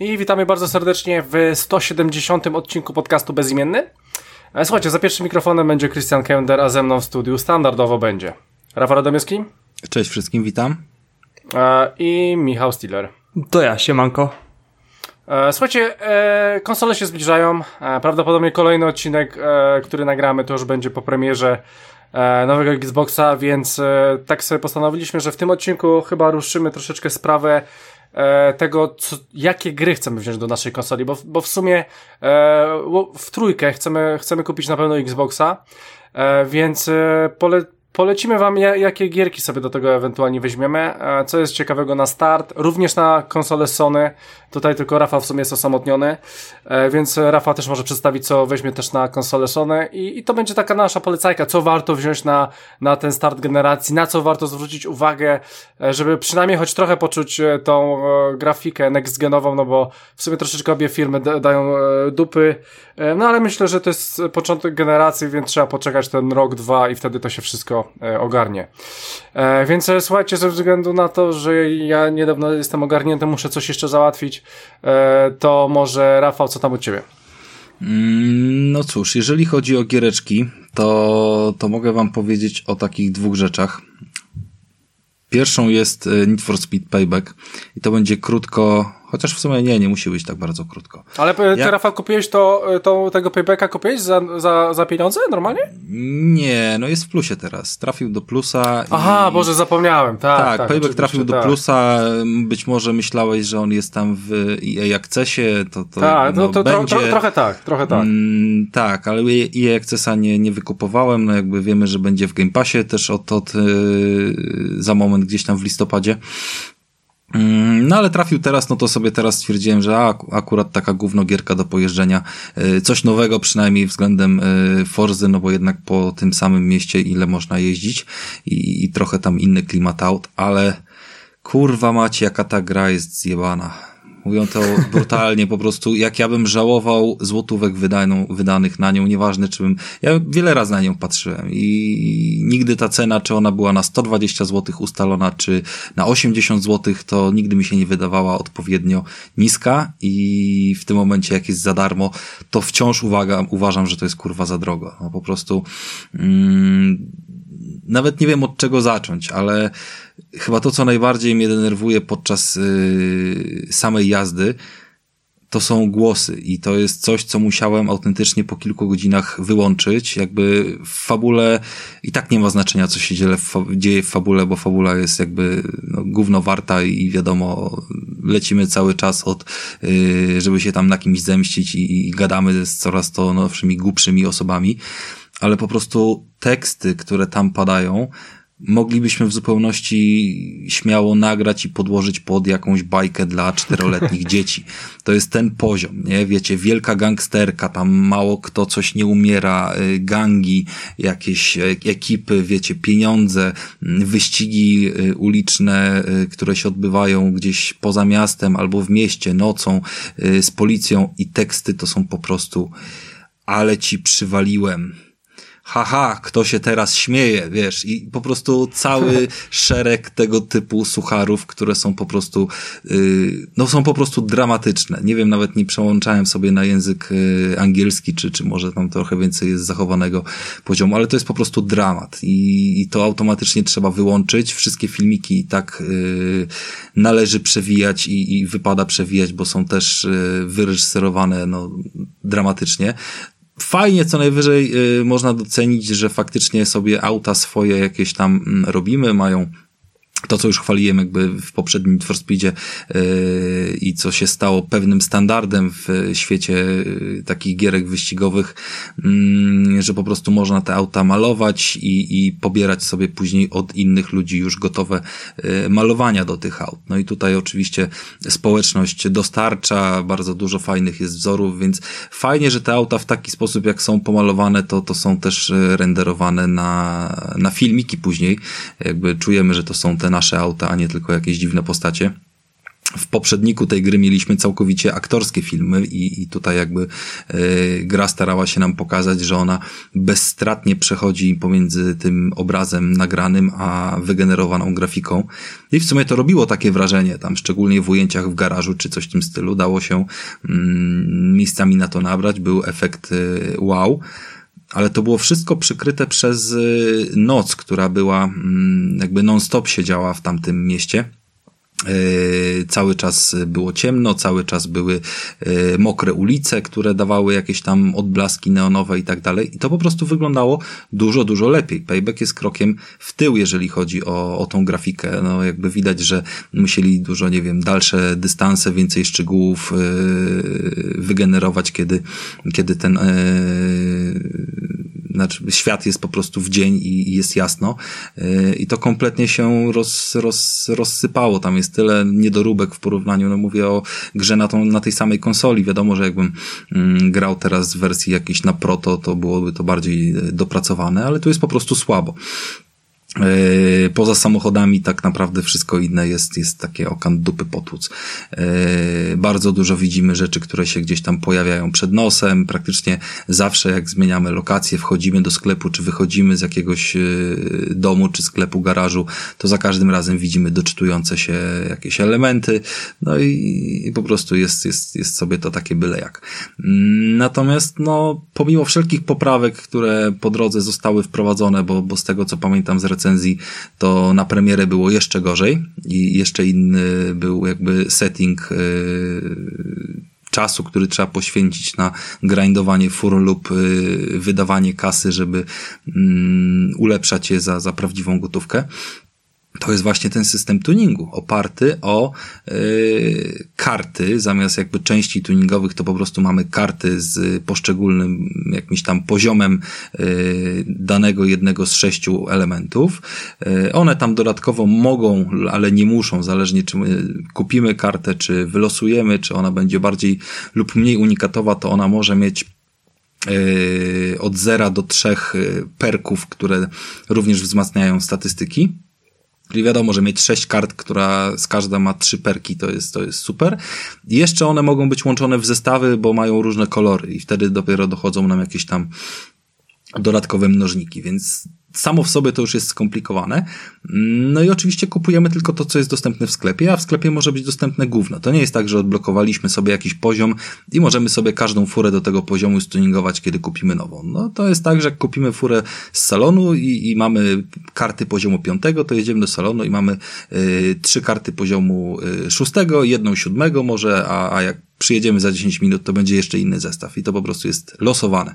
I witamy bardzo serdecznie w 170 odcinku podcastu Bezimienny. E, Słuchajcie, za pierwszym mikrofonem będzie Christian Kender, a ze mną w studiu standardowo będzie Rafał Radomieski Cześć wszystkim, witam. e, i Michał Stiller. To ja, siemanko. E, Słuchajcie, e, konsole się zbliżają. Prawdopodobnie kolejny odcinek, który nagramy, to już będzie po premierze nowego Xboxa, więc tak sobie postanowiliśmy, że w tym odcinku chyba ruszymy troszeczkę sprawę e, tego, co, jakie gry chcemy wziąć do naszej konsoli, bo, bo w sumie e, w trójkę chcemy, chcemy kupić na pewno Xboxa, e, więc e, pole, polecimy wam, ja, jakie gierki sobie do tego ewentualnie weźmiemy, e, co jest ciekawego na start, również na konsolę Sony, tutaj tylko Rafał w sumie jest osamotniony, e, więc Rafał też może przedstawić, co weźmie też na konsolę Sony. I, i to będzie taka nasza polecajka, co warto wziąć na, na ten start generacji, na co warto zwrócić uwagę, e, żeby przynajmniej choć trochę poczuć tą grafikę next-genową, no bo w sumie troszeczkę obie firmy da, dają dupy, no ale myślę, że to jest początek generacji, więc trzeba poczekać ten rok, dwa i wtedy to się wszystko e, ogarnie. E, więc e, słuchajcie, ze względu na to, że ja niedawno jestem ogarnięty, muszę coś jeszcze załatwić, to może Rafał, co tam u ciebie? Mm, No cóż, jeżeli chodzi o giereczki, to, to mogę wam powiedzieć o takich dwóch rzeczach. Pierwszą jest Need for Speed Payback i to będzie krótko, chociaż w sumie nie, nie musi być tak bardzo krótko. Ale e, ty, Ja- Rafał, kupiłeś to, e, to tego paybacka, kupiłeś za, za, za pieniądze normalnie? Nie, no jest w plusie teraz. Trafił do plusa. i- Aha, Boże, zapomniałem, tak. Tak, tak, Payback trafił do tak. plusa. Być może myślałeś, że on jest tam w EA Accessie, to, to, Tak, no, to, to, tro, będzie. tro, trochę tak, trochę tak. Mm, tak, ale EA Accessa nie, nie wykupowałem, no jakby wiemy, że będzie w Game Passie też od, od yy, za moment gdzieś tam w listopadzie. Mm, No ale trafił teraz, no to sobie teraz stwierdziłem, że akurat taka gównogierka do pojeżdżenia, yy, coś nowego przynajmniej względem yy, Forzy, no bo jednak po tym samym mieście ile można jeździć i, i trochę tam inny klimat aut, ale kurwa macie, jaka ta gra jest zjebana. Mówią to brutalnie, po prostu jak ja bym żałował złotówek wydaną, wydanych na nią, nieważne czy bym, ja wiele razy na nią patrzyłem i nigdy ta cena, czy ona była na 120 zł ustalona, czy na 80 zł, to nigdy mi się nie wydawała odpowiednio niska i w tym momencie jak jest za darmo, to wciąż uwaga, uważam, że to jest kurwa za drogo. No po prostu, mm, nawet nie wiem od czego zacząć, ale chyba to, co najbardziej mnie denerwuje podczas yy, samej jazdy, to są głosy i to jest coś, co musiałem autentycznie po kilku godzinach wyłączyć. Jakby w fabule i tak nie ma znaczenia, co się dzieje w, fa- dzieje w fabule, bo fabula jest jakby no, gówno warta i wiadomo, lecimy cały czas od, yy, żeby się tam na kimś zemścić i, i gadamy z coraz to nowszymi, głupszymi osobami, ale po prostu teksty, które tam padają, moglibyśmy w zupełności śmiało nagrać i podłożyć pod jakąś bajkę dla czteroletnich dzieci. To jest ten poziom, nie? Wiecie, wielka gangsterka, tam mało kto coś nie umiera, y, gangi, jakieś e, ekipy, wiecie, pieniądze, mm, wyścigi y, uliczne, y, które się odbywają gdzieś poza miastem albo w mieście nocą z policją i teksty to są po prostu ale ci przywaliłem haha, kto się teraz śmieje, wiesz, i po prostu cały szereg tego typu sucharów, które są po prostu, yy, no są po prostu dramatyczne. Nie wiem, nawet nie przełączałem sobie na język yy, angielski, czy, czy może tam trochę więcej jest zachowanego poziomu, ale to jest po prostu dramat i, i to automatycznie trzeba wyłączyć. Wszystkie filmiki i tak yy, należy przewijać i, i wypada przewijać, bo są też yy, wyreżyserowane, no, dramatycznie fajnie co najwyżej y, można docenić, że faktycznie sobie auta swoje jakieś tam mm, robimy, mają to, co już chwaliłem jakby w poprzednim Need Speedzie yy, i co się stało pewnym standardem w świecie yy, takich gierek wyścigowych, yy, że po prostu można te auta malować i, i pobierać sobie później od innych ludzi już gotowe yy, malowania do tych aut. No i tutaj oczywiście społeczność dostarcza, bardzo dużo fajnych jest wzorów, więc fajnie, że te auta w taki sposób, jak są pomalowane, to, to są też renderowane na, na filmiki później. Jakby czujemy, że to są te nasze auta, a nie tylko jakieś dziwne postacie. W poprzedniku tej gry mieliśmy całkowicie aktorskie filmy i, i tutaj jakby yy, gra starała się nam pokazać, że ona bezstratnie przechodzi pomiędzy tym obrazem nagranym a wygenerowaną grafiką. I w sumie to robiło takie wrażenie, tam szczególnie w ujęciach w garażu czy coś w tym stylu, dało się yy, miejscami na to nabrać, był efekt yy, wow ale to było wszystko przykryte przez y, noc, która była mm, jakby non-stop siedziała w tamtym mieście. Yy, cały czas było ciemno, cały czas były yy, mokre ulice, które dawały jakieś tam odblaski neonowe i tak dalej. I to po prostu wyglądało dużo, dużo lepiej. Payback jest krokiem w tył, jeżeli chodzi o, o tą grafikę. No jakby widać, że musieli dużo, nie wiem, dalsze dystanse, więcej szczegółów yy, wygenerować, kiedy, kiedy ten znaczy świat jest po prostu w dzień i, i jest jasno. I to kompletnie się roz, roz, rozsypało. Tam jest tyle niedoróbek w porównaniu, no mówię o grze na, tą, na tej samej konsoli. Wiadomo, że jakbym mm, grał teraz w wersji jakiejś na proto, to byłoby to bardziej e, dopracowane, ale tu jest po prostu słabo. E, poza samochodami tak naprawdę wszystko inne jest, jest takie okan dupy potłuc. E, bardzo dużo widzimy rzeczy, które się gdzieś tam pojawiają przed nosem. Praktycznie zawsze jak zmieniamy lokację, wchodzimy do sklepu, czy wychodzimy z jakiegoś e, domu, czy sklepu, garażu, to za każdym razem widzimy doczytujące się jakieś elementy. No i, po prostu jest, jest, jest sobie to takie byle jak. Natomiast no, pomimo wszelkich poprawek, które po drodze zostały wprowadzone, bo, bo z tego co pamiętam z recenzji, to na premierę było jeszcze gorzej i jeszcze inny był jakby setting yy, czasu, który trzeba poświęcić na grindowanie fur lub yy, wydawanie kasy, żeby yy, ulepszać je za, za prawdziwą gotówkę to jest właśnie ten system tuningu, oparty o yy, karty, zamiast jakby części tuningowych, to po prostu mamy karty z poszczególnym jakimś tam poziomem yy, danego jednego z sześciu elementów. Yy, one tam dodatkowo mogą, ale nie muszą, zależnie czy kupimy kartę, czy wylosujemy, czy ona będzie bardziej lub mniej unikatowa, to ona może mieć od zera do trzech perków, które również wzmacniają statystyki. Wiadomo, że mieć sześć kart, która z każda ma trzy perki, to jest, to jest super. I jeszcze one mogą być łączone w zestawy, bo mają różne kolory i wtedy dopiero dochodzą nam jakieś tam dodatkowe mnożniki, więc samo w sobie to już jest skomplikowane. No i oczywiście kupujemy tylko to, co jest dostępne w sklepie, a w sklepie może być dostępne gówno. To nie jest tak, że odblokowaliśmy sobie jakiś poziom i możemy sobie każdą furę do tego poziomu stuningować, kiedy kupimy nową. No to jest tak, że jak kupimy furę z salonu i, i mamy karty poziomu piątego, to jedziemy do salonu i mamy y, trzy karty poziomu y, szóstego, jedną siódmego może, a, a jak przyjedziemy za 10 minut, to będzie jeszcze inny zestaw i to po prostu jest losowane.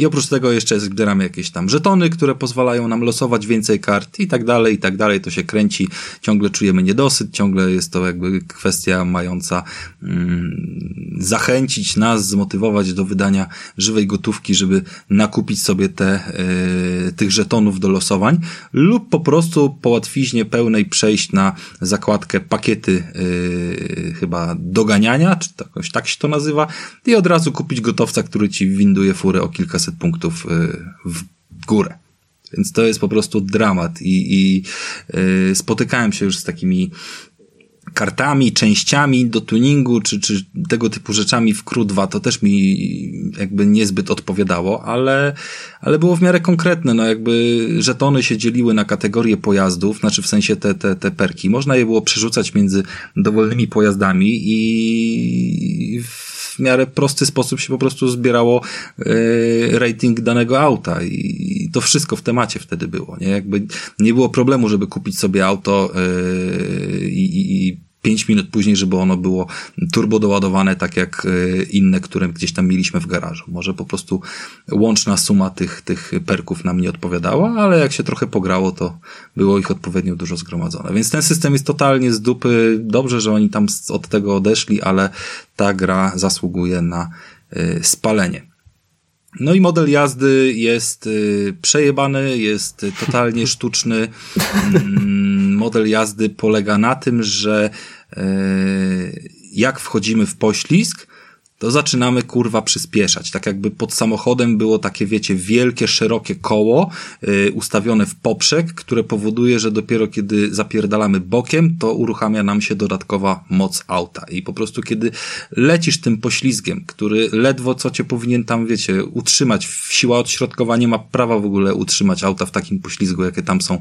I oprócz tego jeszcze zbieramy jakieś tam żetony, które pozwalają nam losować więcej kart i tak dalej, i tak dalej. To się kręci, ciągle czujemy niedosyt, ciągle jest to jakby kwestia mająca mm, zachęcić nas, zmotywować do wydania żywej gotówki, żeby nakupić sobie te, y, tych żetonów do losowań lub po prostu po łatwiźnie pełnej przejść na zakładkę pakiety y, chyba doganiania, czy jakoś tak się to nazywa i od razu kupić gotowca, który ci winduje furę o kilkaset kilkaset punktów y, w górę. Więc to jest po prostu dramat i, i yy, spotykałem się już z takimi kartami, częściami do tuningu, czy, czy tego typu rzeczami w Crew 2, to też mi jakby niezbyt odpowiadało, ale, ale było w miarę konkretne, no jakby żetony się dzieliły na kategorie pojazdów, znaczy w sensie te, te, te perki. Można je było przerzucać między dowolnymi pojazdami i w miarę prosty sposób się po prostu zbierało yy, rating danego auta i to wszystko w temacie wtedy było, nie? Jakby nie było problemu, żeby kupić sobie auto yy, i, i 5 minut później, żeby ono było turbo doładowane, tak jak e, inne, które gdzieś tam mieliśmy w garażu. Może po prostu łączna suma tych, tych perków nam nie odpowiadała, ale jak się trochę pograło, to było ich odpowiednio dużo zgromadzone. Więc ten system jest totalnie z dupy. Dobrze, że oni tam od tego odeszli, ale ta gra zasługuje na e, spalenie. No i model jazdy jest y, przejebany, jest totalnie sztuczny. Model jazdy polega na tym, że y, jak wchodzimy w poślizg, to zaczynamy kurwa przyspieszać. Tak jakby pod samochodem było takie, wiecie, wielkie, szerokie koło yy, ustawione w poprzek, które powoduje, że dopiero kiedy zapierdalamy bokiem, to uruchamia nam się dodatkowa moc auta. I po prostu kiedy lecisz tym poślizgiem, który ledwo co cię powinien tam, wiecie, utrzymać, siła odśrodkowa nie ma prawa w ogóle utrzymać auta w takim poślizgu, jakie tam są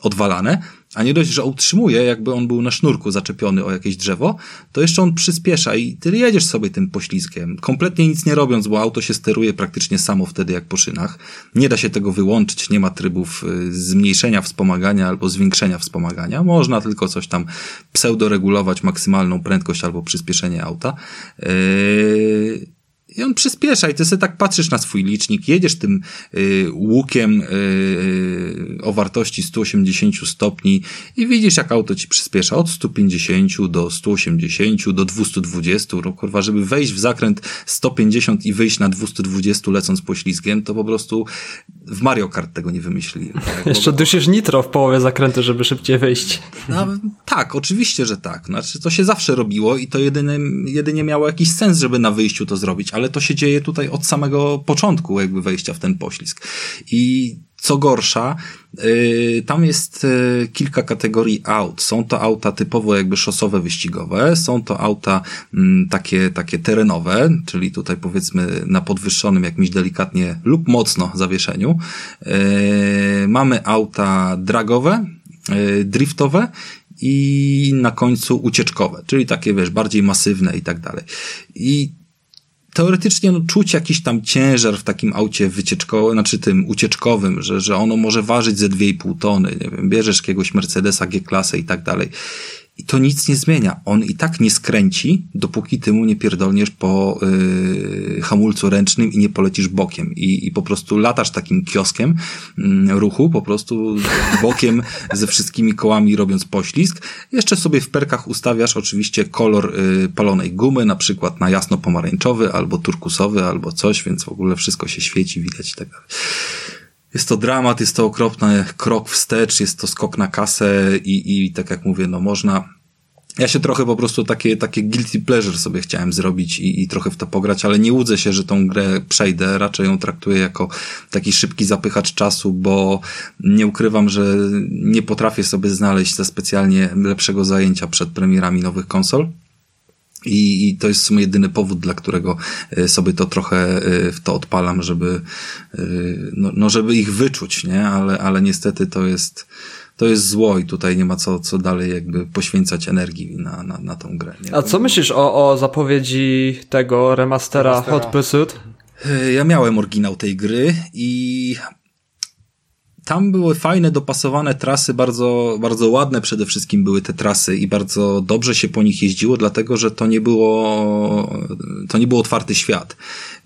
odwalane, a nie dość, że utrzymuje, jakby on był na sznurku zaczepiony o jakieś drzewo, to jeszcze on przyspiesza i ty jedziesz sobie tym poślizgiem, kompletnie nic nie robiąc, bo auto się steruje praktycznie samo wtedy jak po szynach. Nie da się tego wyłączyć, nie ma trybów y, zmniejszenia wspomagania albo zwiększenia wspomagania. Można tylko coś tam pseudo regulować maksymalną prędkość albo przyspieszenie auta. Yy i on przyspiesza i ty sobie tak patrzysz na swój licznik, jedziesz tym y, łukiem y, y o wartości 180 stopni i widzisz jak auto ci przyspiesza od 150 do 180 do 220, no kurwa, żeby wejść w zakręt 150 i wyjść na 220 lecąc poślizgiem, to po prostu w Mario Kart tego nie wymyślili. Tak? Jeszcze dusisz nitro w połowie zakrętu, żeby szybciej wyjść. No, tak, oczywiście, że tak. Znaczy, to się zawsze robiło i to jedynie, jedynie miało jakiś sens, żeby na wyjściu to zrobić, ale to się dzieje tutaj od samego początku jakby wejścia w ten poślizg. I co gorsza, yy, tam jest yy, kilka kategorii aut. Są to auta typowo jakby szosowe, wyścigowe, są to auta yy, takie, takie terenowe, czyli tutaj powiedzmy na podwyższonym jakimś delikatnie lub mocno zawieszeniu. Yy, mamy auta dragowe, yy, driftowe i na końcu ucieczkowe, czyli takie, wiesz, bardziej masywne i tak dalej. I teoretycznie no, czuć jakiś tam ciężar w takim aucie wycieczkowym, znaczy tym ucieczkowym, że, że ono może ważyć ze 2,5 tony, nie wiem, bierzesz jakiegoś Mercedesa G-klasę i tak dalej. I to nic nie zmienia. On i tak nie skręci, dopóki ty mu nie pierdolniesz po yy, hamulcu ręcznym i nie polecisz bokiem. I, I po prostu latasz takim kioskiem yy, ruchu, po prostu bokiem ze wszystkimi kołami robiąc poślizg. Jeszcze sobie w perkach ustawiasz oczywiście kolor yy, palonej gumy, na przykład na jasno-pomarańczowy, albo turkusowy, albo coś, więc w ogóle wszystko się świeci, widać i tak dalej. Jest to dramat, jest to okropny krok wstecz, jest to skok na kasę i, i tak jak mówię, no można ja się trochę po prostu takie, takie guilty pleasure sobie chciałem zrobić i, i trochę w to pograć, ale nie łudzę się, że tą grę przejdę. Raczej ją traktuję jako taki szybki zapychacz czasu, bo nie ukrywam, że nie potrafię sobie znaleźć za specjalnie lepszego zajęcia przed premierami nowych konsol. I, I to jest w sumie jedyny powód, dla którego e, sobie to trochę e, w to odpalam, żeby, e, no, no żeby ich wyczuć, nie? Ale, ale niestety to jest, to jest zło i tutaj nie ma co, co dalej jakby poświęcać energii na, na, na tą grę. Nie? A co myślisz o, o zapowiedzi tego remastera, remastera Hot Pursuit? Ja miałem oryginał tej gry i tam były fajne, dopasowane trasy, bardzo, bardzo ładne przede wszystkim były te trasy i bardzo dobrze się po nich jeździło, dlatego że to nie było, to nie był otwarty świat.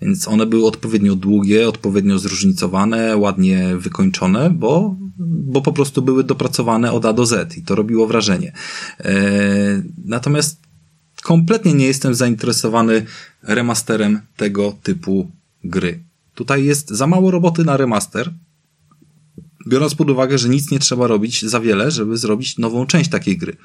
Więc one były odpowiednio długie, odpowiednio zróżnicowane, ładnie wykończone, bo, bo po prostu były dopracowane od A do Z i to robiło wrażenie. E, natomiast kompletnie nie jestem zainteresowany remasterem tego typu gry. Tutaj jest za mało roboty na remaster, biorąc pod uwagę, że nic nie trzeba robić za wiele, żeby zrobić nową część takiej gry.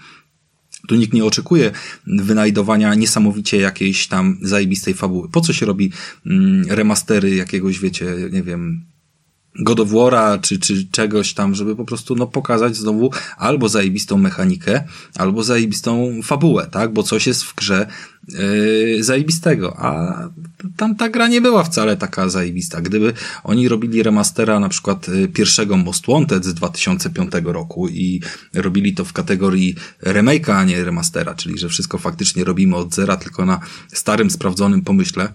Tu nikt nie oczekuje wynajdowania niesamowicie jakiejś tam zajebistej fabuły. Po co się robi mm, remastery jakiegoś, wiecie, nie wiem, God of czy, czy czegoś tam, żeby po prostu no, pokazać znowu albo zajebistą mechanikę, albo zajebistą fabułę, tak? Bo coś jest w grze yy, zajebistego, a tam ta gra nie była wcale taka zajebista. Gdyby oni robili remastera na przykład yy, pierwszego Most Wanted z 2005 roku i robili to w kategorii remake'a, a nie remastera, czyli że wszystko faktycznie robimy od zera, tylko na starym, sprawdzonym pomyśle,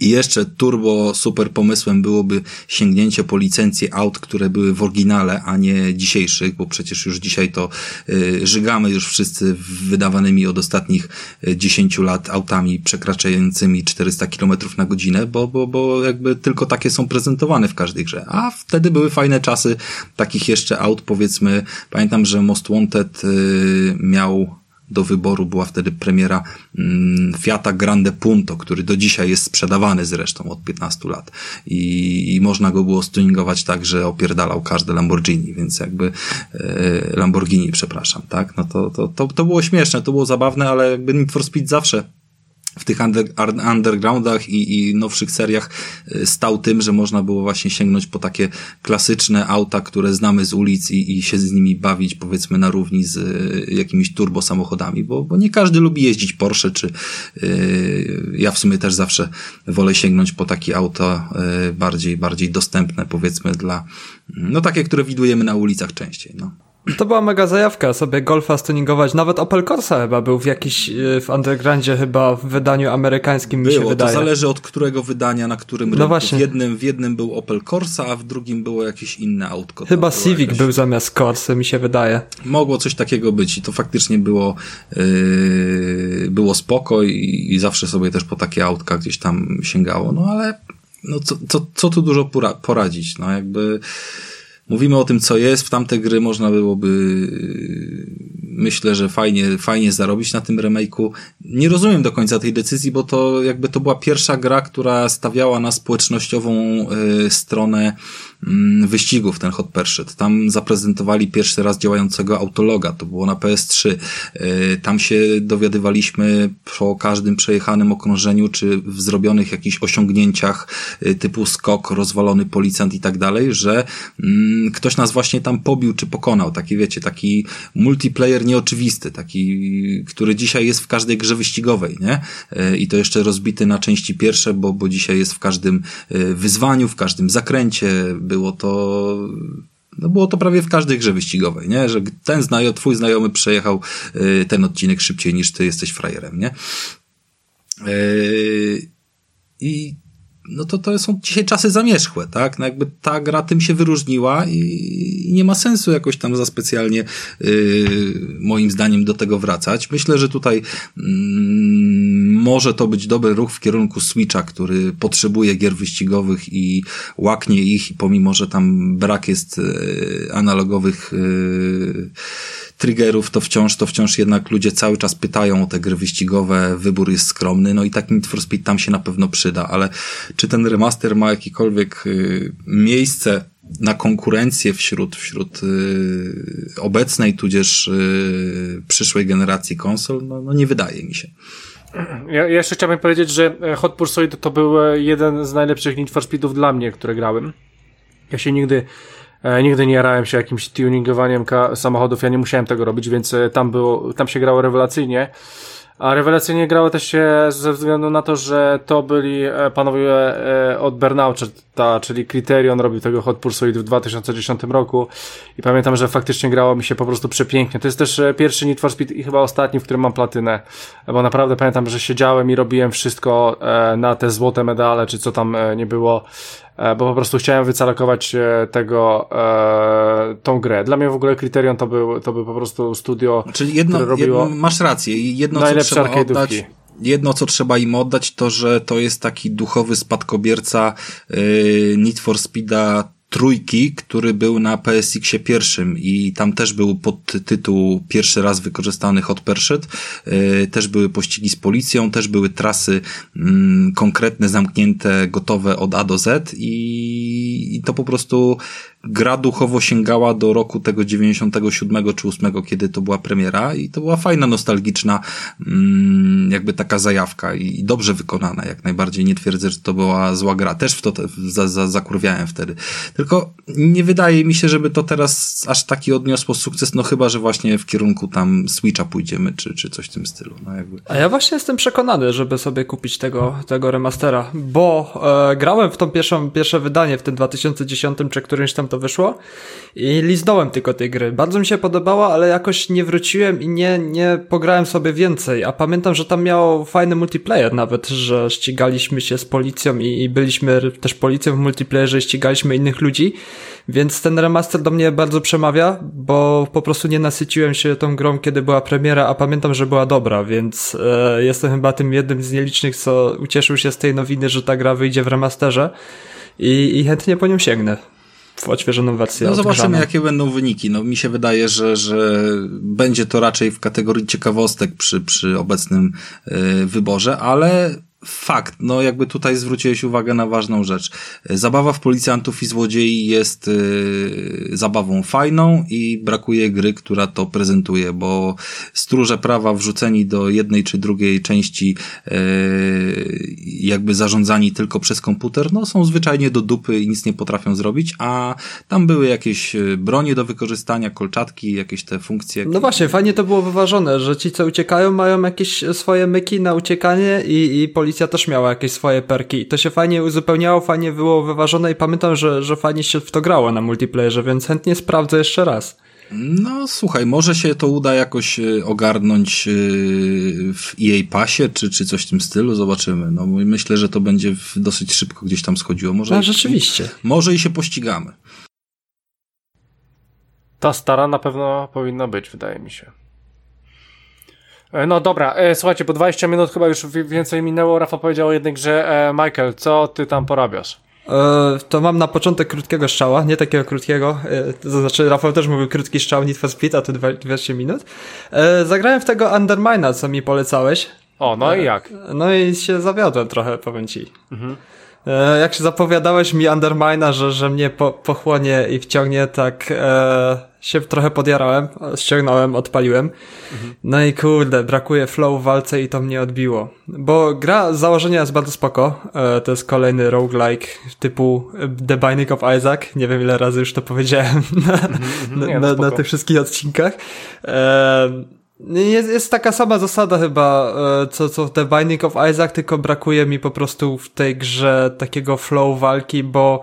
I jeszcze turbo super pomysłem byłoby sięgnięcie po licencje aut, które były w oryginale, a nie dzisiejszych, bo przecież już dzisiaj to y, żygamy już wszyscy wydawanymi od ostatnich 10 lat autami przekraczającymi 400 km na godzinę, bo, bo, bo jakby tylko takie są prezentowane w każdej grze. A wtedy były fajne czasy takich jeszcze aut, powiedzmy, pamiętam, że Most Wanted y, miał do wyboru była wtedy premiera mm, Fiata Grande Punto, który do dzisiaj jest sprzedawany zresztą od 15 lat i, i można go było stuningować tak, że opierdalał każde Lamborghini, więc jakby e, Lamborghini, przepraszam, tak? No to, to, to, to było śmieszne, to było zabawne, ale jakby Need for Speed zawsze w tych under, undergroundach i, i nowszych seriach y, stał tym, że można było właśnie sięgnąć po takie klasyczne auta, które znamy z ulic i, i się z nimi bawić powiedzmy na równi z y, jakimiś turbo samochodami, bo, bo nie każdy lubi jeździć Porsche, czy yy, ja w sumie też zawsze wolę sięgnąć po takie auta yy, bardziej, bardziej dostępne powiedzmy dla, no takie, które widujemy na ulicach częściej, no. To była mega zajawka, sobie Golfa stuningować. Nawet Opel Corsa chyba był w jakiś, y, w undergroundzie chyba w wydaniu amerykańskim było, mi się wydaje. to zależy od którego wydania, na którym no rynku. Właśnie. W jednym, w jednym był Opel Corsa, a w drugim było jakieś inne autko. Chyba Civic jakaś... był zamiast Corsy, mi się wydaje. Mogło coś takiego być i to faktycznie było yy, było spoko i, i zawsze sobie też po takie autka gdzieś tam sięgało, no ale no co, co, co tu dużo pora poradzić, no jakby Mówimy o tym, co jest. W tamte gry można byłoby, myślę, że fajnie, fajnie zarobić na tym remake'u. Nie rozumiem do końca tej decyzji, bo to jakby to była pierwsza gra, która stawiała na społecznościową y, stronę wyścigów, ten Hot Pursuit. Tam zaprezentowali pierwszy raz działającego autologa. To było na PS3. Y, tam się dowiadywaliśmy po każdym przejechanym okrążeniu, czy w zrobionych jakichś osiągnięciach y, typu skok, rozwalony policjant i tak dalej, że mm, ktoś nas właśnie tam pobił czy pokonał. Taki, wiecie, taki multiplayer nieoczywisty, taki, który dzisiaj jest w każdej grze wyścigowej, nie? E, I to jeszcze rozbity na części pierwsze, bo, bo dzisiaj jest w każdym wyzwaniu, w każdym zakręcie. Było to no było to prawie w każdej grze wyścigowej, nie? Że ten znajomy, twój znajomy przejechał e, ten odcinek szybciej niż ty jesteś frajerem, nie? I no to to są dzisiaj czasy zamierzchłe, tak? No jakby ta gra tym się wyróżniła i, i nie ma sensu jakoś tam za specjalnie yy, moim zdaniem do tego wracać. Myślę, że tutaj yy, może to być dobry ruch w kierunku Switcha, który potrzebuje gier wyścigowych i łaknie ich, pomimo, że tam brak jest yy, analogowych yy, triggerów, to wciąż, to wciąż jednak ludzie cały czas pytają o te gry wyścigowe, wybór jest skromny, no i tak Need for Speed tam się na pewno przyda, ale czy ten remaster ma jakikolwiek y, miejsce na konkurencję wśród, wśród obecnej, tudzież przyszłej generacji konsol, no, no nie wydaje mi się. Ja, jeszcze chciałbym powiedzieć, że Hot Pursuit to był jeden z najlepszych Need for Speedów dla mnie, które grałem. Ja się nigdy E, nigdy nie jarałem się jakimś tuningowaniem samochodów, ja nie musiałem tego robić, więc e, tam było, tam się grało rewelacyjnie. A rewelacyjnie grało też się ze względu na to, że to byli e, panowie od Burnouta, czyli Criterion robił tego Hot Pursuit w 2010 roku. I pamiętam, że faktycznie grało mi się po prostu przepięknie. To jest też pierwszy Need for Speed i chyba ostatni, w którym mam platynę, bo naprawdę pamiętam, że siedziałem i robiłem wszystko na te złote medale, czy co tam nie było. E, bo po prostu chciałem wycalakować e, tego, e, tą grę. Dla mnie w ogóle kryterium to był, to był po prostu studio, Czyli jedno, które robiło jedno, masz rację, jedno co trzeba oddać, jedno co trzeba im oddać to, że to jest taki duchowy spadkobierca yy, Need for Speeda trójki, który był na PSX-ie pierwszym i tam też był podtytuł pierwszy raz wykorzystany Hot Pursuit, yy, też były pościgi z policją, też były trasy mm, konkretne, zamknięte, gotowe od A do Z i, i to po prostu gra duchowo sięgała do roku tego 97 czy 8, kiedy to była premiera i to była fajna, nostalgiczna mm, jakby taka zajawka i dobrze wykonana jak najbardziej. Nie twierdzę, że to była zła gra. Też w to za, za, zakurwiałem wtedy. Tylko nie wydaje mi się, żeby to teraz aż taki odniosło sukces, no chyba, że właśnie w kierunku tam Switcha pójdziemy, czy, czy coś w tym stylu. No jakby. A ja właśnie jestem przekonany, żeby sobie kupić tego, tego remastera, bo e, grałem w tą pierwszą, pierwsze wydanie w tym 2010 czy którymś tam to wyszło i liznąłem tylko tej gry. Bardzo mi się podobała, ale jakoś nie wróciłem i nie, nie pograłem sobie więcej, a pamiętam, że tam miał fajny multiplayer nawet, że ścigaliśmy się z policją i, i byliśmy też policją w multiplayerze i ścigaliśmy innych ludzi, więc ten remaster do mnie bardzo przemawia, bo po prostu nie nasyciłem się tą grą, kiedy była premiera, a pamiętam, że była dobra, więc e, jestem chyba tym jednym z nielicznych, co ucieszył się z tej nowiny, że ta gra wyjdzie w remasterze i, i chętnie po nią sięgnę w odświeżoną wersję. No zobaczymy, jakie będą wyniki. No mi się wydaje, że, że będzie to raczej w kategorii ciekawostek przy, przy obecnym y, wyborze, ale fakt, no jakby tutaj zwróciłeś uwagę na ważną rzecz. Zabawa w policjantów i złodziei jest yy, zabawą fajną i brakuje gry, która to prezentuje, bo stróże prawa wrzuceni do jednej czy drugiej części yy, jakby zarządzani tylko przez komputer, no są zwyczajnie do dupy i nic nie potrafią zrobić, a tam były jakieś y, bronie do wykorzystania, kolczatki, jakieś te funkcje. No właśnie, fajnie to było wyważone, że ci co uciekają mają jakieś swoje myki na uciekanie i, i policja policja też miała jakieś swoje perki i to się fajnie uzupełniało, fajnie było wyważone i pamiętam, że, że fajnie się w to grało na multiplayerze, więc chętnie sprawdzę jeszcze raz. No słuchaj, może się to uda jakoś e, ogarnąć e, w EA Passie, czy, czy coś w tym stylu, zobaczymy. No myślę, że to będzie dosyć szybko gdzieś tam schodziło. Może A, rzeczywiście. Może i się pościgamy. Ta stara na pewno powinna być, wydaje mi się. E, no dobra, e, słuchajcie, po 20 minut chyba już więcej minęło. Rafa powiedział jednej grze. E, Michael, co ty tam porabiasz? E, to mam na początek krótkiego strzała, nie takiego krótkiego, to znaczy Rafał też mówił krótki strzał Need for Speed, a tu 20 minut. Zagrałem w tego Undermina, co mi polecałeś. O, no i jak? No i się zawiodłem trochę, powiem ci. Mhm. Jak się zapowiadałeś mi Undermina, że, że mnie po, pochłonie i wciągnie, tak się trochę podjarałem, ściągnąłem, odpaliłem. Mhm. No i kurde, brakuje flow w walce i to mnie odbiło. Bo gra z założenia jest bardzo spoko. E, to jest kolejny roguelike typu The Binding of Isaac. Nie wiem ile razy już to powiedziałem na, mhm, mhm. na, na, tych wszystkich odcinkach. E, jest, jest taka sama zasada chyba, e, co, co w The Binding of Isaac, tylko brakuje mi po prostu w tej grze takiego flow walki, bo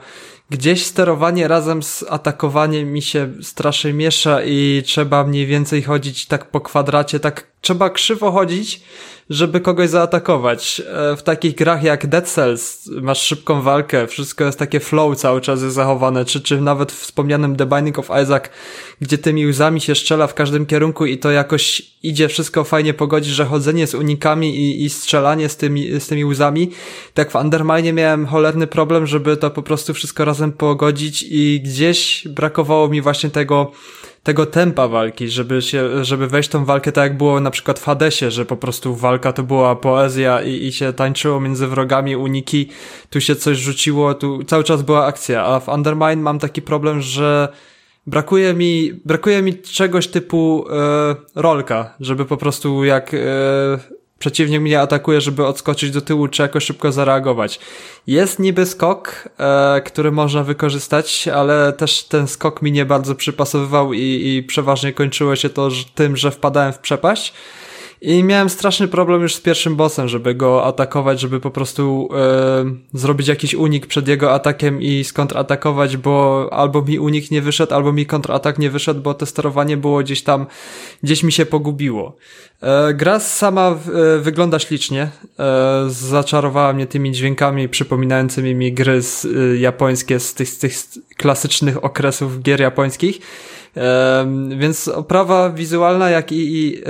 gdzieś sterowanie razem z atakowaniem mi się strasznie miesza i trzeba mniej więcej chodzić tak po kwadracie, tak trzeba krzywo chodzić, żeby kogoś zaatakować. E, w takich grach jak Dead Cells masz szybką walkę, wszystko jest takie flow cały czas jest zachowane, czy, czy nawet w wspomnianym The Binding of Isaac, gdzie tymi łzami się strzela w każdym kierunku i to jakoś idzie wszystko fajnie pogodzić, że chodzenie z unikami i, i strzelanie z tymi, z tymi łzami. Tak w Undermine miałem cholerny problem, żeby to po prostu wszystko razem pogodzić i gdzieś brakowało mi właśnie tego tego tempa walki, żeby się, żeby wejść tą walkę tak jak było na przykład w Hadesie, że po prostu walka to była poezja i, i się tańczyło między wrogami, uniki, tu się coś rzuciło, tu cały czas była akcja, a w Undermine mam taki problem, że brakuje mi, brakuje mi czegoś typu e, rolka, żeby po prostu jak e, przeciwnik mnie atakuje, żeby odskoczyć do tyłu, czy jakoś szybko zareagować. Jest niby skok, e, który można wykorzystać, ale też ten skok mi nie bardzo przypasowywał i, i przeważnie kończyło się to tym, że wpadałem w przepaść. I miałem straszny problem już z pierwszym bossem, żeby go atakować, żeby po prostu e, zrobić jakiś unik przed jego atakiem i skontratakować, bo albo mi unik nie wyszedł, albo mi kontratak nie wyszedł, bo to sterowanie było gdzieś tam, gdzieś mi się pogubiło. E, gra sama e, wygląda ślicznie. E, zaczarowała mnie tymi dźwiękami przypominającymi mi gry z, e, japońskie z tych, z tych klasycznych okresów gier japońskich. Więc oprawa wizualna, jak i, i y,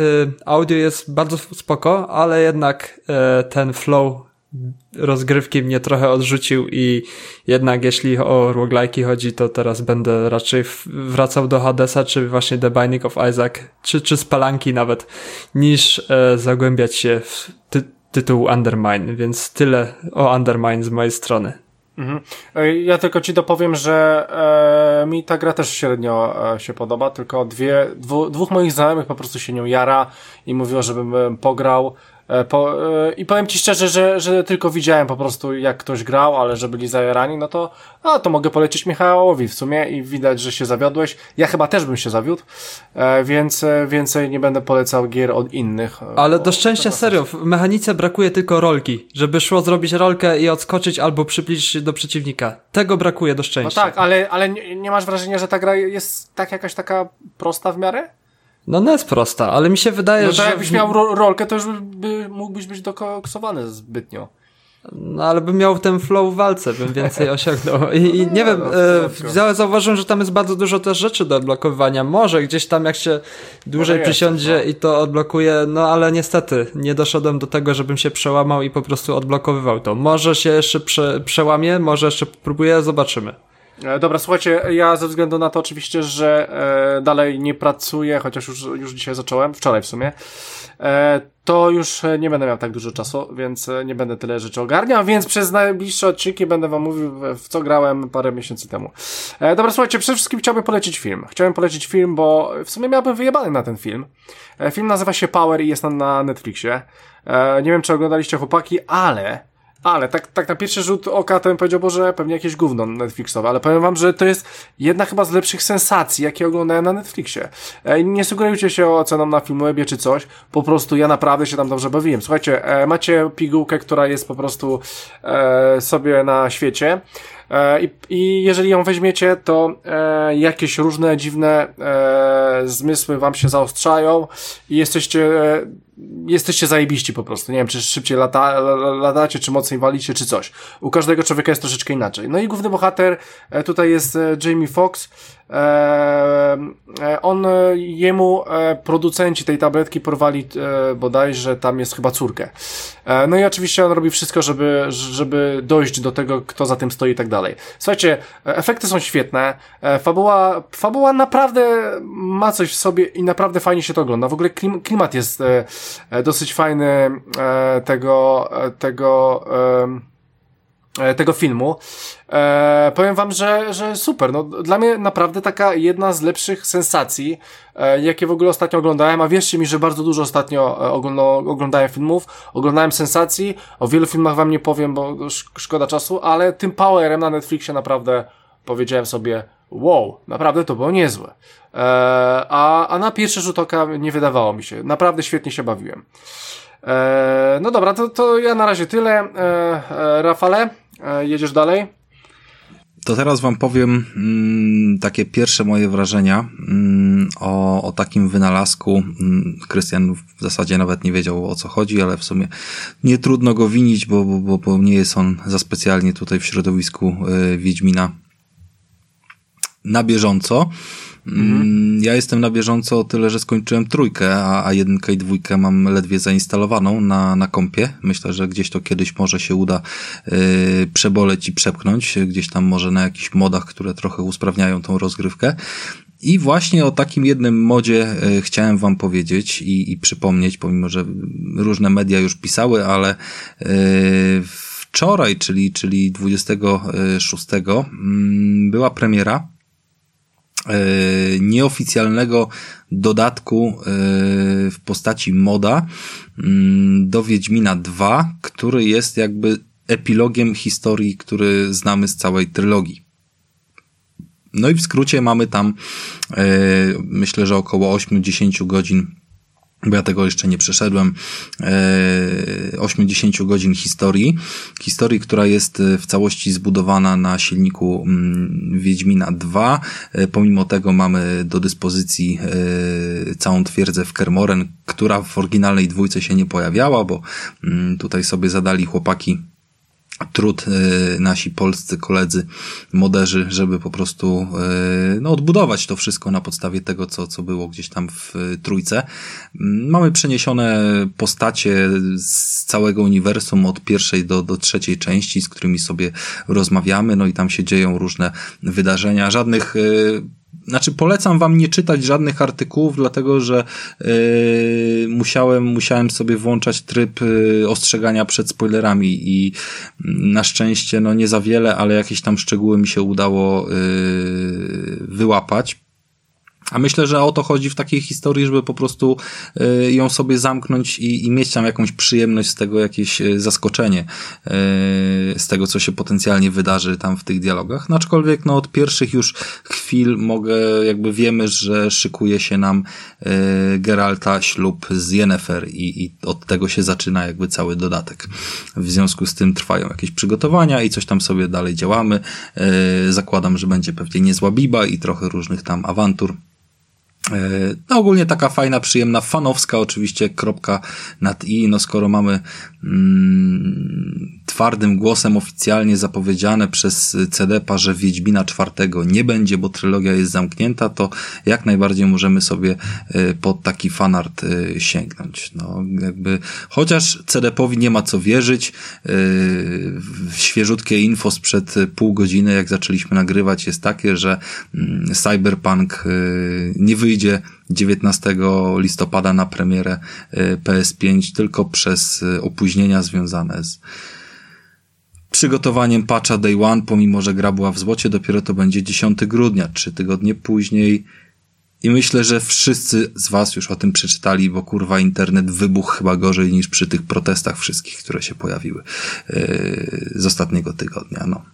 audio jest bardzo spoko, ale jednak e, ten flow rozgrywki mnie trochę odrzucił i jednak jeśli o roguelike'i chodzi, to teraz będę raczej wracał do Hadesa, czy właśnie The Binding of Isaac, czy, czy Spalanki nawet, niż e, zagłębiać się w ty tytuł Undermine, więc tyle o Undermine z mojej strony. Mhm. Ja tylko ci dopowiem, że e, mi ta gra też średnio e, się podoba, tylko dwie, dwu, dwóch moich znajomych po prostu się nią jara i mówiło, żebym pograł. E, po, e, I powiem ci szczerze, że, że tylko widziałem po prostu jak ktoś grał, ale że byli zajarani, no to, a to mogę polecić Michałowi w sumie i widać, że się zawiodłeś. Ja chyba też bym się zawiódł, e, więc więcej nie będę polecał gier od innych. Ale do szczęścia serio, w mechanice brakuje tylko rolki, żeby szło zrobić rolkę i odskoczyć albo przybliżyć do przeciwnika. Tego brakuje do szczęścia. No tak, ale, ale nie, nie masz wrażenia, że ta gra jest tak jakaś taka prosta w miarę? No nie jest prosta, ale mi się wydaje, no że... No jakbyś miał ro rolkę, to już by, mógłbyś być dokoksowany zbytnio. No ale bym miał ten flow w walce, bym więcej osiągnął. I, i nie wiem, no, e, zauważyłem, że tam jest bardzo dużo też rzeczy do odblokowania. Może gdzieś tam jak się dłużej jest, przysiądzie no. i to odblokuje, no ale niestety nie doszedłem do tego, żebym się przełamał i po prostu odblokowywał to. Może się jeszcze prze, przełamie, może jeszcze próbuję, zobaczymy. E, dobra, słuchajcie, ja ze względu na to oczywiście, że e, dalej nie pracuję, chociaż już, już dzisiaj zacząłem, wczoraj w sumie, e, to już nie będę miał tak dużo czasu, więc e, nie będę tyle rzeczy ogarniał, więc przez najbliższe odcinki będę wam mówił, w co grałem parę miesięcy temu. E, dobra, słuchajcie, przede wszystkim chciałbym polecić film. Chciałem polecić film, bo w sumie miałbym wyjebany na ten film. E, film nazywa się Power i jest na, na Netflixie. E, nie wiem, czy oglądaliście chłopaki, ale ale tak, tak na pierwszy rzut oka to bym powiedział, Boże, pewnie jakieś gówno Netflixowe, ale powiem wam, że to jest jedna chyba z lepszych sensacji, jakie oglądałem na Netflixie. E, nie sugerujcie się oceną na Filmwebie czy coś, po prostu ja naprawdę się tam dobrze bawiłem. Słuchajcie, e, macie pigułkę, która jest po prostu e, sobie na świecie, I, I jeżeli ją weźmiecie, to e, jakieś różne dziwne e, zmysły wam się zaostrzają i jesteście, e, jesteście zajebiści po prostu. Nie wiem, czy szybciej lata, latacie, czy mocniej walicie, czy coś. U każdego człowieka jest troszeczkę inaczej. No i główny bohater e, tutaj jest e, Jamie Foxx. On, jemu producenci tej tabletki porwali bodajże tam jest chyba córkę. No i oczywiście on robi wszystko, żeby, żeby dojść do tego, kto za tym stoi i tak dalej. Słuchajcie, efekty są świetne, e, fabuła, fabuła naprawdę ma coś w sobie i naprawdę fajnie się to ogląda. W ogóle klimat jest e, e, dosyć fajny tego, tego, tego filmu. E, powiem wam, że, że super. No, dla mnie naprawdę taka jedna z lepszych sensacji, e, jakie w ogóle ostatnio oglądałem, a wierzcie mi, że bardzo dużo ostatnio oglądałem filmów, oglądałem sensacji. O wielu filmach wam nie powiem, bo szkoda czasu, ale tym Powerem na Netflixie naprawdę powiedziałem sobie, wow, naprawdę to było niezłe. E, a, a na pierwszy rzut oka nie wydawało mi się. Naprawdę świetnie się bawiłem. E, no dobra, to, to ja na razie tyle. E, e Rafale, e, jedziesz dalej? To teraz wam powiem mm, takie pierwsze moje wrażenia mm, o, o takim wynalazku. Mm, Krystian w zasadzie nawet nie wiedział o co chodzi, ale w sumie nie trudno go winić, bo, bo, bo nie jest on za specjalnie tutaj w środowisku y, Wiedźmina na bieżąco. Mhm. Ja jestem na bieżąco o tyle, że skończyłem trójkę, a, a jedynkę i dwójkę mam ledwie zainstalowaną na, na kompie. Myślę, że gdzieś to kiedyś może się uda yy, przeboleć i przepchnąć, gdzieś tam może na jakichś modach, które trochę usprawniają tą rozgrywkę. I właśnie o takim jednym modzie yy, chciałem wam powiedzieć i, i przypomnieć, pomimo, że różne media już pisały, ale yy, wczoraj, czyli, czyli 26 mm, była premiera nieoficjalnego dodatku e, w postaci moda mm, do Wiedźmina 2, który jest jakby epilogiem historii, który znamy z całej trylogii. No i w skrócie mamy tam, e, myślę, że około 8-10 godzin bo ja tego jeszcze nie przeszedłem, 80 e, godzin historii. Historii, która jest e, w całości zbudowana na silniku mm, Wiedźmina 2. E, pomimo tego mamy do dyspozycji całą twierdzę w Kermoren, która w oryginalnej dwójce się nie pojawiała, bo mm, tutaj sobie zadali chłopaki trud y, nasi polscy koledzy, moderzy, żeby po prostu y, no, odbudować to wszystko na podstawie tego, co, co było gdzieś tam w y, trójce. Mm, mamy przeniesione postacie z całego uniwersum od pierwszej do, do trzeciej części, z którymi sobie rozmawiamy, no i tam się dzieją różne wydarzenia. Żadnych znaczy, polecam wam nie czytać żadnych artykułów, dlatego że yy, musiałem, musiałem sobie włączać tryb yy, ostrzegania przed spoilerami i na szczęście, no nie za wiele, ale jakieś tam szczegóły mi się udało yy, wyłapać. A myślę, że o to chodzi w takiej historii, żeby po prostu y, ją sobie zamknąć i, i mieć tam jakąś przyjemność z tego, jakieś y, zaskoczenie y, z tego, co się potencjalnie wydarzy tam w tych dialogach. No, aczkolwiek no, od pierwszych już chwil mogę, jakby wiemy, że szykuje się nam Geralta ślub z Yennefer i, i od tego się zaczyna jakby cały dodatek. W związku z tym trwają jakieś przygotowania i coś tam sobie dalej działamy. Zakładam, że będzie pewnie niezła biba i trochę różnych tam awantur. E, no ogólnie taka fajna, przyjemna, fanowska oczywiście kropka nad i, no skoro mamy mm, twardym głosem oficjalnie zapowiedziane przez CDP, że Wiedźmina czwartego nie będzie, bo trylogia jest zamknięta, to jak najbardziej możemy sobie e, pod taki fanart e, sięgnąć. No jakby, chociaż CDP-owi nie ma co wierzyć, świeżutkie info sprzed pół godziny, jak zaczęliśmy nagrywać, jest takie, że mm, Cyberpunk nie wyjdzie wyjdzie 19 listopada na premierę y, PS5 tylko przez opóźnienia związane z przygotowaniem patcha Day One, pomimo że gra była w złocie, dopiero to będzie 10 grudnia, trzy tygodnie później. I myślę, że wszyscy z Was już o tym przeczytali, bo kurwa internet wybuchł chyba gorzej niż przy tych protestach wszystkich, które się pojawiły yy, z ostatniego tygodnia. No.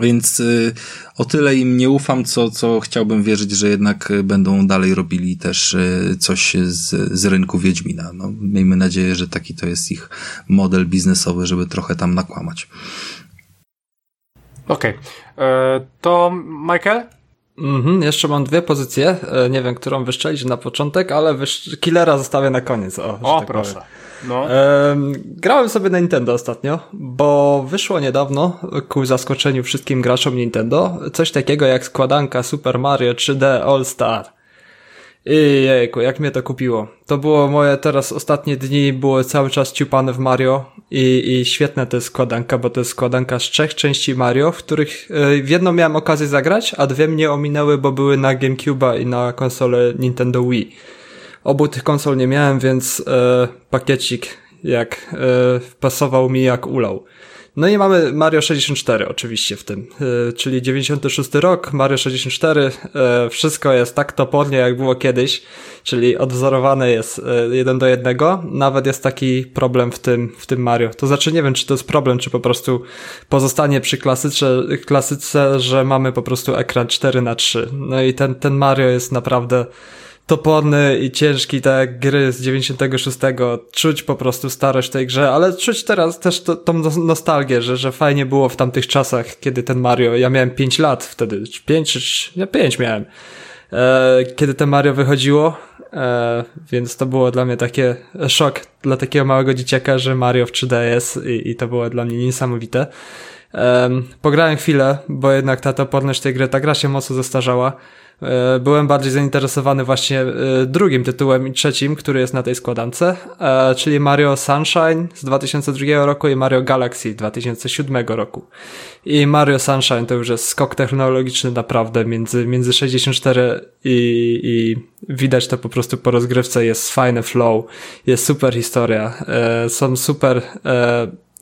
Więc y, o tyle im nie ufam, co, co chciałbym wierzyć, że jednak y, będą dalej robili też y, coś z, z rynku Wiedźmina. No, miejmy nadzieję, że taki to jest ich model biznesowy, żeby trochę tam nakłamać. Okej. Okay. E, to Michael? Mhm, jeszcze mam dwie pozycje. E, nie wiem, którą wyszczelić na początek, ale wysz... Killera zostawię na koniec. O, o tak proszę. Powiem. No. grałem sobie na Nintendo ostatnio, bo wyszło niedawno ku zaskoczeniu wszystkim graczom Nintendo coś takiego jak składanka Super Mario 3D All Star. I jejku, jak mnie to kupiło. To było moje teraz ostatnie dni, było cały czas ciupane w Mario i, i świetne to jest składanka, bo to jest składanka z trzech części Mario, w których e, w jedną miałem okazję zagrać, a dwie mnie ominęły, bo były na GameCube'a i na konsolę Nintendo Wii. Obu tych konsol nie miałem, więc e, pakiecik jak e, pasował mi jak ulał. No i mamy Mario 64 oczywiście w tym, e, czyli 96 rok, Mario 64, e, wszystko jest tak topornie jak było kiedyś, czyli odwzorowane jest e, jeden do jednego, nawet jest taki problem w tym, w tym Mario. To znaczy nie wiem, czy to jest problem, czy po prostu pozostanie przy klasyce, klasyce, że mamy po prostu ekran 4 na 3 No i ten, ten Mario jest naprawdę toporny i ciężki, tak gry z 96. Czuć po prostu starość tej grze, ale czuć teraz też to, tą nostalgię, że, że fajnie było w tamtych czasach, kiedy ten Mario, ja miałem 5 lat wtedy, 5 czy, ja 5 miałem, e, kiedy ten Mario wychodziło, e, więc to było dla mnie takie szok dla takiego małego dzieciaka, że Mario w 3D jest i, i to było dla mnie niesamowite. E, pograłem chwilę, bo jednak ta toporność tej gry, ta gra się mocno zestarzała, byłem bardziej zainteresowany właśnie e, drugim tytułem i trzecim, który jest na tej składance, e, czyli Mario Sunshine z 2002 roku i Mario Galaxy z 2007 roku. I Mario Sunshine to już jest skok technologiczny naprawdę między, między 64 i, i widać to po prostu po rozgrywce, jest fajny flow, jest super historia, są super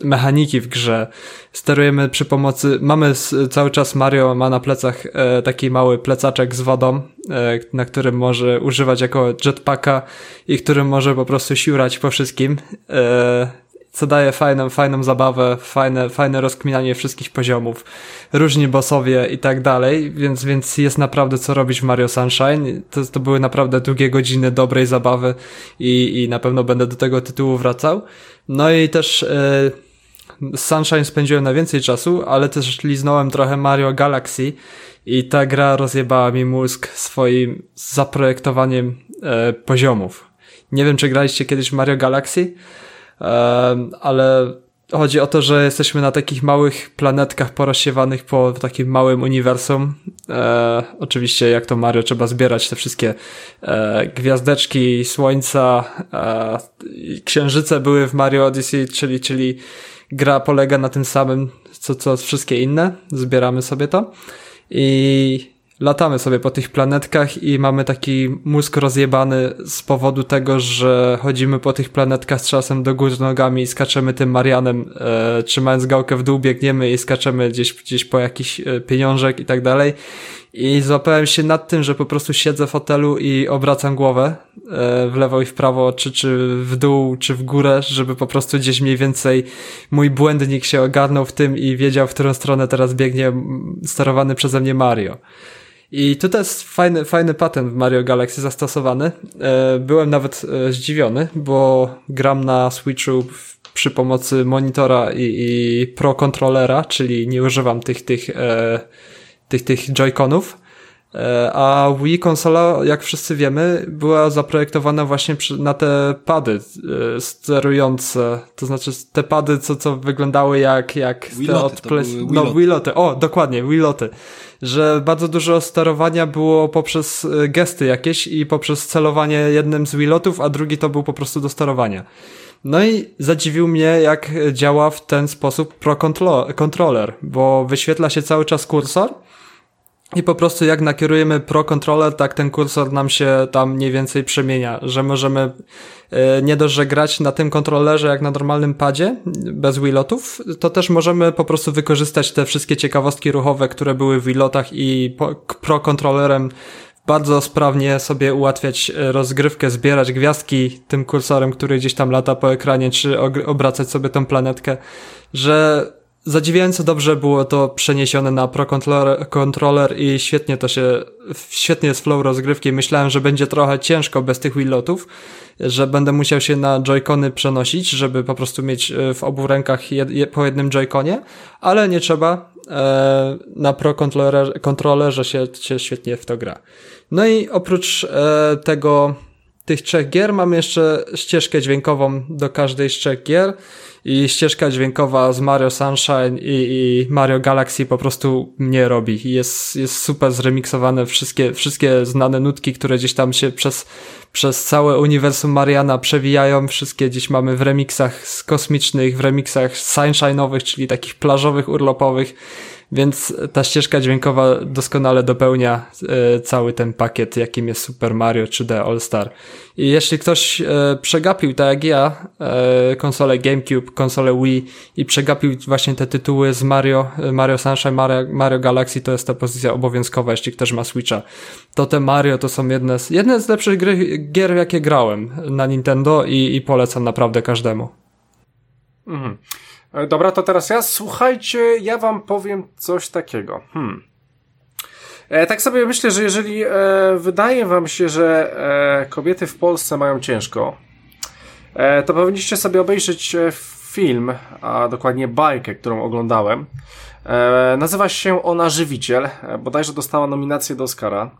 mechaniki w grze. Sterujemy przy pomocy, mamy cały czas Mario ma na plecach e, taki mały plecaczek z wodą, e, na którym może używać jako jetpacka i którym może po prostu siurać po wszystkim. E, co daje fajną, fajną zabawę, fajne, fajne rozkminanie wszystkich poziomów, różni bossowie i tak dalej, więc, więc jest naprawdę co robić w Mario Sunshine. To, to były naprawdę długie godziny dobrej zabawy i, i na pewno będę do tego tytułu wracał. No i też e, Sunshine spędziłem na więcej czasu, ale też liznąłem trochę Mario Galaxy i ta gra rozjebała mi mózg swoim zaprojektowaniem e, poziomów. Nie wiem, czy graliście kiedyś Mario Galaxy, e, ale chodzi o to, że jesteśmy na takich małych planetkach porozsiewanych po takim małym uniwersum. E, oczywiście, jak to Mario, trzeba zbierać te wszystkie e, gwiazdeczki, słońca, e, księżyce były w Mario Odyssey, czyli, czyli gra polega na tym samym, co, co wszystkie inne. Zbieramy sobie to i latamy sobie po tych planetkach i mamy taki mózg rozjebany z powodu tego, że chodzimy po tych planetkach z czasem do góry nogami i skaczemy tym Marianem, e, trzymając gałkę w dół, biegniemy i skaczemy gdzieś, gdzieś po jakiś e, pieniążek i tak dalej. I złapałem się nad tym, że po prostu siedzę w fotelu i obracam głowę e, w lewo i w prawo, czy, czy w dół, czy w górę, żeby po prostu gdzieś mniej więcej mój błędnik się ogarnął w tym i wiedział, w którą stronę teraz biegnie sterowany przeze mnie Mario. I tutaj jest fajny, fajny patent w Mario Galaxy zastosowany. E, byłem nawet e, zdziwiony, bo gram na Switchu przy pomocy monitora i, i Pro Controllera, czyli nie używam tych, tych, tych, tych Joy-Conów. E, a Wii konsola, jak wszyscy wiemy, była zaprojektowana właśnie na te pady e, sterujące, to znaczy te pady, co, co wyglądały jak, jak te od No, Wiloty, o, dokładnie, Wiloty. Że bardzo dużo sterowania było poprzez e, gesty jakieś i poprzez celowanie jednym z Wilotów, a drugi to był po prostu do sterowania. No i zadziwił mnie, jak działa w ten sposób Pro Controller, bo wyświetla się cały czas kursor, i po prostu jak nakierujemy Pro Controller, tak ten kursor nam się tam mniej więcej przemienia, że możemy e, nie dość, że grać na tym kontrolerze jak na normalnym padzie, bez wheelotów, to też możemy po prostu wykorzystać te wszystkie ciekawostki ruchowe, które były w wheelotach i Pro Controllerem bardzo sprawnie sobie ułatwiać e, rozgrywkę, zbierać gwiazdki tym kursorem, który gdzieś tam lata po ekranie, czy obracać sobie tą planetkę, że zadziwiająco dobrze było to przeniesione na Pro Controller, controller i świetnie to się, świetnie jest flow rozgrywki. Myślałem, że będzie trochę ciężko bez tych wheelotów, że będę musiał się na joycony przenosić, żeby po prostu mieć e, w obu rękach jed, je, po jednym joyconie, ale nie trzeba. E, na Pro Controller, Controllerze się, się świetnie w to gra. No i oprócz e, tego, tych trzech gier mamy jeszcze ścieżkę dźwiękową do każdej z trzech gier i ścieżka dźwiękowa z Mario Sunshine i, i Mario Galaxy po prostu mnie robi. Jest, jest super zremiksowane wszystkie, wszystkie znane nutki, które gdzieś tam się przez, przez całe uniwersum Mariana przewijają. Wszystkie gdzieś mamy w remixach z kosmicznych, w remixach sunshine'owych, czyli takich plażowych, urlopowych więc ta ścieżka dźwiękowa doskonale dopełnia e, cały ten pakiet, jakim jest Super Mario 3D All Star. I jeśli ktoś e, przegapił, tak jak ja, e, konsolę GameCube, konsolę Wii i przegapił właśnie te tytuły z Mario, Mario Sunshine, Mario, Mario Galaxy, to jest ta pozycja obowiązkowa, jeśli ktoś ma Switcha. To te Mario to są jedne z, jedne z lepszych gry, gier, jakie grałem na Nintendo i, i polecam naprawdę każdemu. Mhm. E, dobra, to teraz ja. Słuchajcie, ja wam powiem coś takiego. Hmm. E, tak sobie myślę, że jeżeli e, wydaje wam się, że e, kobiety w Polsce mają ciężko, e, to powinniście sobie obejrzeć e, film, a dokładnie bajkę, którą oglądałem. nazywa się ona Żywiciel. Bodajże dostała nominację do Oscara.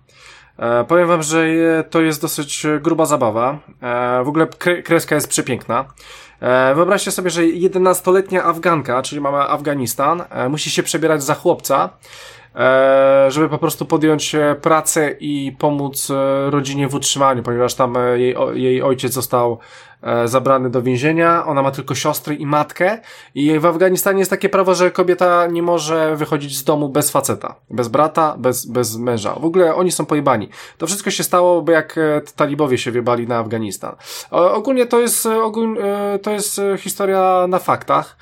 powiem wam, że to jest dosyć gruba zabawa. w ogóle kreska jest przepiękna. E, wyobraźcie sobie, że 11-letnia Afganka, czyli mamy Afganistan, e, musi się przebierać za chłopca, e, żeby po prostu podjąć pracę i pomóc rodzinie w utrzymaniu, ponieważ tam jej, jej ojciec został zabrany do więzienia, ona ma tylko siostry i matkę i w Afganistanie jest takie prawo, że kobieta nie może wychodzić z domu bez faceta, bez brata, bez, bez męża. W ogóle oni są pojebani. To wszystko się stało, bo jak e, talibowie się wiebali na Afganistan. Ogólnie to jest, ogólnie, to jest historia na faktach.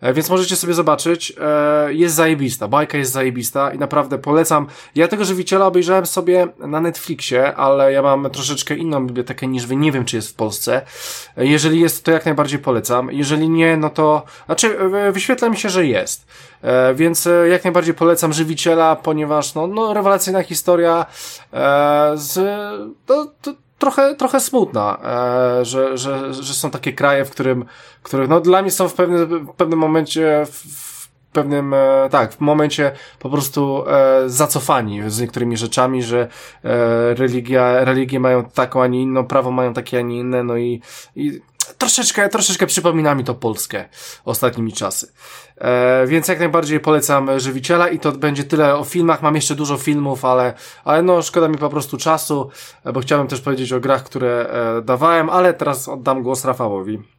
E, więc możecie sobie zobaczyć. Jest zajebista, bajka jest zajebista i naprawdę polecam. Ja tego żywiciela obejrzałem sobie na Netflixie, ale ja mam troszeczkę inną bibliotekę niż wy, nie wiem czy jest w Polsce. Jeżeli jest, to jak najbardziej polecam. Jeżeli nie, no to, znaczy, wyświetla mi się, że jest. E, więc e, jak najbardziej polecam Żywiciela, ponieważ, no, no rewelacyjna historia e, z, to, to, trochę, trochę smutna, e, że, że, że są takie kraje, w którym, których, no dla mnie są w pewnym, w pewnym momencie w, pewnym, e, tak, w momencie po prostu e, zacofani z niektórymi rzeczami, że e, religia, religie mają taką, a nie inną, prawo mają takie, a nie inne, no i, i troszeczkę, troszeczkę przypomina mi to Polskę ostatnimi czasy. E, więc jak najbardziej polecam Żywiciela i to będzie tyle o filmach. Mam jeszcze dużo filmów, ale, ale no szkoda mi po prostu czasu, bo chciałem też powiedzieć o grach, które e, dawałem, ale teraz oddam głos Rafałowi.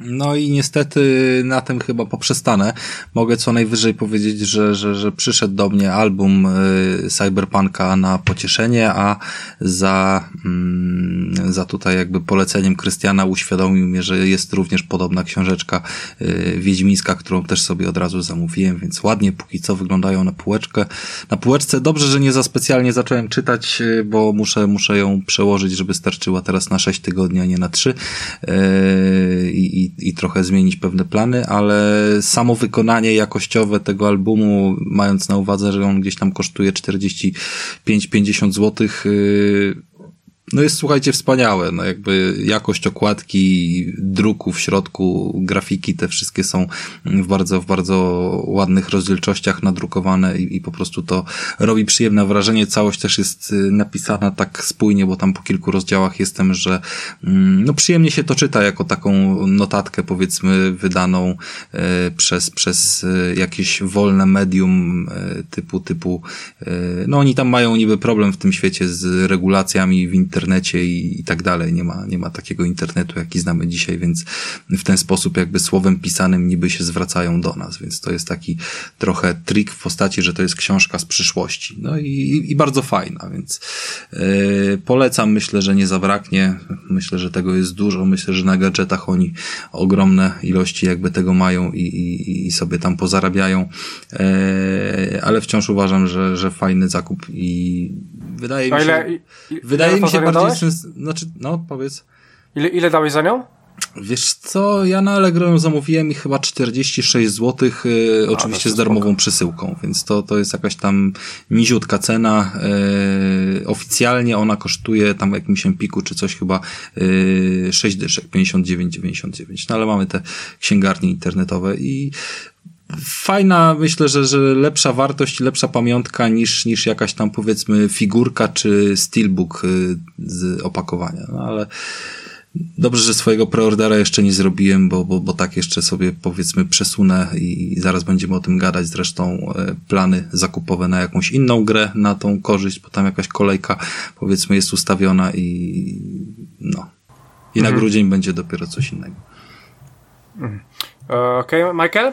No i niestety na tym chyba poprzestanę. Mogę co najwyżej powiedzieć, że, że, że przyszedł do mnie album y, Cyberpunka na pocieszenie, a za, mm, za tutaj jakby poleceniem Krystiana uświadomił mnie, że jest również podobna książeczka y, wiedźmińska, którą też sobie od razu zamówiłem, więc ładnie póki co wyglądają na półeczkę. Na półeczce dobrze, że nie za specjalnie zacząłem czytać, y, bo muszę, muszę ją przełożyć, żeby starczyła teraz na 6 tygodni, a nie na 3. I, i i, trochę zmienić pewne plany, ale samo wykonanie jakościowe tego albumu, mając na uwadze, że on gdzieś tam kosztuje 45-50 złotych, yy, no jest, słuchajcie, wspaniałe. No jakby jakość okładki, druku w środku, grafiki, te wszystkie są w bardzo, w bardzo ładnych rozdzielczościach nadrukowane i, i po prostu to robi przyjemne wrażenie. Całość też jest y, napisana tak spójnie, bo tam po kilku rozdziałach jestem, że mm, no przyjemnie się to czyta jako taką notatkę, powiedzmy, wydaną e, przez, przez e, jakieś wolne medium typu, typu, no oni tam mają niby problem w tym świecie z regulacjami w internecie, internecie i, i tak dalej. Nie ma, nie ma takiego internetu, jaki znamy dzisiaj, więc w ten sposób jakby słowem pisanym niby się zwracają do nas, więc to jest taki trochę trik w postaci, że to jest książka z przyszłości. No i, i bardzo fajna, więc yy, polecam, myślę, że nie zabraknie. Myślę, że tego jest dużo. Myślę, że na gadżetach oni ogromne ilości jakby tego mają i, i, i sobie tam pozarabiają. Yy, ale wciąż uważam, że, że fajny zakup i wydaje mi się, ile, i, wydaje mi się bardziej sens, znaczy, no powiedz. Ile, ile dałeś za nią? Wiesz co, ja na Allegro ją zamówiłem i chyba 46 zł, yy, A, oczywiście z darmową spoko. przesyłką, więc to, to jest jakaś tam niziutka cena. Yy, oficjalnie ona kosztuje tam w jakimś Empiku czy coś chyba yy, 6 dyszek, 59,99. No ale mamy te księgarnie internetowe i fajna, myślę, że, że lepsza wartość i lepsza pamiątka niż, niż jakaś tam powiedzmy figurka czy steelbook y, z opakowania. No ale dobrze, że swojego preordera jeszcze nie zrobiłem, bo, bo, bo tak jeszcze sobie powiedzmy przesunę i zaraz będziemy o tym gadać. Zresztą e, plany zakupowe na jakąś inną grę, na tą korzyść, bo tam jakaś kolejka powiedzmy jest ustawiona i no. I mhm. na grudzień będzie dopiero coś innego. Mhm. Okej, okay, Michael?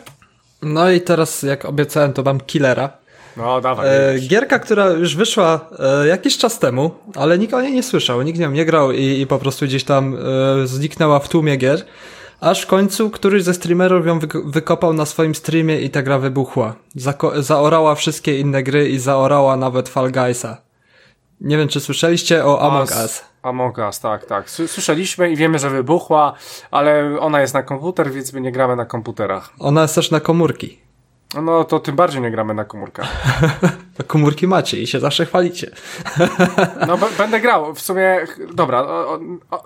No i teraz, jak obiecałem, to mam Killera. No, dawaj. E, gierka, która już wyszła e, jakiś czas temu, ale nikt o niej nie słyszał, nikt nią nie grał i, i po prostu gdzieś tam e, zniknęła w tłumie gier. Aż w końcu któryś ze streamerów ją wykopał na swoim streamie i ta gra wybuchła. Zako zaorała wszystkie inne gry i zaorała nawet Fall Guysa. Nie wiem, czy słyszeliście o Among Us. Among Us, tak, tak. Słyszeliśmy i wiemy, że wybuchła, ale ona jest na komputer, więc my nie gramy na komputerach. Ona jest też na komórki. No to tym bardziej nie gramy na komórkach. komórki macie i się zawsze chwalicie. no będę grał. W sumie, dobra, o, o,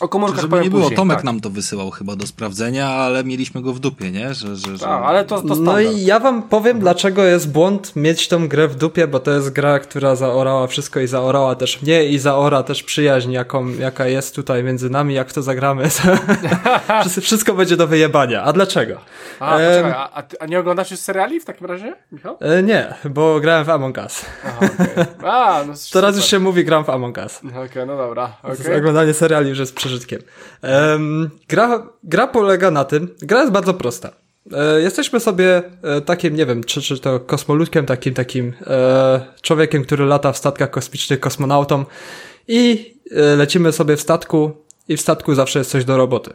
o komórkach Żeby nie było, później, Tomek tak. nam to wysyłał chyba do sprawdzenia, ale mieliśmy go w dupie, nie? Że, że, że... Tak, ale to, to No i ja wam powiem, dlaczego jest błąd mieć tą grę w dupie, bo to jest gra, która zaorała wszystko i zaorała też mnie i zaora też przyjaźń, jaką, jaka jest tutaj między nami, jak to zagramy. wszystko będzie do wyjebania. A dlaczego? A, poczekaj, a, a nie oglądasz już seriali w takim razie, Michał? E, nie, bo grałem w Among Us. Aha, okay. A, no Teraz już się mówi gram w Among Us. Okej, okay, no dobra. Okay. Oglądanie seriali już jest przeżytkiem. Um, gra, gra polega na tym, gra jest bardzo prosta. E, jesteśmy sobie e, takim, nie wiem, czy, czy to kosmoludkiem, takim, takim e, człowiekiem, który lata w statkach kosmicznych, kosmonautą i e, lecimy sobie w statku i w statku zawsze jest coś do roboty.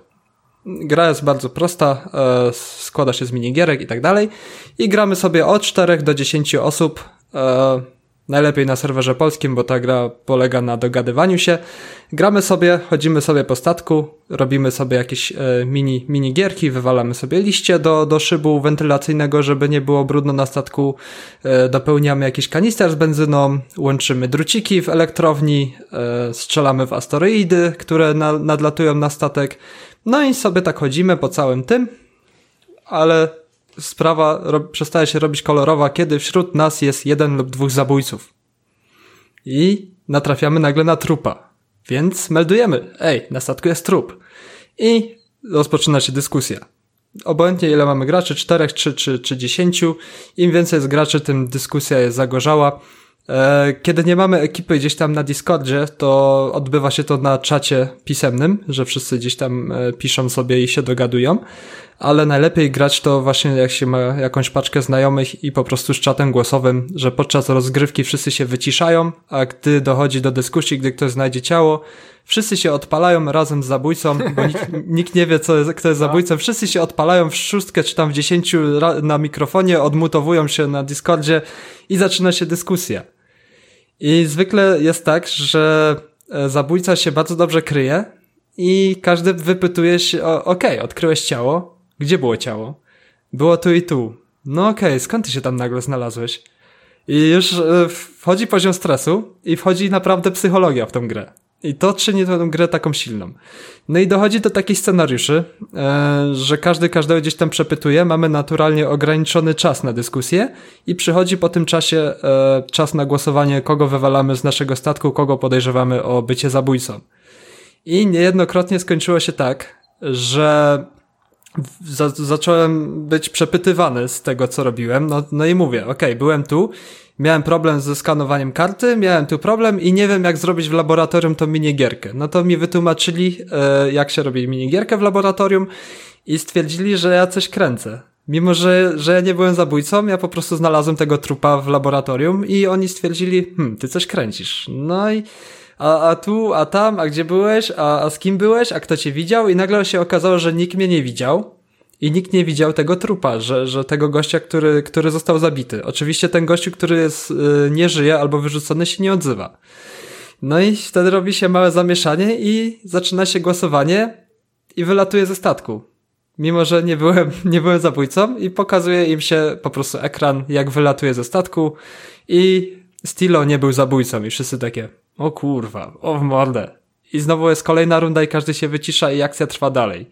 Gra jest bardzo prosta, e, składa się z minigierek i tak dalej. I gramy sobie od 4 do 10 osób. E, najlepiej na serwerze polskim, bo ta gra polega na dogadywaniu się. Gramy sobie, chodzimy sobie po statku, robimy sobie jakieś e, mini, mini gierki, wywalamy sobie liście do, do szybu wentylacyjnego, żeby nie było brudno na statku, e, dopełniamy jakiś kanister z benzyną, łączymy druciki w elektrowni, e, strzelamy w asteroidy, które na, nadlatują na statek, no i sobie tak chodzimy po całym tym, ale sprawa przestaje się robić kolorowa, kiedy wśród nas jest jeden lub dwóch zabójców. I natrafiamy nagle na trupa. Więc meldujemy, ej, na statku jest trup. I rozpoczyna się dyskusja. Obojętnie ile mamy graczy, czterech, czy, czy, czy dziesięciu, im więcej jest graczy, tym dyskusja jest zagorzała. E, kiedy nie mamy ekipy gdzieś tam na Discordzie, to odbywa się to na czacie pisemnym, że wszyscy gdzieś tam e, piszą sobie i się dogadują, ale najlepiej grać to właśnie jak się ma jakąś paczkę znajomych i po prostu z czatem głosowym, że podczas rozgrywki wszyscy się wyciszają, a gdy dochodzi do dyskusji, gdy ktoś znajdzie ciało, wszyscy się odpalają razem z zabójcą, bo nikt, nikt nie wie, co jest, kto jest zabójcą, wszyscy się odpalają w szóstkę czy tam w dziesięciu na mikrofonie, odmutowują się na Discordzie i zaczyna się dyskusja. I zwykle jest tak, że e, zabójca się bardzo dobrze kryje i każdy wypytuje się, okej, okay, odkryłeś ciało, gdzie było ciało? Było tu i tu. No okej, okay, skąd ty się tam nagle znalazłeś? I już e, wchodzi poziom stresu i wchodzi naprawdę psychologia w tą grę. I to czyni tę grę taką silną. No i dochodzi do takich scenariuszy, e, że każdy każdego gdzieś tam przepytuje, mamy naturalnie ograniczony czas na dyskusję i przychodzi po tym czasie e, czas na głosowanie, kogo wywalamy z naszego statku, kogo podejrzewamy o bycie zabójcą. I niejednokrotnie skończyło się tak, że za zacząłem być przepytywany z tego, co robiłem. No, no i mówię, okej, okay, byłem tu miałem problem ze skanowaniem karty, miałem tu problem i nie wiem jak zrobić w laboratorium tą minigierkę. No to mi wytłumaczyli, e, jak się robi minigierkę w laboratorium i stwierdzili, że ja coś kręcę. Mimo, że, że ja nie byłem zabójcą, ja po prostu znalazłem tego trupa w laboratorium i oni stwierdzili, hm, ty coś kręcisz. No i a, a tu, a tam, a gdzie byłeś, a, a z kim byłeś, a kto cię widział i nagle się okazało, że nikt mnie nie widział i nikt nie widział tego trupa, że, że tego gościa, który, który został zabity. Oczywiście ten gościu, który jest, yy, nie żyje albo wyrzucony się nie odzywa. No i wtedy robi się małe zamieszanie i zaczyna się głosowanie i wylatuje ze statku. Mimo, że nie byłem, nie byłem zabójcą i pokazuje im się po prostu ekran, jak wylatuje ze statku i Stilo nie był zabójcą i wszyscy takie, o kurwa, o w mordę. I znowu jest kolejna runda i każdy się wycisza i akcja trwa dalej.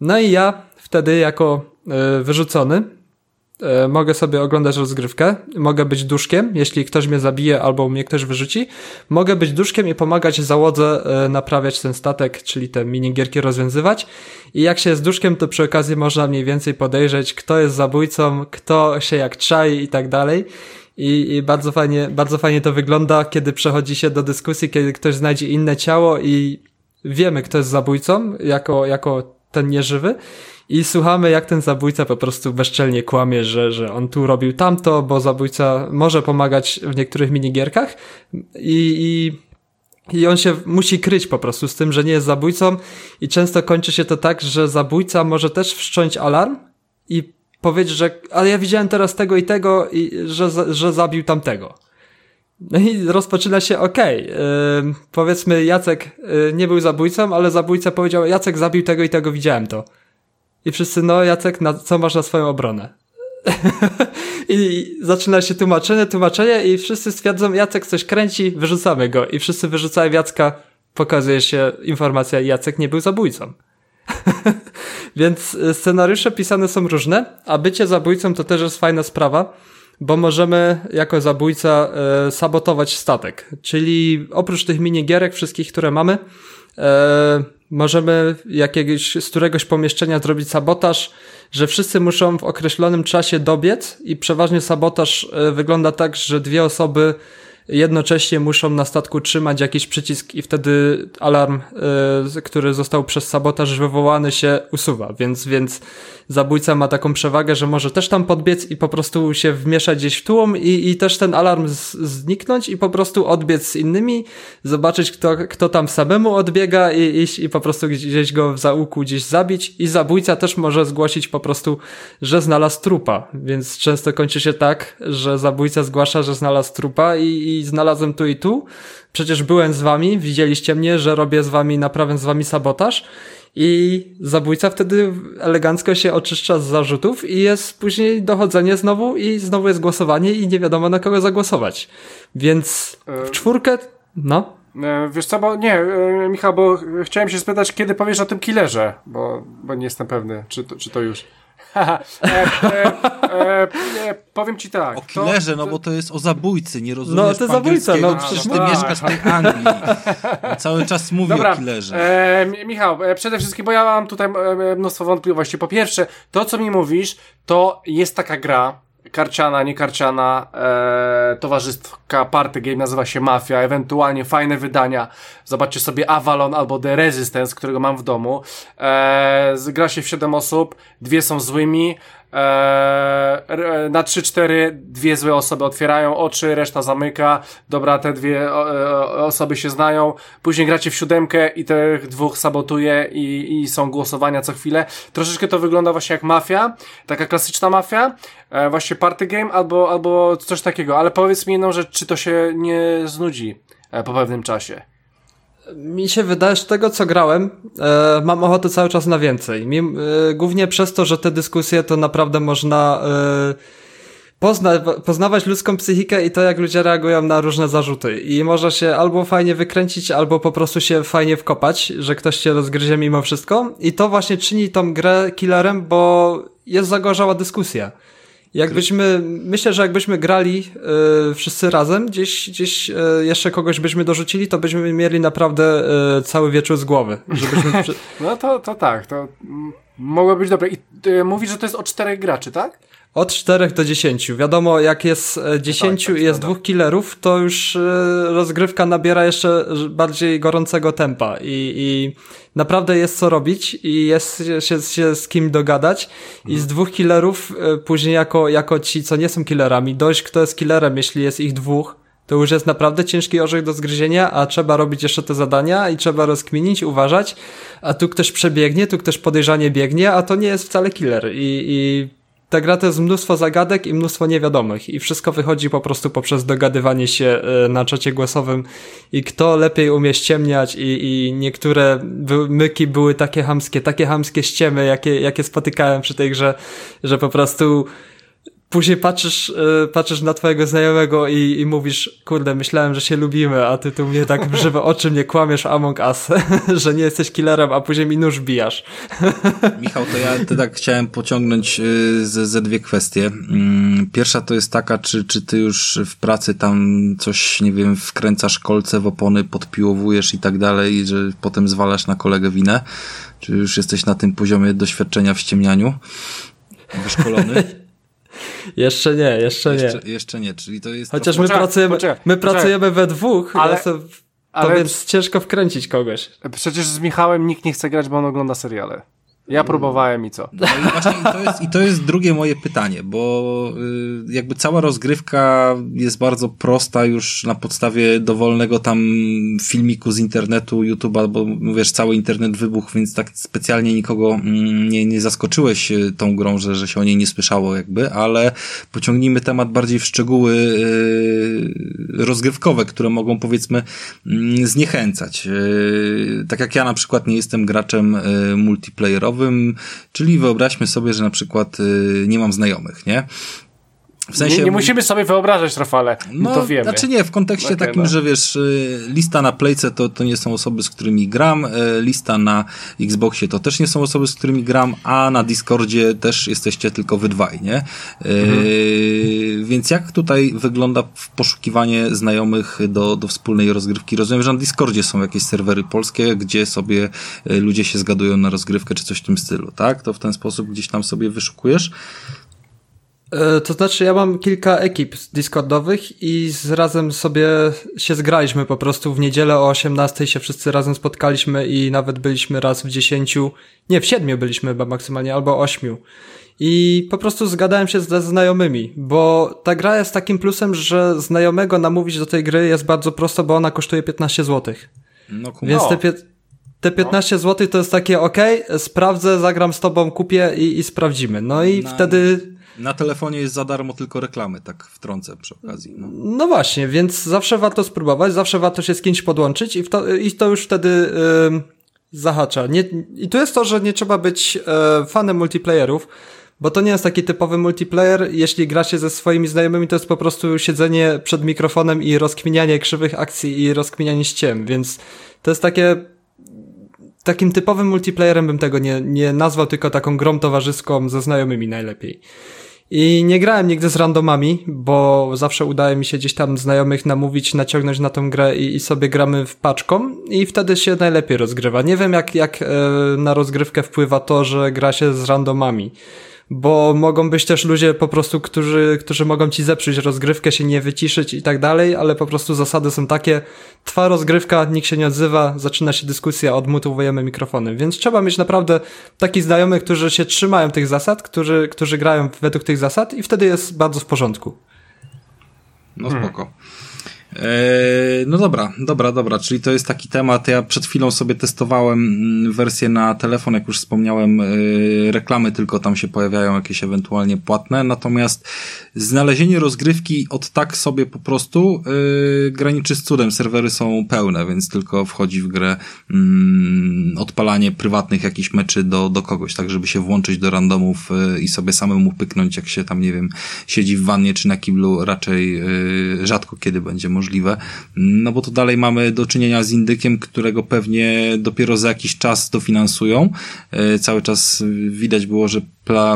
No i ja wtedy jako e, wyrzucony e, mogę sobie oglądać rozgrywkę, mogę być duszkiem, jeśli ktoś mnie zabije albo mnie ktoś wyrzuci, mogę być duszkiem i pomagać załodze e, naprawiać ten statek, czyli te minigierki rozwiązywać i jak się jest duszkiem, to przy okazji można mniej więcej podejrzeć, kto jest zabójcą, kto się jak czai i tak dalej. I, I, bardzo fajnie, bardzo fajnie to wygląda, kiedy przechodzi się do dyskusji, kiedy ktoś znajdzie inne ciało i wiemy, kto jest zabójcą, jako, jako ten nieżywy. I słuchamy, jak ten zabójca po prostu bezczelnie kłamie, że, że on tu robił tamto, bo zabójca może pomagać w niektórych minigierkach. I, i i on się musi kryć po prostu z tym, że nie jest zabójcą. I często kończy się to tak, że zabójca może też wszcząć alarm i powiedzieć, że ale ja widziałem teraz tego i tego i że, że zabił tamtego. No i rozpoczyna się, okej, okay, powiedzmy Jacek yy, nie był zabójcą, ale zabójca powiedział, Jacek zabił tego i tego, widziałem to. I wszyscy, no Jacek, na, co masz na swoją obronę? I zaczyna się tłumaczenie, tłumaczenie i wszyscy stwierdzą, Jacek coś kręci, wyrzucamy go. I wszyscy wyrzucają Jacka, pokazuje się informacja, Jacek nie był zabójcą. Więc y, scenariusze pisane są różne, a bycie zabójcą to też jest fajna sprawa, bo możemy jako zabójca e, sabotować statek. Czyli oprócz tych minigierek wszystkich, które mamy, e, możemy jakiegoś, z któregoś pomieszczenia zrobić sabotaż, że wszyscy muszą w określonym czasie dobiec i przeważnie sabotaż wygląda tak, że dwie osoby jednocześnie muszą na statku trzymać jakiś przycisk i wtedy alarm, y, który został przez sabotaż wywołany się usuwa, więc, więc zabójca ma taką przewagę, że może też tam podbiec i po prostu się wmieszać gdzieś w tłum i, i też ten alarm z, zniknąć i po prostu odbiec z innymi, zobaczyć kto, kto tam samemu odbiega i iść i po prostu gdzieś go w zaułku gdzieś zabić. I zabójca też może zgłosić po prostu, że znalazł trupa, więc często kończy się tak, że zabójca zgłasza, że znalazł trupa i, i znalazłem tu i tu, przecież byłem z wami, widzieliście mnie, że robię z wami, naprawiam z wami sabotaż i zabójca wtedy elegancko się oczyszcza z zarzutów i jest później dochodzenie znowu i znowu jest głosowanie i nie wiadomo na kogo zagłosować. Więc w czwórkę, no. E, wiesz co, bo nie, e, Michał, bo chciałem się spytać, kiedy powiesz o tym killerze, bo, bo nie jestem pewny, czy to, czy to już. E, e, e, powiem ci tak. O killerze, to, no bo to jest o zabójcy, nie rozumiesz No to zabójca, no przecież ty tak. mieszkasz w tej Anglii. Cały czas mówię Dobra, o killerze. E, Michał, e, przede wszystkim, bo ja mam tutaj mnóstwo wątpliwości. Po pierwsze, to co mi mówisz, to jest taka gra, karciana, niekarciana, e, towarzystwa party game nazywa się Mafia, ewentualnie fajne wydania. Zobaczcie sobie Avalon albo The Resistance, którego mam w domu. E, gra się w 7 osób, dwie są złymi, Eee, na 3-4 dwie złe osoby otwierają oczy, reszta zamyka. Dobra, te dwie o, osoby się znają. Później gracie w siódemkę i tych dwóch sabotuje i, i są głosowania co chwilę. Troszeczkę to wygląda właśnie jak mafia, taka klasyczna mafia, e, właśnie party game albo, albo coś takiego. Ale powiedz mi jedną rzecz, czy to się nie znudzi e, po pewnym czasie? Mi się wydaje, że tego co grałem, e, mam ochotę cały czas na więcej. Mi, e, głównie przez to, że te dyskusje to naprawdę można e, pozna, poznawać ludzką psychikę i to, jak ludzie reagują na różne zarzuty. I może się albo fajnie wykręcić, albo po prostu się fajnie wkopać, że ktoś cię rozgryzie mimo wszystko. I to właśnie czyni tą grę killerem, bo jest zagorzała dyskusja. Jakbyśmy, myślę, że jakbyśmy grali y, wszyscy razem, gdzieś, gdzieś y, jeszcze kogoś byśmy dorzucili, to byśmy mieli naprawdę y, cały wieczór z głowy. Żebyśmy no to, to tak, to mogło być dobre. I mówisz, że to jest o czterech graczy, tak? Od 4 do 10. Wiadomo, jak jest 10 tak, tak, i jest dwóch killerów, to już e, rozgrywka nabiera jeszcze bardziej gorącego tempa. I, i naprawdę jest co robić i jest się, się z kim dogadać. I z mhm. dwóch killerów e, później jako, jako ci, co nie są killerami, dojść kto jest killerem, jeśli jest ich dwóch, to już jest naprawdę ciężki orzech do zgryzienia, a trzeba robić jeszcze te zadania i trzeba rozkminić, uważać, a tu ktoś przebiegnie, tu ktoś podejrzanie biegnie, a to nie jest wcale killer. I, i ta gra to jest mnóstwo zagadek i mnóstwo niewiadomych i wszystko wychodzi po prostu poprzez dogadywanie się e, na czacie głosowym i kto lepiej umie ściemniać i, i niektóre myki były takie hamskie, takie hamskie ściemy, jakie, jakie spotykałem przy tej grze, że po prostu później patrzysz, yy, patrzysz na twojego znajomego i, i mówisz, kurde, myślałem, że się lubimy, a ty tu mnie tak w żywe oczy mnie kłamiesz Among Us, że nie jesteś killerem, a później mi nóż bijasz. Michał, to ja ty tak chciałem pociągnąć y, ze, ze dwie kwestie. Mm, pierwsza to jest taka, czy, czy ty już w pracy tam coś, nie wiem, wkręcasz kolce w opony, podpiłowujesz i tak dalej, że potem zwalasz na kolegę winę? Czy już jesteś na tym poziomie doświadczenia w ściemnianiu? Wyszkolony? Jeszcze nie, jeszcze, jeszcze nie. Jeszcze nie, czyli to jest... Chociaż my pracujemy, poczekaj, my pracujemy we dwóch, ale, ja to ale, więc ciężko wkręcić kogoś. Przecież z Michałem nikt nie chce grać, bo on ogląda seriale. Ja próbowałem i co? No i, właśnie, i, to jest, I to jest drugie moje pytanie, bo y, jakby cała rozgrywka jest bardzo prosta już na podstawie dowolnego tam filmiku z internetu, YouTube'a, bo wiesz, cały internet wybuchł, więc tak specjalnie nikogo mm, nie, nie zaskoczyłeś y, tą grą, że, że się o niej nie słyszało jakby, ale pociągnijmy temat bardziej w szczegóły y, rozgrywkowe, które mogą powiedzmy mm, zniechęcać. Tak jak ja na przykład nie jestem graczem multiplayerowym, czyli wyobraźmy sobie, że na przykład y, nie mam znajomych, nie? W sensie, nie, nie, musimy sobie wyobrażać, Rafale. No, to wiemy. Znaczy nie, w kontekście okay, takim, no. że wiesz, y, lista na Playce to, to nie są osoby, z którymi gram, y, lista na Xboxie to też nie są osoby, z którymi gram, a na Discordzie też jesteście tylko wy dwaj, nie? Mhm. Yy, więc jak tutaj wygląda poszukiwanie znajomych do, do wspólnej rozgrywki? Rozumiem, że na Discordzie są jakieś serwery polskie, gdzie sobie ludzie się zgadują na rozgrywkę, czy coś w tym stylu, tak? To w ten sposób gdzieś tam sobie wyszukujesz? E, to znaczy, ja mam kilka ekip Discordowych i z razem sobie się zgraliśmy po prostu w niedzielę o 18 się wszyscy razem spotkaliśmy i nawet byliśmy raz w 10, nie, w 7 byliśmy chyba maksymalnie, albo 8. I po prostu zgadałem się ze znajomymi, bo ta gra jest takim plusem, że znajomego namówić do tej gry jest bardzo prosto, bo ona kosztuje 15 zł. No, Więc te, pie te 15 no. zł to jest takie, ok, sprawdzę, zagram z tobą, kupię i, i sprawdzimy. No i no. wtedy na telefonie jest za darmo tylko reklamy, tak wtrącę przy okazji. No, no właśnie, więc zawsze warto spróbować, zawsze warto się z kimś podłączyć i, to, i to już wtedy yy, zahacza. Nie, I tu jest to, że nie trzeba być yy, fanem multiplayerów, bo to nie jest taki typowy multiplayer. Jeśli gra się ze swoimi znajomymi, to jest po prostu siedzenie przed mikrofonem i rozkminianie krzywych akcji i rozkminianie ściem, więc to jest takie takim typowym multiplayerem bym tego nie, nie nazwał, tylko taką grą towarzyską ze znajomymi najlepiej. I nie grałem nigdy z randomami, bo zawsze udaje mi się gdzieś tam znajomych namówić, naciągnąć na tą grę i, i sobie gramy w paczką i wtedy się najlepiej rozgrywa. Nie wiem jak, jak e, na rozgrywkę wpływa to, że gra się z randomami. Bo mogą być też ludzie po prostu, którzy, którzy mogą ci zepsuć rozgrywkę, się nie wyciszyć i tak dalej, ale po prostu zasady są takie, trwa rozgrywka, nikt się nie odzywa, zaczyna się dyskusja, odmutowujemy mikrofony, więc trzeba mieć naprawdę takich znajomych, którzy się trzymają tych zasad, którzy, którzy grają według tych zasad i wtedy jest bardzo w porządku. No spoko. Hmm. E, no dobra, dobra, dobra, czyli to jest taki temat. Ja przed chwilą sobie testowałem mm, wersję na telefon, jak już wspomniałem, e, reklamy tylko tam się pojawiają jakieś ewentualnie płatne, natomiast znalezienie rozgrywki od tak sobie po prostu e, graniczy z cudem. Serwery są pełne, więc tylko wchodzi w grę mm, odpalanie prywatnych jakichś meczy do, do kogoś, tak żeby się włączyć do randomów i sobie samemu pyknąć, jak się tam, nie wiem, siedzi w wannie czy na kiblu, raczej rzadko kiedy będzie możliwe, no bo to dalej mamy do czynienia z indykiem, którego pewnie dopiero za jakiś czas dofinansują. E, cały czas widać było, że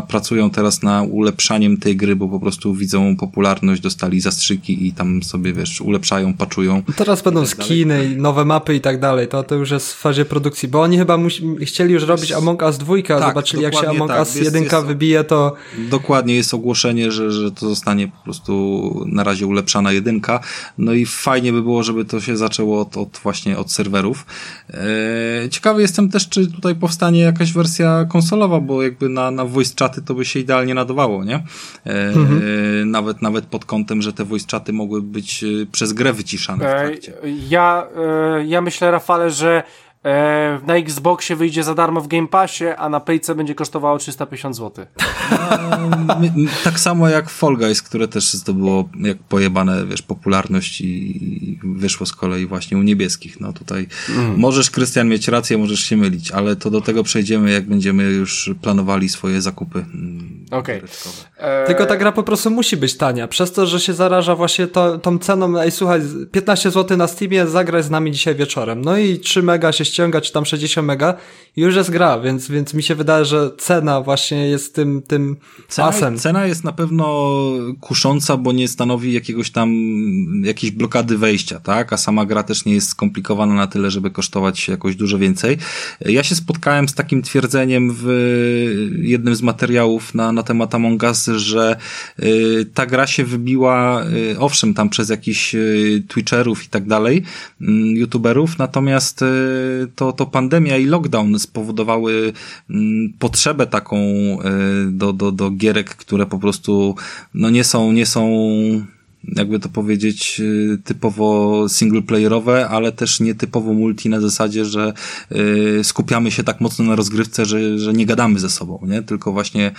pracują teraz na ulepszaniem tej gry, bo po prostu widzą popularność, dostali zastrzyki i tam sobie, wiesz, ulepszają, paczują. Teraz będą tak skiny, nowe mapy i tak dalej, to, to już jest w fazie produkcji, bo oni chyba musi, chcieli już robić Among Us 2, tak, zobaczyli jak się Among tak. Us 1 jest, wybije, to... Dokładnie, jest ogłoszenie, że, że to zostanie po prostu na razie ulepszana jedynka, no i fajnie by było, żeby to się zaczęło od, od właśnie od serwerów. Eee, ciekawy jestem też, czy tutaj powstanie jakaś wersja konsolowa, bo jakby na, na voice chaty to by się idealnie nadawało, nie? E, mhm. Nawet, nawet pod kątem, że te voice chaty mogły być e, przez grę wyciszane w trakcie. Ja, e, ja myślę, Rafale, że E, na Xboxie wyjdzie za darmo w Game Passie, a na PC będzie kosztowało 350 zł. No, tak samo jak Fall Guys, które też zdobyło jak pojebane, wiesz, popularność i wyszło z kolei właśnie u niebieskich. No tutaj mm. możesz, Krystian, mieć rację, możesz się mylić, ale to do tego przejdziemy, jak będziemy już planowali swoje zakupy. Mm, Okej. Okay. E... Tylko ta gra po prostu musi być tania, przez to, że się zaraża właśnie to, tą ceną, ej słuchaj, 15 zł na Steamie, zagraj z nami dzisiaj wieczorem. No i 3 mega się ściąga, czy tam 60 mega i już jest gra, więc, więc mi się wydaje, że cena właśnie jest tym, tym cena, asem. Cena jest na pewno kusząca, bo nie stanowi jakiegoś tam, jakiejś blokady wejścia, tak? A sama gra też nie jest skomplikowana na tyle, żeby kosztować jakoś dużo więcej. Ja się spotkałem z takim twierdzeniem w jednym z materiałów na, na temat Among Us, że y, ta gra się wybiła, y, owszem, tam przez jakichś y, Twitcherów i tak dalej, mm, YouTuberów, natomiast to, to pandemia i lockdown spowodowały mm, potrzebę taką do, do, do gierek, które po prostu no nie są, nie są jakby to powiedzieć, y, typowo singleplayerowe, ale też nietypowo multi na zasadzie, że y, skupiamy się tak mocno na rozgrywce, że, że nie gadamy ze sobą, nie? Tylko właśnie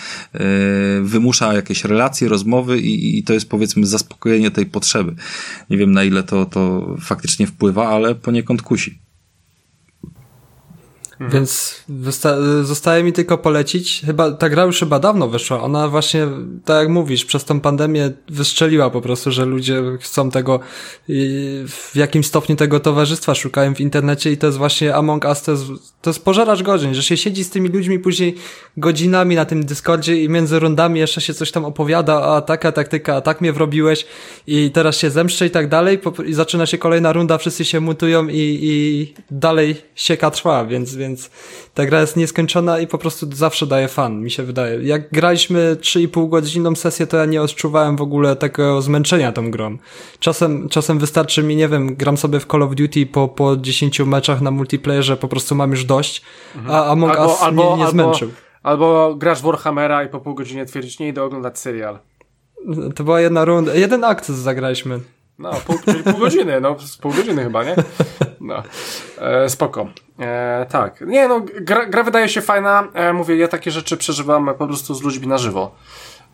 wymusza jakieś relacje, rozmowy i, i to jest powiedzmy zaspokojenie tej potrzeby. Nie wiem na ile to, to faktycznie wpływa, ale poniekąd kusi. Mhm. Więc zostaje mi tylko polecić. Chyba ta gra już chyba dawno wyszła. Ona właśnie, tak jak mówisz, przez tą pandemię wystrzeliła po prostu, że ludzie chcą tego, w jakimś stopniu tego towarzystwa szukają w internecie i to jest właśnie Among Us, to jest, to jest pożeracz godzin, że się siedzi z tymi ludźmi później godzinami na tym Discordzie i między rundami jeszcze się coś tam opowiada, a taka taktyka, a tak mnie wrobiłeś i teraz się zemszczę i tak dalej i zaczyna się kolejna runda, wszyscy się mutują i, i dalej sieka trwa, więc więc ta gra jest nieskończona i po prostu zawsze daje fan, mi się wydaje. Jak graliśmy 3,5 godzinną sesję, to ja nie odczuwałem w ogóle takiego zmęczenia tą grą. Czasem, czasem wystarczy mi, nie wiem, gram sobie w Call of Duty po, po 10 meczach na multiplayerze, po prostu mam już dość, mhm. a Among albo, Us albo, mnie nie zmęczył. Albo, albo grasz Warhammera i po pół godziny twierdzisz, nie idę oglądać serial. To była jedna runda, jeden akces zagraliśmy. No, pół, czyli pół godziny, no, z pół godziny chyba, nie? No, e, spoko. E, tak. Nie, no, gra, gra wydaje się fajna. E, mówię, ja takie rzeczy przeżywam po prostu z ludźmi na żywo.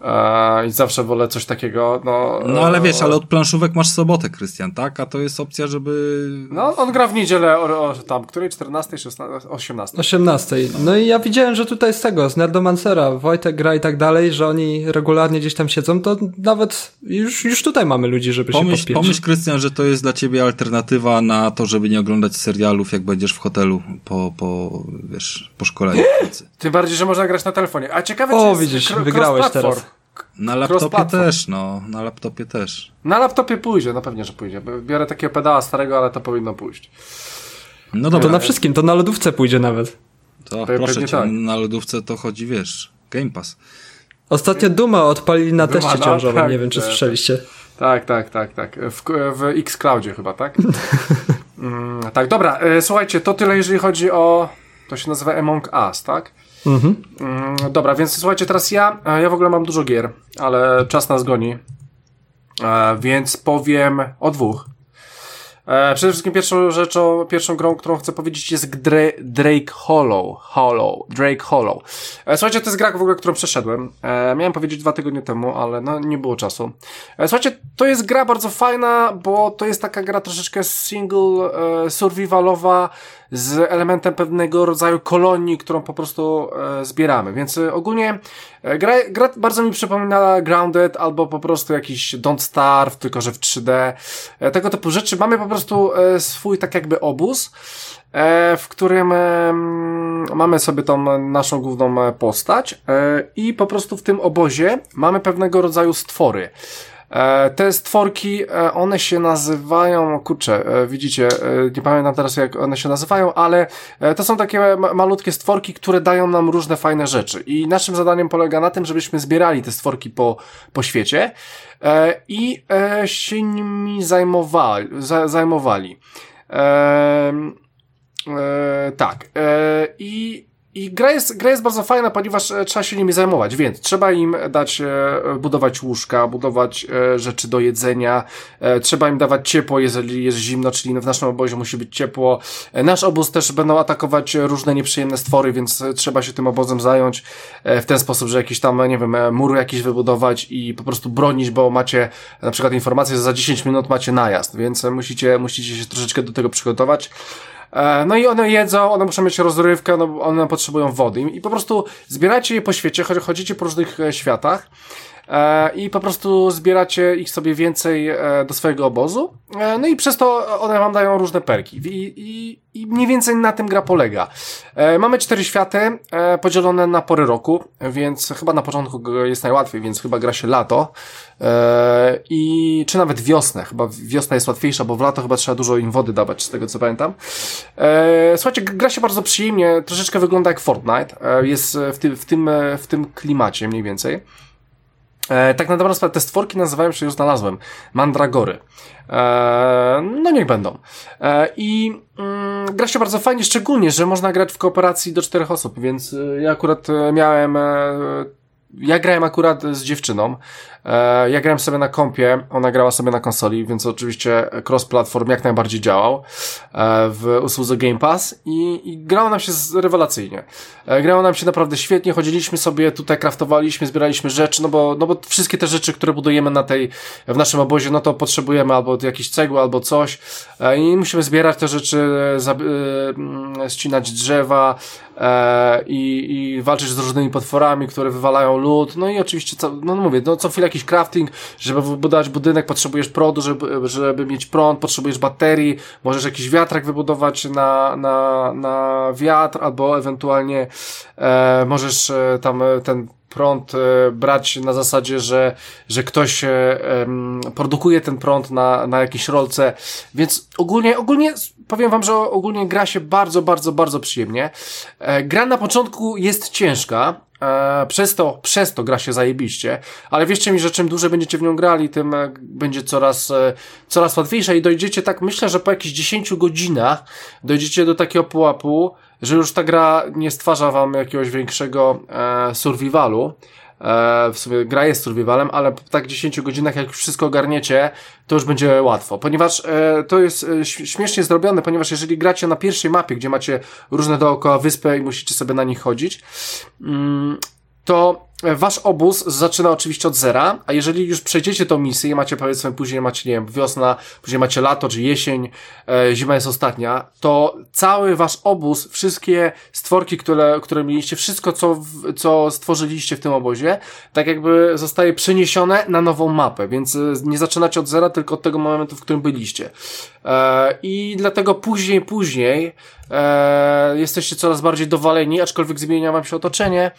E, I zawsze wolę coś takiego, no... No ale wiesz, ale od planszówek masz sobotę, Krystian, tak? A to jest opcja, żeby... No, on gra w niedzielę o, o tam, której? 14, 16, 18. 18. No i ja widziałem, że tutaj z tego, z Nerdomancera, Wojtek gra i tak dalej, że oni regularnie gdzieś tam siedzą, to nawet już, już tutaj mamy ludzi, żeby pomyśl, się podpiąć. Pomyśl, Krystian, że to jest dla ciebie alternatywa na to, żeby nie oglądać serialów, jak będziesz w hotelu po, po wiesz, po szkoleniu. Tym bardziej, że można grać na telefonie. A ciekawe, o, czy widzisz, wygrałeś teraz. Na laptopie też, no. Na laptopie też. Na laptopie pójdzie, no pewnie, że pójdzie. Biorę takiego pedała starego, ale to powinno pójść. No dobra. To na wszystkim, to na lodówce pójdzie nawet. To Pe proszę cię, tak. na lodówce to chodzi, wiesz, Game Pass. Ostatnio Duma odpalili na Duma, teście no, ciążowym, tak, nie wiem czy tak. słyszeliście. Tak, tak, tak, tak. W, w Xcloudzie chyba, tak? mm, tak, dobra, e, słuchajcie, to tyle jeżeli chodzi o... To się nazywa Among Us, tak? Mhm. Mm, dobra, więc słuchajcie, teraz ja, e, ja w ogóle mam dużo gier, ale czas nas goni, e, więc powiem o dwóch. E, przede wszystkim pierwszą rzeczą, pierwszą grą, którą chcę powiedzieć jest Dra Drake Hollow. Hollow. Drake Hollow. Słuchajcie, to jest gra w ogóle, którą przeszedłem. Miałem powiedzieć dwa tygodnie temu, ale no nie było czasu. Słuchajcie, to jest gra bardzo fajna, bo to jest taka gra troszeczkę single, survivalowa, z elementem pewnego rodzaju kolonii, którą po prostu e, zbieramy. Więc e, ogólnie e, gra, gra bardzo mi przypomina Grounded albo po prostu jakiś Don't Starve, tylko że w 3D. E, tego typu rzeczy. Mamy po prostu e, swój tak jakby obóz, e, w którym e, mm, mamy sobie tą naszą główną postać e, i po prostu w tym obozie mamy pewnego rodzaju stwory. E, Te stworki, e, one się nazywają, kurczę, e, widzicie, nie pamiętam teraz jak one się nazywają, ale to są takie ma- malutkie stworki, które dają nam różne fajne rzeczy. I naszym zadaniem polega na tym, żebyśmy zbierali te stworki po, po świecie i się nimi zajmowali. Za, zajmowali. E, tak. E, I i gra jest, gra jest bardzo fajna, ponieważ e, trzeba się nimi zajmować, więc trzeba im dać, e, budować łóżka, budować e, rzeczy do jedzenia, trzeba im dawać ciepło, jeżeli jest zimno, czyli w naszym obozie musi być ciepło. Nasz obóz też będą atakować różne nieprzyjemne stwory, więc trzeba się tym obozem zająć w ten sposób, że jakiś tam, nie wiem, mur jakiś wybudować i po prostu bronić, bo macie na przykład informację, że za 10 minut macie najazd, więc musicie, musicie się troszeczkę do tego przygotować. E, No i one jedzą, one muszą mieć rozrywkę, no, one potrzebują wody. I po prostu zbieracie je po świecie, chodzi- chodzicie po różnych e, światach i po prostu zbieracie ich sobie więcej e, do swojego obozu. E, No i przez to one wam dają różne perki i, i, i mniej więcej na tym gra polega. E, Mamy cztery światy e, podzielone na pory roku, więc chyba na początku jest najłatwiej, więc chyba gra się lato e, i czy nawet wiosnę, chyba wiosna jest łatwiejsza, bo w lato chyba trzeba dużo im wody dawać, z tego co pamiętam. E, Słuchajcie, gra się bardzo przyjemnie, troszeczkę wygląda jak Fortnite, e, jest w tym, w tym, e, w tym klimacie mniej więcej. E, tak na dobrą sprawę, te stworki nazywają się, już znalazłem, mandragory. E, no niech będą. E, I mm, gra się bardzo fajnie, szczególnie, że można grać w kooperacji do czterech osób, więc e, ja akurat e, miałem... E, ja grałem akurat z dziewczyną. E, ja grałem sobie na kompie, ona grała sobie na konsoli, więc oczywiście cross-platform jak najbardziej działał e, w usłudze Game Pass i, i grało nam się rewelacyjnie. E, grało nam się naprawdę świetnie, chodziliśmy sobie tutaj, kraftowaliśmy, zbieraliśmy rzeczy, no bo, no bo wszystkie te rzeczy, które budujemy na tej, w naszym obozie, no to potrzebujemy albo jakieś cegły, albo coś i musimy zbierać te rzeczy, mm, ścinać drzewa i, i walczyć z różnymi potworami, które wywalają lód, no i oczywiście, no mówię, no co chwilę jakiś crafting, żeby wybudować budynek, potrzebujesz prądu, żeby, żeby mieć prąd, potrzebujesz baterii, możesz jakiś wiatrak wybudować na, na, na wiatr, albo ewentualnie e, możesz e, tam e, ten prąd e, brać na zasadzie, że, że ktoś e, produkuje ten prąd na, na jakiejś rolce, więc ogólnie, ogólnie powiem wam, że ogólnie gra się bardzo, bardzo, bardzo przyjemnie. E, gra na początku jest ciężka, przez to, przez to gra się zajebiście, ale wierzcie mi, że czym dłużej będziecie w nią grali, tym będzie coraz, coraz łatwiejsza i dojdziecie tak, myślę, że po jakichś 10 godzinach dojdziecie do takiego pułapu, że już ta gra nie stwarza wam jakiegoś większego e, survivalu, E, w sumie gra jest survivalem, ale po tak 10 godzinach, jak już wszystko ogarniecie, to już będzie łatwo. Ponieważ e, to jest e, śmiesznie zrobione, ponieważ jeżeli gracie na pierwszej mapie, gdzie macie różne dookoła wyspy i musicie sobie na nich chodzić, mm, to wasz obóz zaczyna oczywiście od zera, a jeżeli już przejdziecie tą misję i macie powiedzmy później macie, nie wiem, wiosna, później macie lato czy jesień, e, zima jest ostatnia, to cały wasz obóz, wszystkie stworki, które, które mieliście, wszystko co, co stworzyliście w tym obozie, tak jakby zostaje przeniesione na nową mapę, więc e, nie zaczynacie od zera, tylko od tego momentu, w którym byliście. E, I dlatego później, później e, jesteście coraz bardziej dowaleni, aczkolwiek zmienia wam się otoczenie,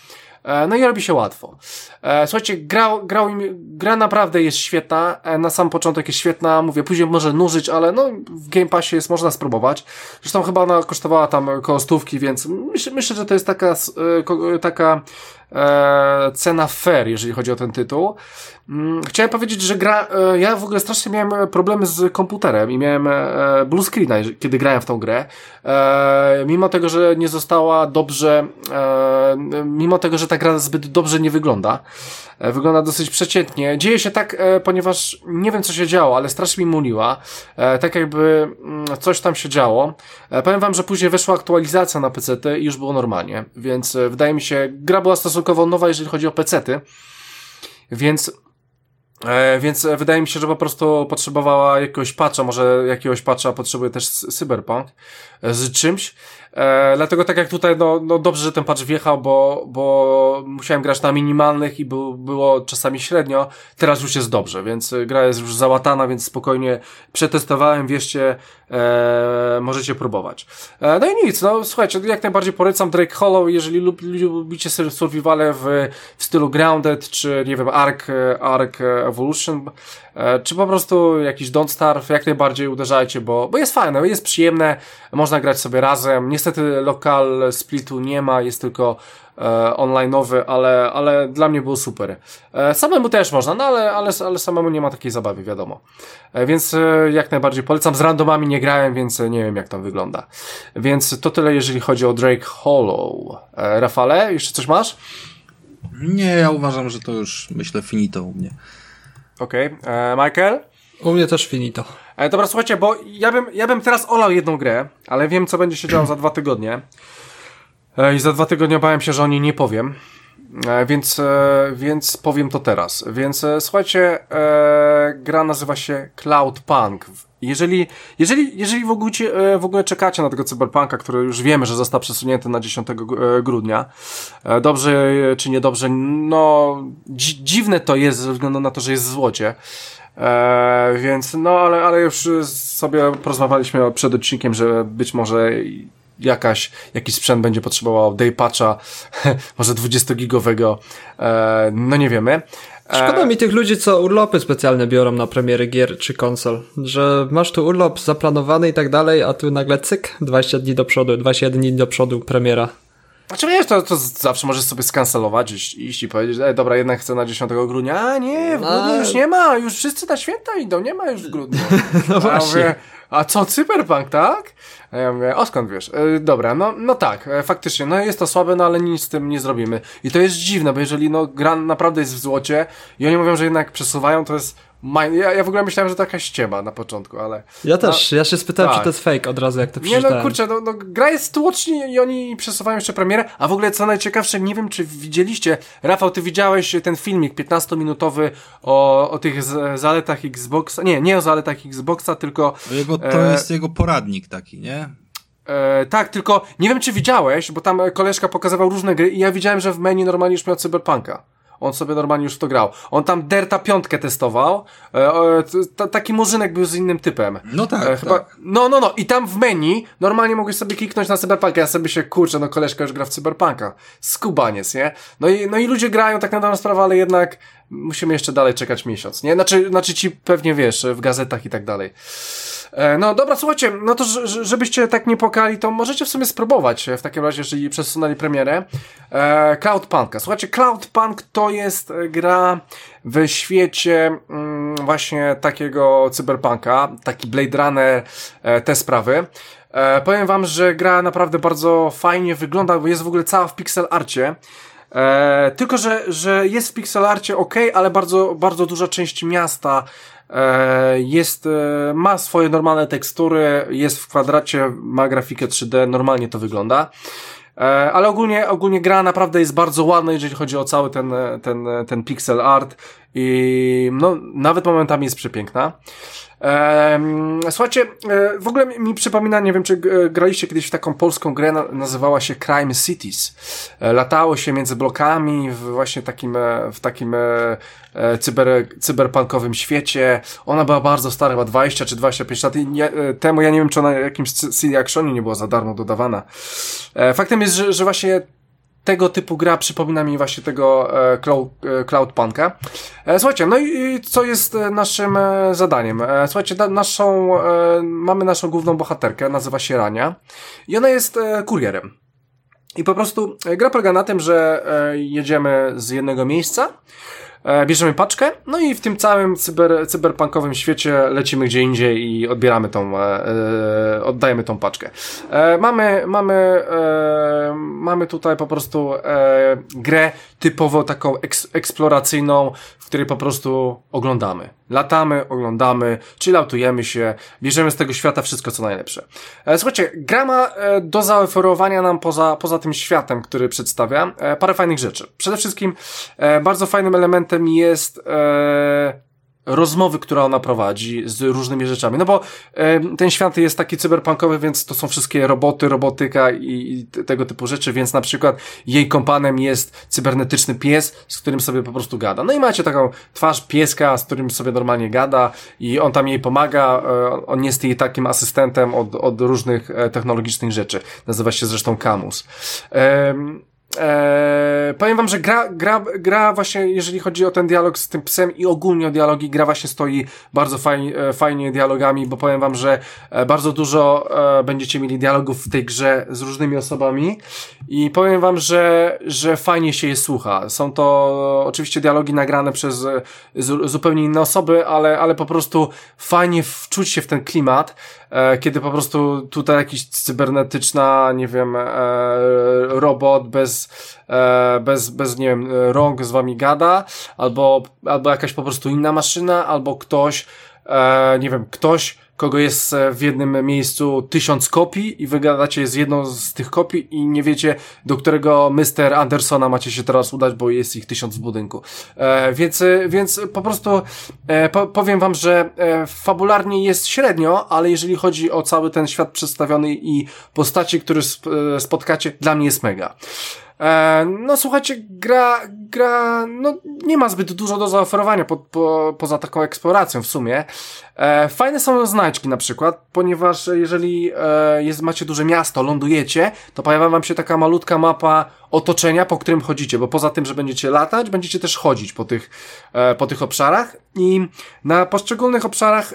No i robi się łatwo. E, Słuchajcie, gra, grał im, gra naprawdę jest świetna. E, Na sam początek jest świetna. Mówię, później może nużyć, ale no w Game Passie jest, można spróbować. Zresztą chyba ona kosztowała tam koło stówki, więc myślę, myślę że to jest taka, e, taka e, cena fair, jeżeli chodzi o ten tytuł. Mm, chciałem powiedzieć, że gra, ja w ogóle strasznie miałem problemy z komputerem i miałem blue screena, kiedy grałem w tą grę. Mimo tego, że nie została dobrze, mimo tego, że ta gra zbyt dobrze nie wygląda, wygląda dosyć przeciętnie. Dzieje się tak, ponieważ nie wiem co się działo, ale strasznie mi muliła. Tak jakby mm, coś tam się działo. Powiem wam, że później weszła aktualizacja na PC i już było normalnie, więc wydaje mi się, gra była stosunkowo nowa, jeżeli chodzi o PC-ty. Więc E, więc wydaje mi się, że po prostu potrzebowała jakiegoś patcha, może jakiegoś patcha potrzebuje też Cyberpunk e, z czymś. E, dlatego tak jak tutaj, no, no dobrze, że ten patch wjechał, bo, bo musiałem grać na minimalnych i był, było czasami średnio. Teraz już jest dobrze, więc gra jest już załatana, więc spokojnie przetestowałem, wierzcie, e, możecie próbować. E, no i nic, no słuchajcie, jak najbardziej polecam Drake Hollow, jeżeli lub, lubicie survivale w, w stylu Grounded, czy nie wiem, Ark, Ark Evolution, e, czy po prostu jakiś Don't Starve, jak najbardziej uderzajcie, bo, bo jest fajne, jest przyjemne, można grać sobie razem, niestety lokal splitu nie ma, jest tylko e, online'owy, ale, ale dla mnie było super. E, samemu też można, no ale, ale, ale samemu nie ma takiej zabawy, wiadomo. E, więc e, jak najbardziej polecam. Z randomami nie grałem, więc nie wiem jak tam wygląda. Więc to tyle, jeżeli chodzi o Drake Hollow. E, Rafale, jeszcze coś masz? Nie, ja uważam, że to już myślę finito u mnie. Okej. Okay. Michael? U mnie też finito. E, dobra, słuchajcie, bo ja bym, ja bym teraz olał jedną grę, ale wiem, co będzie się działo za dwa tygodnie. E, I za dwa tygodnie bałem się, że o niej nie powiem. E, więc, e, więc powiem to teraz. Więc słuchajcie, gra nazywa się Cloud Punk. Jeżeli, jeżeli, jeżeli w, ogóle, w ogóle czekacie na tego cyberpunka, który już wiemy, że został przesunięty na 10 grudnia, dobrze czy niedobrze, no dziwne to jest ze względu na to, że jest w złocie. E, więc no, ale, ale już sobie porozmawialiśmy przed odcinkiem, że być może jakaś, jakiś sprzęt będzie potrzebował day patcha, może 20-gigowego, e, no nie wiemy. E, Szkoda mi tych ludzi, co urlopy specjalne biorą na premiery gier czy konsol, że masz tu urlop zaplanowany i tak dalej, a tu nagle cyk, 20 dni do przodu, 21 dni do przodu premiera. Znaczy wiesz, to, to zawsze możesz sobie skancelować, iść, iść i powiedzieć, e, dobra, jednak chcę na 10 grudnia. A nie, w grudniu już nie ma, już wszyscy na święta idą, nie ma już w grudniu. no właśnie. Ja mówię, a co, Cyberpunk, tak? A ja mówię, o skąd wiesz? E, dobra, no, no tak, e, faktycznie, no jest to słabe, no ale nic z tym nie zrobimy. I to jest dziwne, bo jeżeli no gra naprawdę jest w złocie i oni mówią, że jednak przesuwają, to jest ja, ja w ogóle myślałem, że to jakaś ściema na początku, ale... Ja też, no, ja się spytałem, tak. czy to jest fake od razu, jak to przeczytałem. Nie no, kurczę, no, no, gra jest tłoczni i oni przesuwają jeszcze premierę, a w ogóle co najciekawsze, nie wiem, czy widzieliście, Rafał, ty widziałeś ten filmik 15-minutowy o, o tych z, zaletach Xboxa, nie, nie o zaletach Xboxa, tylko... Jego, to e... jest jego poradnik taki, nie? E, tak, tylko nie wiem, czy widziałeś, bo tam koleżka pokazywał różne gry i ja widziałem, że w menu normalnie już miał Cyberpunka. On sobie normalnie już to grał. On tam Derta piątkę testował. E, e, taki murzynek był z innym typem. No tak, e, chyba, tak. No, no, no. I tam w menu normalnie mogłeś sobie kliknąć na Cyberpunka. Ja sobie się kurczę, no koleżka już gra w Cyberpunka. Skubaniec, nie? No i, no i ludzie grają tak na dobrą sprawę, ale jednak musimy jeszcze dalej czekać miesiąc, nie? Znaczy, znaczy ci pewnie wiesz, w gazetach i tak dalej. E, no dobra, słuchajcie, no to żebyście tak nie pokali, to możecie w sumie spróbować w takim razie, jeżeli przesunęli premierę. E, Cloudpunka. Słuchajcie, Cloudpunk to jest gra w świecie mm, właśnie takiego cyberpunka, taki Blade Runner, e, te sprawy. E, powiem wam, że gra naprawdę bardzo fajnie wygląda, bo jest w ogóle cała w pixel arcie. E, tylko, że, że jest w pixel arcie ok, ale bardzo, bardzo duża część miasta e, jest, e, ma swoje normalne tekstury, jest w kwadracie, ma grafikę 3D, normalnie to wygląda. E, ale ogólnie, ogólnie gra naprawdę jest bardzo ładna, jeżeli chodzi o cały ten, ten, ten pixel art i no, nawet momentami jest przepiękna. Słuchajcie, e, w ogóle mi przypomina, nie wiem czy graliście kiedyś w taką polską grę, nazywała się Crime Cities. E, latało się między blokami w właśnie takim, e, w takim cyber, cyberpunkowym świecie. Ona była bardzo stara, chyba 20 czy 25 lat temu. Ja nie wiem, czy ona jakimś CD Actionie nie była za darmo dodawana. Faktem jest, że, że właśnie tego typu gra przypomina mi właśnie tego e, cloud, e, Cloudpunka. E, słuchajcie, no i co jest e, naszym e, zadaniem? E, słuchajcie, da, naszą, mamy naszą główną bohaterkę, nazywa się Rania i ona jest kurierem. I po prostu gra polega na tym, że jedziemy z jednego miejsca, bierzemy paczkę, no i w tym całym cyber, cyberpunkowym świecie lecimy gdzie indziej i odbieramy tą, e, e, oddajemy tą paczkę. E, mamy, mamy, e, mamy tutaj po prostu e, grę typowo taką eks, eksploracyjną, w której po prostu oglądamy. Latamy, oglądamy, chilloutujemy się, bierzemy z tego świata wszystko co najlepsze. E, słuchajcie, gra ma e, do zaoferowania nam poza, poza tym światem, który przedstawia, e, parę fajnych rzeczy. Przede wszystkim e, bardzo fajnym elementem jest e, rozmowy, które ona prowadzi z różnymi rzeczami. No bo e, ten świat jest taki cyberpunkowy, więc to są wszystkie roboty, robotyka i, i te- tego typu rzeczy, więc na przykład jej kompanem jest cybernetyczny pies, z którym sobie po prostu gada. No i macie taką twarz pieska, z którym sobie normalnie gada i on tam jej pomaga, e, on jest jej takim asystentem od, od różnych e, technologicznych rzeczy. Nazywa się zresztą Camus. Em, Eee, powiem wam, że gra, gra, gra właśnie, jeżeli chodzi o ten dialog z tym psem i ogólnie o dialogi, gra właśnie stoi bardzo fajnie, e, fajnie dialogami, bo powiem wam, że e, bardzo dużo e, będziecie mieli dialogów w tej grze z różnymi osobami i powiem wam, że, że fajnie się je słucha. Są to oczywiście dialogi nagrane przez e, z, zupełnie inne osoby, ale, ale po prostu fajnie wczuć się w ten klimat, kiedy po prostu tutaj jakiś cybernetyczna, nie wiem, e, robot bez, e, bez, bez, nie wiem, rąk z wami gada, albo, albo jakaś po prostu inna maszyna, albo ktoś, e, nie wiem, ktoś, kogo jest e, w jednym miejscu tysiąc kopii i wygadacie z jedną z tych kopii i nie wiecie, do którego Mr. Andersona macie się teraz udać, bo jest ich tysiąc w budynku. E, więc, e, więc po prostu e, po, powiem wam, że e, fabularnie jest średnio, ale jeżeli chodzi o cały ten świat przedstawiony i postaci, które sp, e, spotkacie, dla mnie jest mega. No słuchajcie, gra, gra, no nie ma zbyt dużo do zaoferowania po, po, poza taką eksploracją w sumie. E, fajne są znajdźki na przykład, ponieważ jeżeli e, jest, macie duże miasto, lądujecie, to pojawia wam się taka malutka mapa otoczenia, po którym chodzicie, bo poza tym, że będziecie latać, będziecie też chodzić po tych, e, po tych obszarach i na poszczególnych obszarach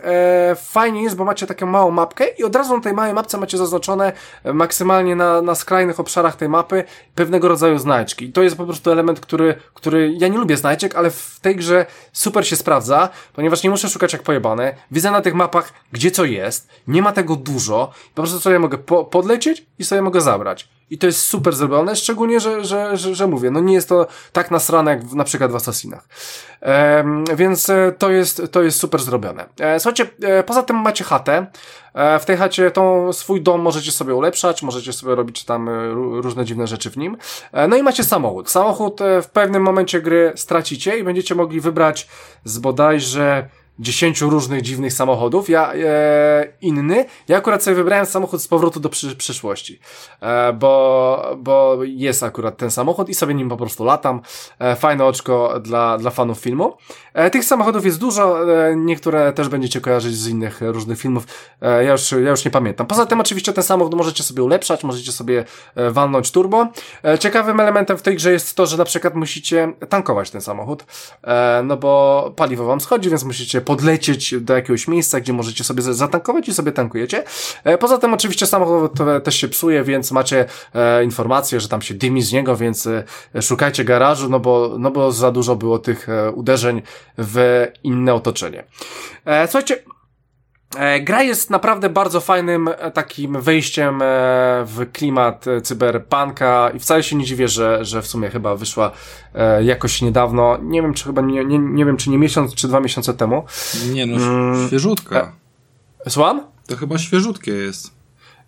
fajnie jest, bo macie taką małą mapkę i od razu na tej małej mapce macie zaznaczone maksymalnie na, na skrajnych obszarach tej mapy pewnego rodzaju znajdźki. I to jest po prostu element, który, który ja nie lubię znajdźek, ale w tej grze super się sprawdza, ponieważ nie muszę szukać jak pojebane. Widzę na tych mapach, gdzie co jest, nie ma tego dużo, po prostu sobie mogę po, podlecieć i sobie mogę zabrać. I to jest super zrobione, szczególnie, że, że, że, że mówię, no nie jest to tak nasrane jak w, na przykład w Assassinach. Ehm, więc e, to jest, to jest super zrobione. E, słuchajcie, e, poza tym macie chatę. E, w tej chacie tą swój dom możecie sobie ulepszać, możecie sobie robić tam e, ró- różne dziwne rzeczy w nim. E, no i macie samochód. Samochód w pewnym momencie gry stracicie i będziecie mogli wybrać z bodajże dziesięciu różnych dziwnych samochodów. Ja e, inny. Ja akurat sobie wybrałem samochód z powrotu do przy, przyszłości. E, bo, bo jest akurat ten samochód i sobie nim po prostu latam. E, fajne oczko dla, dla fanów filmu. E, tych samochodów jest dużo. E, niektóre też będziecie kojarzyć z innych różnych filmów. E, ja, już, ja już nie pamiętam. Poza tym oczywiście ten samochód możecie sobie ulepszać, możecie sobie e, walnąć turbo. E, ciekawym elementem w tej grze jest to, że na przykład musicie tankować ten samochód. E, no bo paliwo wam schodzi, więc musicie podlecieć do jakiegoś miejsca, gdzie możecie sobie zatankować i sobie tankujecie. E, poza tym oczywiście samochód e, też się psuje, więc macie e, informację, że tam się dymi z niego, więc szukajcie garażu, no bo, no bo za dużo było tych uderzeń w inne otoczenie. Słuchajcie, Gra jest naprawdę bardzo fajnym e, takim wejściem e, w klimat e, cyberpunka i wcale się nie dziwię, że, że w sumie chyba wyszła e, jakoś niedawno. Nie wiem, czy chyba nie, nie, nie wiem, czy nie miesiąc, czy dwa miesiące temu. Nie no, Mm, świeżutka. Słucham? To chyba świeżutkie jest.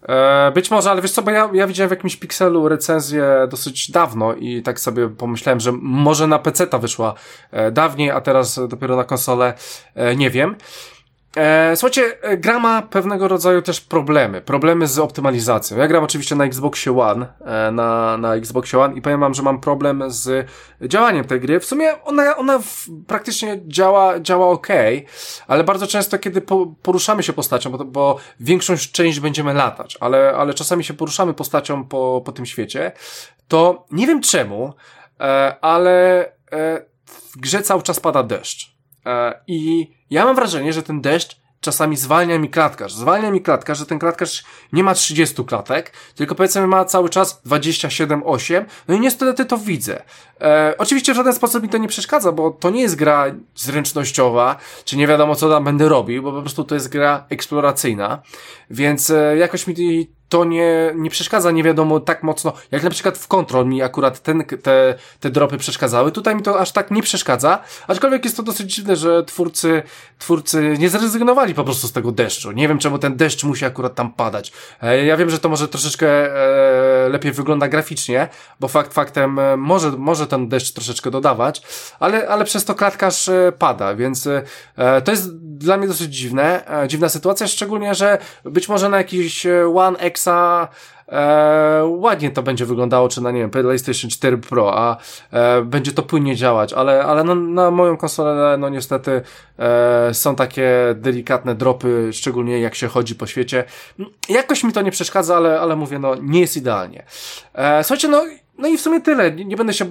E, być może, ale wiesz co, bo ja, ja widziałem w jakimś pikselu recenzję dosyć dawno i tak sobie pomyślałem, że może na PC ta wyszła e, dawniej, a teraz dopiero na konsolę, e, nie wiem. E, słuchajcie, e, gra ma pewnego rodzaju też problemy. Problemy z optymalizacją. Ja gram oczywiście na Xboxie One, e, na, na Xboxie One i powiem wam, że mam problem z działaniem tej gry. W sumie ona, ona w, praktycznie działa, działa ok, ale bardzo często, kiedy po, poruszamy się postacią, bo, bo większą część będziemy latać, ale, ale czasami się poruszamy postacią po, po tym świecie, to nie wiem czemu, e, ale e, w grze cały czas pada deszcz. E, I ja mam wrażenie, że ten deszcz czasami zwalnia mi klatkarz. Zwalnia mi klatkarz, że ten klatkarz nie ma 30 klatek, tylko powiedzmy ma cały czas 27-8, no i niestety to widzę. E, oczywiście w żaden sposób mi to nie przeszkadza, bo to nie jest gra zręcznościowa, czy nie wiadomo co tam będę robił, bo po prostu to jest gra eksploracyjna, więc e, jakoś mi to nie, nie przeszkadza nie wiadomo tak mocno, jak na przykład w Control mi akurat ten, te, te dropy przeszkadzały. Tutaj mi to aż tak nie przeszkadza, aczkolwiek jest to dosyć dziwne, że twórcy, twórcy nie zrezygnowali po prostu z tego deszczu. Nie wiem czemu ten deszcz musi akurat tam padać. E, ja wiem, że to może troszeczkę e, lepiej wygląda graficznie, bo fakt faktem e, może, może ten deszcz troszeczkę dodawać, ale, ale przez to klatkarz e, pada, więc e, to jest dla mnie dosyć dziwne, e, dziwna sytuacja, szczególnie, że być może na jakiś One X Xa e, ładnie to będzie wyglądało, czy na, nie wiem, PlayStation 4 Pro, a e, będzie to płynnie działać, ale, ale no, na moją konsolę, no niestety e, są takie delikatne dropy, szczególnie jak się chodzi po świecie. Jakoś mi to nie przeszkadza, ale, ale mówię, no nie jest idealnie. E, słuchajcie, no no i w sumie tyle. Nie, będę się e,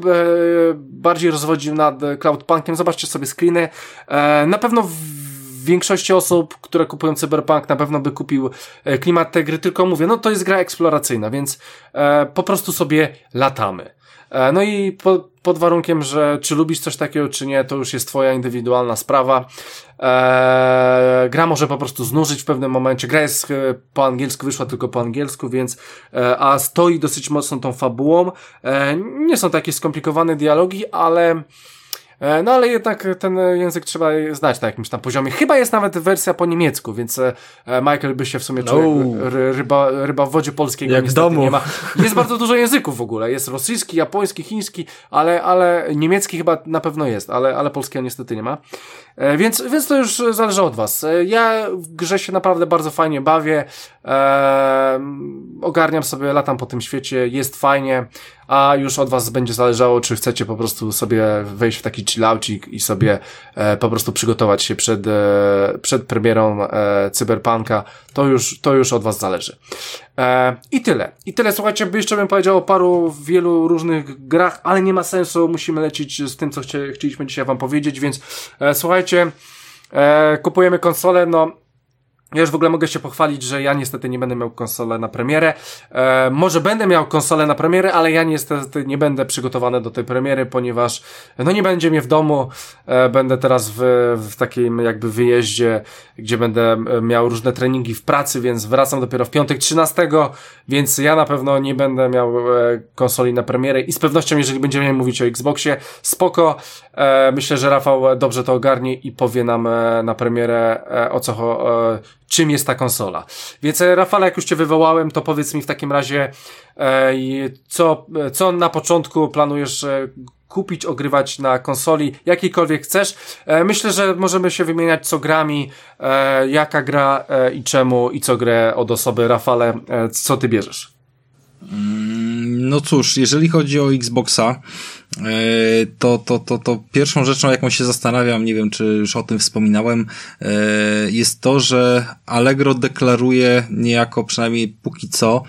bardziej rozwodził nad Cloudpunkiem. Zobaczcie sobie screeny. E, na pewno większości osób, które kupują Cyberpunk na pewno by kupił e, klimat tej gry, tylko mówię, no to jest gra eksploracyjna, więc e, po prostu sobie latamy. E, no i po, pod warunkiem, że czy lubisz coś takiego, czy nie, to już jest twoja indywidualna sprawa. E, gra może po prostu znużyć w pewnym momencie. Gra jest e, po angielsku, wyszła tylko po angielsku, więc e, a stoi dosyć mocno tą fabułą. E, nie są takie skomplikowane dialogi, ale no ale jednak ten język trzeba znać na jakimś tam poziomie. Chyba jest nawet wersja po niemiecku, więc e, Michael by się w sumie czuł no. ryba, ryba w wodzie polskiego jak domu. nie ma. Jest bardzo dużo języków w ogóle. Jest rosyjski, japoński, chiński, ale, ale niemiecki chyba na pewno jest, ale, ale polskiego niestety nie ma. E, więc, więc to już zależy od was. Ja w grze się naprawdę bardzo fajnie bawię. E, ogarniam sobie, latam po tym świecie, jest fajnie a już od was będzie zależało, czy chcecie po prostu sobie wejść w taki chillaucik i sobie e, po prostu przygotować się przed, e, przed premierą e, Cyberpunka, to już, to już od was zależy. E, I tyle. I tyle, słuchajcie, by jeszcze bym powiedział o paru, wielu różnych grach, ale nie ma sensu, musimy lecieć z tym, co chcieliśmy dzisiaj wam powiedzieć, więc e, słuchajcie, e, kupujemy konsolę, no ja już w ogóle mogę się pochwalić, że ja niestety nie będę miał konsolę na premierę. E, może będę miał konsolę na premierę, ale ja niestety nie będę przygotowany do tej premiery, ponieważ no nie będzie mnie w domu. E, będę teraz w, w takim jakby wyjeździe, gdzie będę e, miał różne treningi w pracy, więc wracam dopiero w piątek 13, więc ja na pewno nie będę miał e, konsoli na premierę i z pewnością, jeżeli będziemy mówić o Xboxie, spoko. E, myślę, że Rafał dobrze to ogarnie i powie nam e, na premierę e, o co czym jest ta konsola. Więc Rafale, jak już Cię wywołałem, to powiedz mi w takim razie, co, co na początku planujesz kupić, ogrywać na konsoli, jakiejkolwiek chcesz. Myślę, że możemy się wymieniać co grami, jaka gra i czemu i co grę od osoby. Rafale, co Ty bierzesz? Mm, no cóż, jeżeli chodzi o Xboxa, e, to, to, to, to pierwszą rzeczą, jaką się zastanawiam, nie wiem, czy już o tym wspominałem, e, jest to, że Allegro deklaruje niejako, przynajmniej póki co,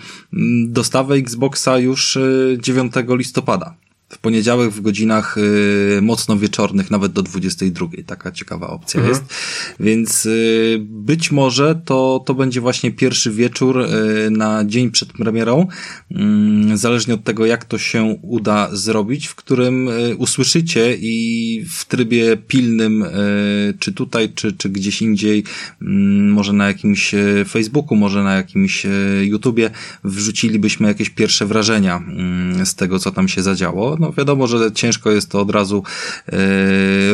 dostawę Xboxa już 9 e, listopada w poniedziałek w godzinach y, mocno wieczornych, nawet do 22. Taka ciekawa opcja mhm. jest. Więc y, być może to, to będzie właśnie pierwszy wieczór y, na dzień przed premierą, mm, zależnie od tego, jak to się uda zrobić, w którym y, usłyszycie i w trybie pilnym, y, czy tutaj, czy, czy gdzieś indziej, mm, może na jakimś y, Facebooku, może na jakimś YouTubie, wrzucilibyśmy jakieś pierwsze wrażenia mm, z tego, co tam się zadziało no wiadomo, że ciężko jest to od razu e,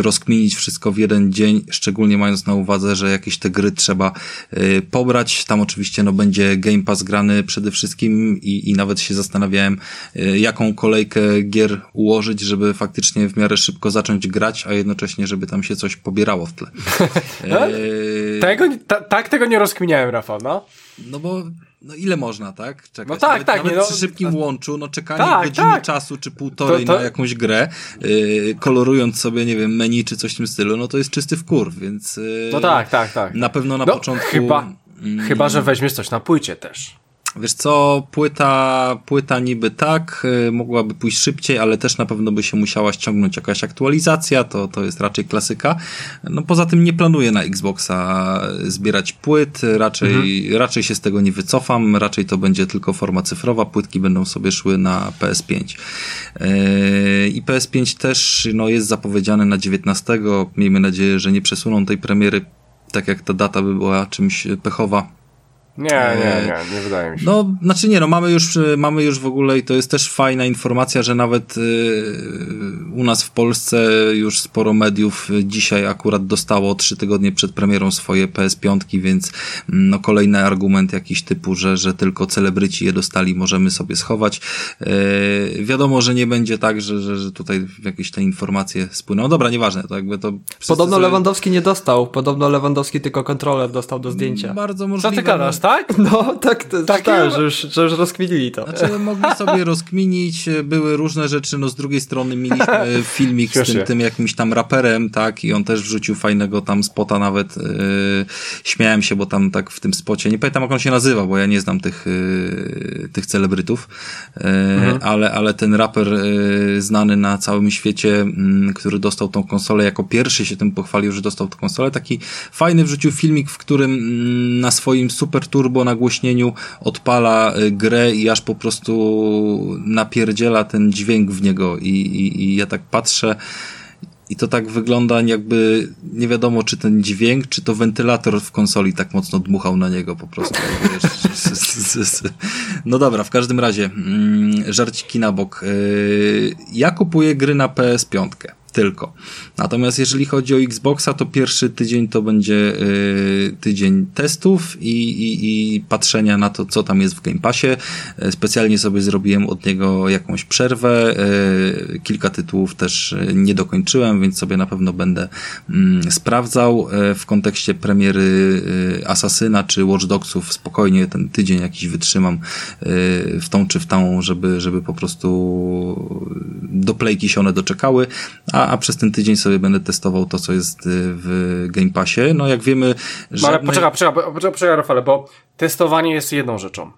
rozkminić wszystko w jeden dzień, szczególnie mając na uwadze, że jakieś te gry trzeba e, pobrać. Tam oczywiście no będzie Game Pass grany przede wszystkim i, i nawet się zastanawiałem, e, jaką kolejkę gier ułożyć, żeby faktycznie w miarę szybko zacząć grać, a jednocześnie, żeby tam się coś pobierało w tle. e... tego, tak tego nie rozkminiałem, Rafał, no. No bo no ile można, tak? Czekać. No tak, nawet, tak. Nawet nie, no, przy szybkim łączu, no czekanie tak, godziny tak. czasu, czy półtorej to, to... na jakąś grę, yy, kolorując sobie, nie wiem, menu, czy coś w tym stylu, no to jest czysty wkurw, więc... Yy, no tak, tak, tak. Na pewno na no, początku... Chyba, mm, chyba, że weźmiesz coś na płycie też. Wiesz co, płyta, płyta niby tak, y, mogłaby pójść szybciej, ale też na pewno by się musiała ściągnąć jakaś aktualizacja, to, to jest raczej klasyka. No poza tym nie planuję na Xboxa zbierać płyt, raczej, mhm. raczej się z tego nie wycofam, raczej to będzie tylko forma cyfrowa, płytki będą sobie szły na PS5. Yy, I PS5 też no, jest zapowiedziany na 19, miejmy nadzieję, że nie przesuną tej premiery, tak jak ta data by była czymś pechowa nie, nie, nie, nie wydaje mi się. No, znaczy nie, no mamy już, mamy już w ogóle i to jest też fajna informacja, że nawet y, u nas w Polsce już sporo mediów dzisiaj akurat dostało trzy tygodnie przed premierą swoje PS5, więc mm, no kolejny argument jakiś typu, że, że tylko celebryci je dostali, możemy sobie schować. Y, wiadomo, że nie będzie tak, że, że, że tutaj jakieś te informacje spłyną. No dobra, nieważne, to jakby to... Podobno sobie... Lewandowski nie dostał, podobno Lewandowski tylko kontroler dostał do zdjęcia. Bardzo możliwe. Co ty gadasz, tak? No, tak, to, tak, tak że, już, że już rozkminili to. Znaczy, mogli sobie rozkminić, były różne rzeczy, no z drugiej strony mieliśmy filmik z tym, tym jakimś tam raperem, tak, i on też wrzucił fajnego tam spota nawet, yy, śmiałem się, bo tam tak w tym spocie, nie pamiętam jak on się nazywa, bo ja nie znam tych, yy, tych celebrytów, yy, mhm. ale, ale ten raper yy, znany na całym świecie, mm, który dostał tą konsolę, jako pierwszy się tym pochwalił, że dostał tę konsolę, taki fajny wrzucił filmik, w którym mm, na swoim super turbo nagłośnieniu odpala y, grę i aż po prostu napierdziela ten dźwięk w niego i, i, i ja tak patrzę i to tak wygląda jakby nie wiadomo czy ten dźwięk, czy to wentylator w konsoli tak mocno dmuchał na niego po prostu. No dobra, w każdym razie mm, żarciki na bok. Y, ja kupuję gry na PS5 tylko. Natomiast jeżeli chodzi o Xboxa, to pierwszy tydzień to będzie y, tydzień testów i, i, i patrzenia na to, co tam jest w Game Passie. Y, specjalnie sobie zrobiłem od niego jakąś przerwę. Y, kilka tytułów też nie dokończyłem, więc sobie na pewno będę mm, sprawdzał w kontekście premiery Asasyna czy Watch Dogsów. Spokojnie ten tydzień jakiś wytrzymam w tą czy w tą, żeby, żeby po prostu do playki się one doczekały, a a, przez ten tydzień sobie będę testował to, co jest y, w Game Passie. No jak wiemy, że... No ale poczekaj, poczekaj, poczekaj, poczekaj Rafale, bo testowanie jest jedną rzeczą,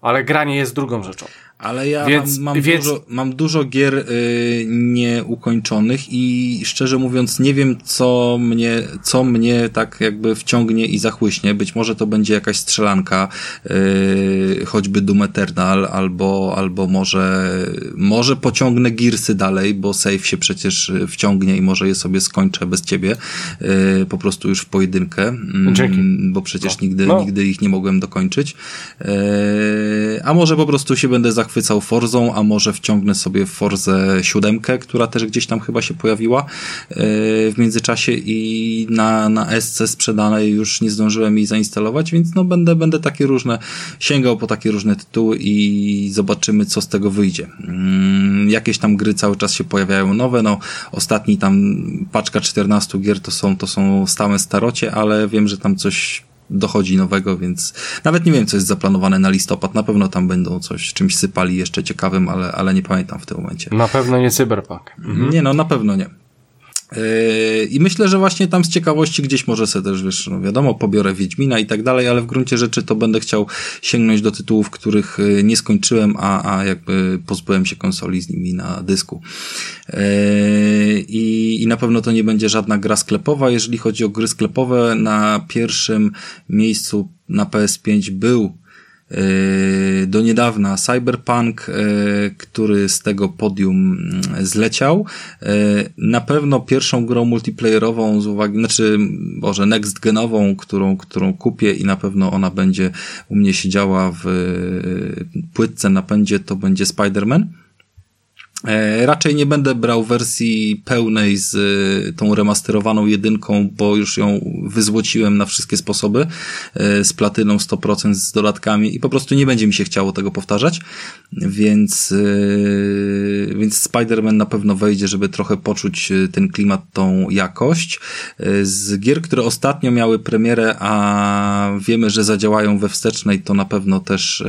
ale granie jest drugą rzeczą. Ale ja więc, mam, mam, więc... dużo, mam dużo gier y, nieukończonych i szczerze mówiąc nie wiem, co mnie, co mnie tak jakby wciągnie i zachłyśnie. Być może to będzie jakaś strzelanka, y, choćby Doom Eternal, albo, albo może, może pociągnę Gearsy dalej, bo save się przecież wciągnie i może je sobie skończę bez ciebie, y, po prostu już w pojedynkę, mm, Dzięki. bo przecież no. nigdy, no. nigdy ich nie mogłem dokończyć. Y, a może po prostu się będę zachwycał zachwycał Forzą, a może wciągnę sobie Forzę siódemkę, która też gdzieś tam chyba się pojawiła e, w międzyczasie i na, na SC sprzedanej już nie zdążyłem jej zainstalować, więc no będę, będę takie różne, sięgał po takie różne tytuły i zobaczymy, co z tego wyjdzie. Mm, jakieś tam gry cały czas się pojawiają nowe, no ostatni tam paczka 14 gier to są, to są stałe starocie, ale wiem, że tam coś dochodzi nowego, więc nawet nie wiem, co jest zaplanowane na listopad. Na pewno tam będą coś, czymś sypali jeszcze ciekawym, ale, ale nie pamiętam w tym momencie. Na pewno nie Cyberpunk. Mhm. Nie, no na pewno nie. Yy, I myślę, że właśnie tam z ciekawości gdzieś może sobie też, wiesz, no wiadomo, pobiorę Wiedźmina i tak dalej, ale w gruncie rzeczy to będę chciał sięgnąć do tytułów, których yy, nie skończyłem, a, a jakby pozbyłem się konsoli z nimi na dysku. Yy, I, I na pewno to nie będzie żadna gra sklepowa. Jeżeli chodzi o gry sklepowe, na pierwszym miejscu na PS5 był do niedawna Cyberpunk, e, który z tego podium mm, zleciał. E, na pewno pierwszą grą multiplayerową z uwagi, znaczy, może next genową, którą, którą kupię i na pewno ona będzie u mnie siedziała w płytce napędzie, to będzie Spider-Man. E, raczej nie będę brał wersji pełnej z e, tą remasterowaną jedynką, bo już ją wyzłociłem na wszystkie sposoby e, z platyną 100% z dodatkami i po prostu nie będzie mi się chciało tego powtarzać, więc, więc Spider-Man na pewno wejdzie, żeby trochę poczuć ten klimat, tą jakość. Z gier, które ostatnio miały premierę, a wiemy, że zadziałają we wstecznej, to na pewno też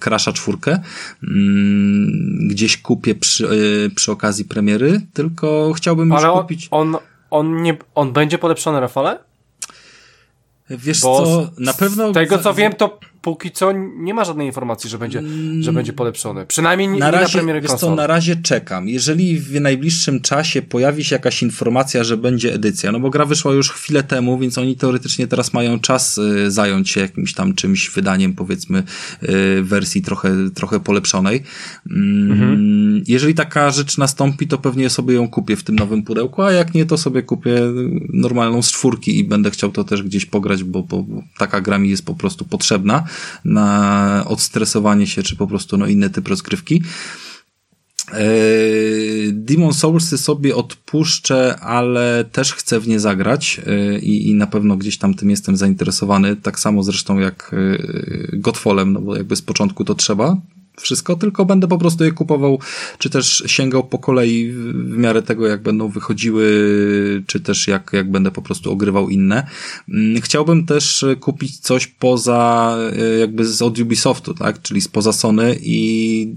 Crasha czwórkę. Mm, gdzieś kupię przy, e, przy okazji premiery, tylko chciałbym już Ale kupić. On, on, nie, on będzie polepszony, Rafale? Wiesz Bo co, na pewno... Z tego co wiem, to póki co nie ma żadnej informacji, że będzie, że będzie polepszony. Przynajmniej nie na, razie, na premierę konsol. na razie czekam. Jeżeli w najbliższym czasie pojawi się jakaś informacja, że będzie edycja, no bo gra wyszła już chwilę temu, więc oni teoretycznie teraz mają czas y, zająć się jakimś tam czymś, wydaniem powiedzmy y, wersji trochę, trochę polepszonej. Mm, mhm. Jeżeli taka rzecz nastąpi, to pewnie sobie ją kupię w tym nowym pudełku, a jak nie, to sobie kupię normalną z czwórki i będę chciał to też gdzieś pograć, bo, bo taka gra mi jest po prostu potrzebna na odstresowanie się, czy po prostu no, inny typ rozgrywki. Eee, Demon Soulsy sobie odpuszczę, ale też chcę w nie zagrać eee, i, i na pewno gdzieś tam tym jestem zainteresowany, tak samo zresztą jak eee, Godfallem, no bo jakby z początku to trzeba, wszystko, tylko będę po prostu je kupował, czy też sięgał po kolei w miarę tego, jak będą wychodziły, czy też jak, jak będę po prostu ogrywał inne. Mm, chciałbym też kupić coś poza, e, jakby z od Ubisoftu, tak, czyli spoza Sony i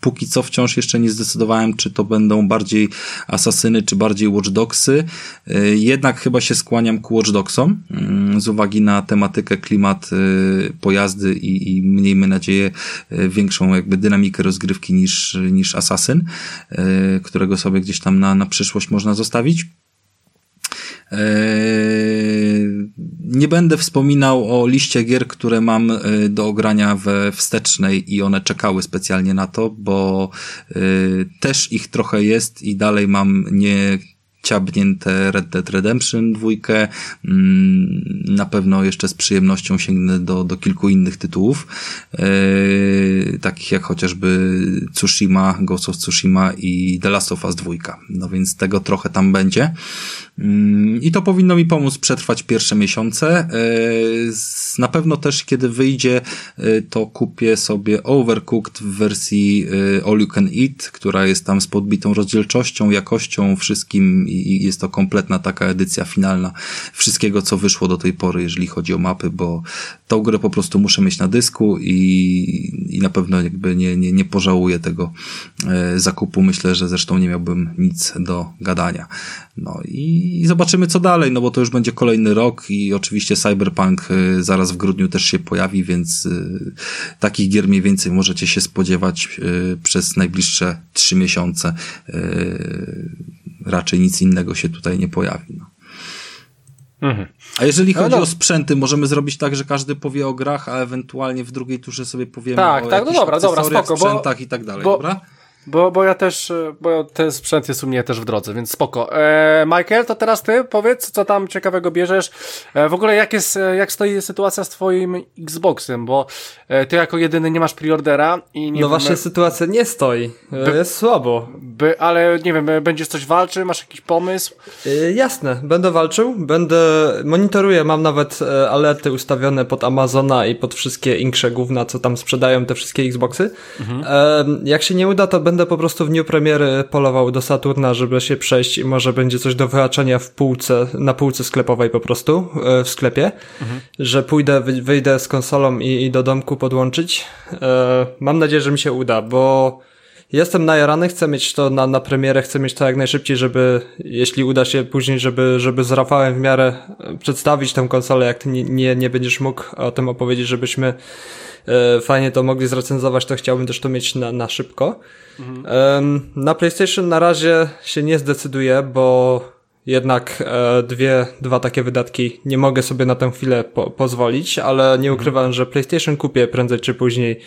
póki co wciąż jeszcze nie zdecydowałem, czy to będą bardziej Asasyny, czy bardziej Watch Dogsy. E, jednak chyba się skłaniam ku Watch Dogsom, mm, z uwagi na tematykę, klimat, e, pojazdy i, i miejmy nadzieję większą jakby dynamikę rozgrywki niż, niż Assassin, e, którego sobie gdzieś tam na, na przyszłość można zostawić. E, nie będę wspominał o liście gier, które mam e, do ogrania we wstecznej i one czekały specjalnie na to, bo też ich trochę jest i dalej mam nie ciabnięte Red Dead Redemption dwójkę. Mm, na pewno jeszcze z przyjemnością sięgnę do, do kilku innych tytułów, yy, takich jak chociażby Tsushima, Ghost of Tsushima i The Last of Us dwójka. No więc tego trochę tam będzie. Mm, I to powinno mi pomóc przetrwać pierwsze miesiące. E, na pewno też, kiedy wyjdzie, e, to kupię sobie Overcooked w wersji e, All You Can Eat, która jest tam z podbitą rozdzielczością, jakością, wszystkim i jest to kompletna taka edycja finalna wszystkiego, co wyszło do tej pory, jeżeli chodzi o mapy, bo tą grę po prostu muszę mieć na dysku i, i na pewno jakby nie, nie, nie pożałuję tego zakupu. Myślę, że zresztą nie miałbym nic do gadania. No i zobaczymy co dalej, no bo to już będzie kolejny rok i oczywiście Cyberpunk y, zaraz w grudniu też się pojawi, więc y, takich gier mniej więcej możecie się spodziewać przez najbliższe trzy miesiące. Raczej nic innego się tutaj nie pojawi. No. Mhm. A jeżeli chodzi no, no. o sprzęty, możemy zrobić tak, że każdy powie o grach, a ewentualnie w drugiej turze sobie powiemy tak, o tak, no dobra, dobra, spoko, sprzętach bo, i tak dalej, bo, dobra? Bo, bo ja też, bo ten sprzęt jest u mnie też w drodze, więc spoko. E, Michael, to teraz ty powiedz, co tam ciekawego bierzesz. E, w ogóle jak jest, jak stoi sytuacja z twoim Xboxem, bo e, ty jako jedyny nie masz preordera i nie No właśnie sytuacja nie stoi. E, by, jest słabo. By, ale nie wiem, będziesz coś walczył, masz jakiś pomysł? E, jasne, będę walczył, będę, monitoruję, mam nawet e, alerty ustawione pod Amazona i pod wszystkie inkrze główne, co tam sprzedają te wszystkie Xboxy. Mhm. jak się nie uda, to będę będę po prostu w dniu premiery polował do Saturna, żeby się przejść i może będzie coś do wyhaczenia w półce, na półce sklepowej po prostu, e, w sklepie, mhm. że pójdę, wyjdę z konsolą i, i do domku podłączyć. E, mam nadzieję, że mi się uda, bo jestem najarany, chcę mieć to na, na premierę, chcę mieć to jak najszybciej, żeby, jeśli uda się później, żeby, żeby z Rafałem w miarę przedstawić tę konsolę, jak ty nie, nie, nie będziesz mógł o tym opowiedzieć, żebyśmy e, fajnie to mogli zrecenzować, to chciałbym też to mieć na, na szybko. Mhm. Na PlayStation na razie się nie zdecyduję, bo jednak e, dwie, dwa takie wydatki nie mogę sobie na tę chwilę po pozwolić, ale nie mhm. ukrywam, że PlayStation kupię prędzej czy później,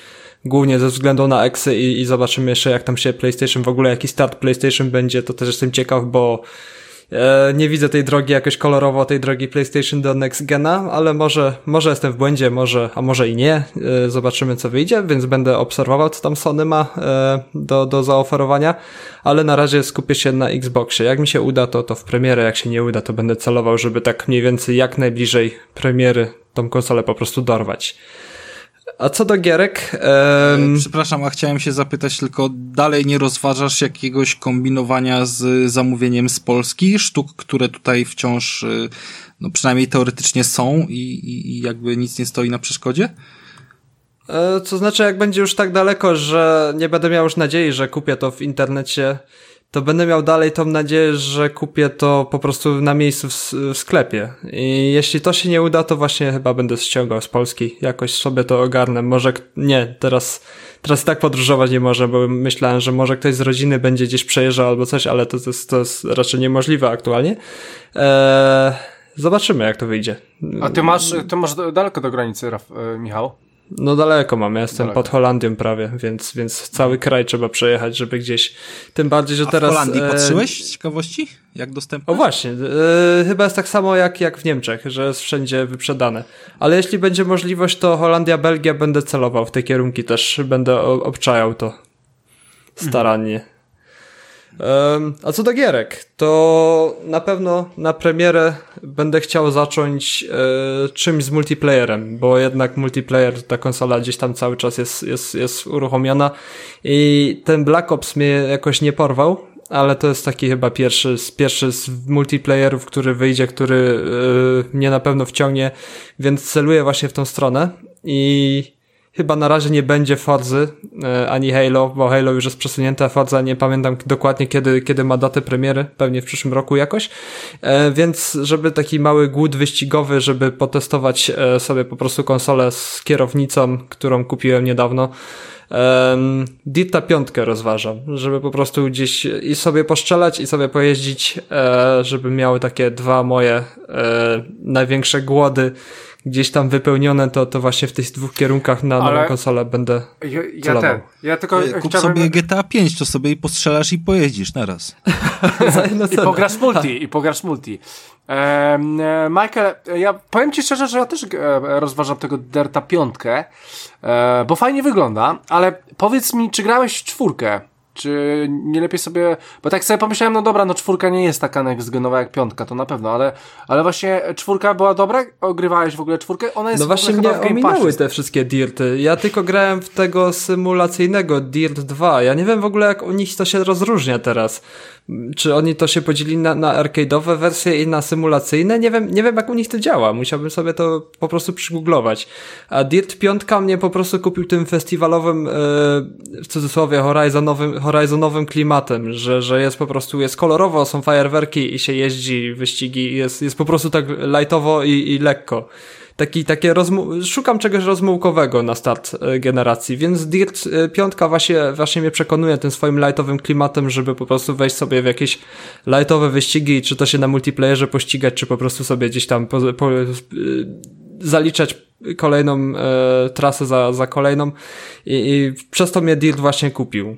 głównie ze względu na Exy i, i zobaczymy jeszcze jak tam się PlayStation, w ogóle jaki start PlayStation będzie, to też jestem ciekaw, bo nie widzę tej drogi jakoś kolorowo, tej drogi PlayStation do Next Gena, ale może, może jestem w błędzie, może, a może i nie. E, zobaczymy co wyjdzie, więc będę obserwował co tam Sony ma e, do, do zaoferowania, ale na razie skupię się na Xboxie. Jak mi się uda, to, to w premierę, jak się nie uda, to będę celował, żeby tak mniej więcej jak najbliżej premiery tą konsolę po prostu dorwać. A co do gierek... Um... Przepraszam, a chciałem się zapytać tylko, dalej nie rozważasz jakiegoś kombinowania z zamówieniem z Polski? Sztuk, które tutaj wciąż, y, no przynajmniej teoretycznie są i, i, i jakby nic nie stoi na przeszkodzie? E, co znaczy, jak będzie już tak daleko, że nie będę miał już nadziei, że kupię to w internecie to będę miał dalej tą nadzieję, że kupię to po prostu na miejscu w, w, sklepie. I jeśli to się nie uda, to właśnie chyba będę ściągał z Polski. Jakoś sobie to ogarnę. Może nie, teraz, teraz tak podróżować nie może, bo myślałem, że może ktoś z rodziny będzie gdzieś przejeżdżał albo coś, ale to, to, jest, to jest raczej niemożliwe aktualnie. Eee, zobaczymy, jak to wyjdzie. A ty masz, ty masz daleko do granicy, Raf, e, Michał? No daleko mam, ja jestem daleko. pod Holandią prawie, więc, więc cały kraj trzeba przejechać, żeby gdzieś, tym bardziej, że A teraz... w Holandii e... patrzyłeś z ciekawości? Jak dostępne? O właśnie, e, chyba jest tak samo jak, jak w Niemczech, że jest wszędzie wyprzedane. Ale jeśli będzie możliwość, to Holandia, Belgia będę celował w te kierunki też, będę obczajał to starannie. Mhm. A co do gierek, to na pewno na premierę będę chciał zacząć e, czymś z multiplayerem, bo jednak multiplayer, ta konsola gdzieś tam cały czas jest, jest, jest uruchomiona i ten Black Ops mnie jakoś nie porwał, ale to jest taki chyba pierwszy, pierwszy z multiplayerów, który wyjdzie, który e, mnie na pewno wciągnie, więc celuję właśnie w tą stronę i Chyba na razie nie będzie Forzy e, ani Halo, bo Halo już jest przesunięte, a Forza nie pamiętam dokładnie kiedy, kiedy ma datę premiery, pewnie w przyszłym roku jakoś. E, więc żeby taki mały głód wyścigowy, żeby potestować e, sobie po prostu konsolę z kierownicą, którą kupiłem niedawno, um, Dirta piątkę rozważam, żeby po prostu gdzieś i sobie poszczelać i sobie pojeździć, e, żeby miały takie dwa moje e, największe głody gdzieś tam wypełnione, to, to właśnie w tych dwóch kierunkach na Ale nową konsolę będę ja, ja ten, ja tylko Kup chciałbym... sobie GTA 5, to sobie i postrzelasz i pojeździsz naraz. I pograsz multi, i pograsz multi. E, Michael, ja powiem ci szczerze, że ja też e, rozważam tego Derta piątkę, e, bo fajnie wygląda, ale powiedz mi, czy grałeś w czwórkę? Czy nie lepiej sobie, bo tak sobie pomyślałem, no dobra, no czwórka nie jest taka next genowa jak piątka, to na pewno, ale, ale właśnie czwórka była dobra? Ogrywałeś w ogóle czwórkę? Ona jest no właśnie mnie ominęły te wszystkie dirty. Ja tylko grałem w tego symulacyjnego Dirt 2. Ja nie wiem w ogóle jak u nich to się rozróżnia teraz czy oni to się podzielili na, na arcade'owe wersje i na symulacyjne? Nie wiem, nie wiem jak u nich to działa. Musiałbym sobie to po prostu przygooglować. A Dirt 5 mnie po prostu kupił tym festiwalowym, yy, w cudzysłowie, horizonowym, horizonowym klimatem, że, że jest po prostu, jest kolorowo, są fajerwerki i się jeździ, wyścigi, jest, jest po prostu tak lightowo i, i lekko taki, takie rozmu- szukam czegoś rozmułkowego na start e, generacji, więc Dirt 5 e, właśnie, właśnie mnie przekonuje tym swoim lightowym klimatem, żeby po prostu wejść sobie w jakieś lightowe wyścigi, czy to się na multiplayerze pościgać, czy po prostu sobie gdzieś tam po, po, e, zaliczać kolejną trasę za, za kolejną I, i przez to mnie Dirt właśnie kupił.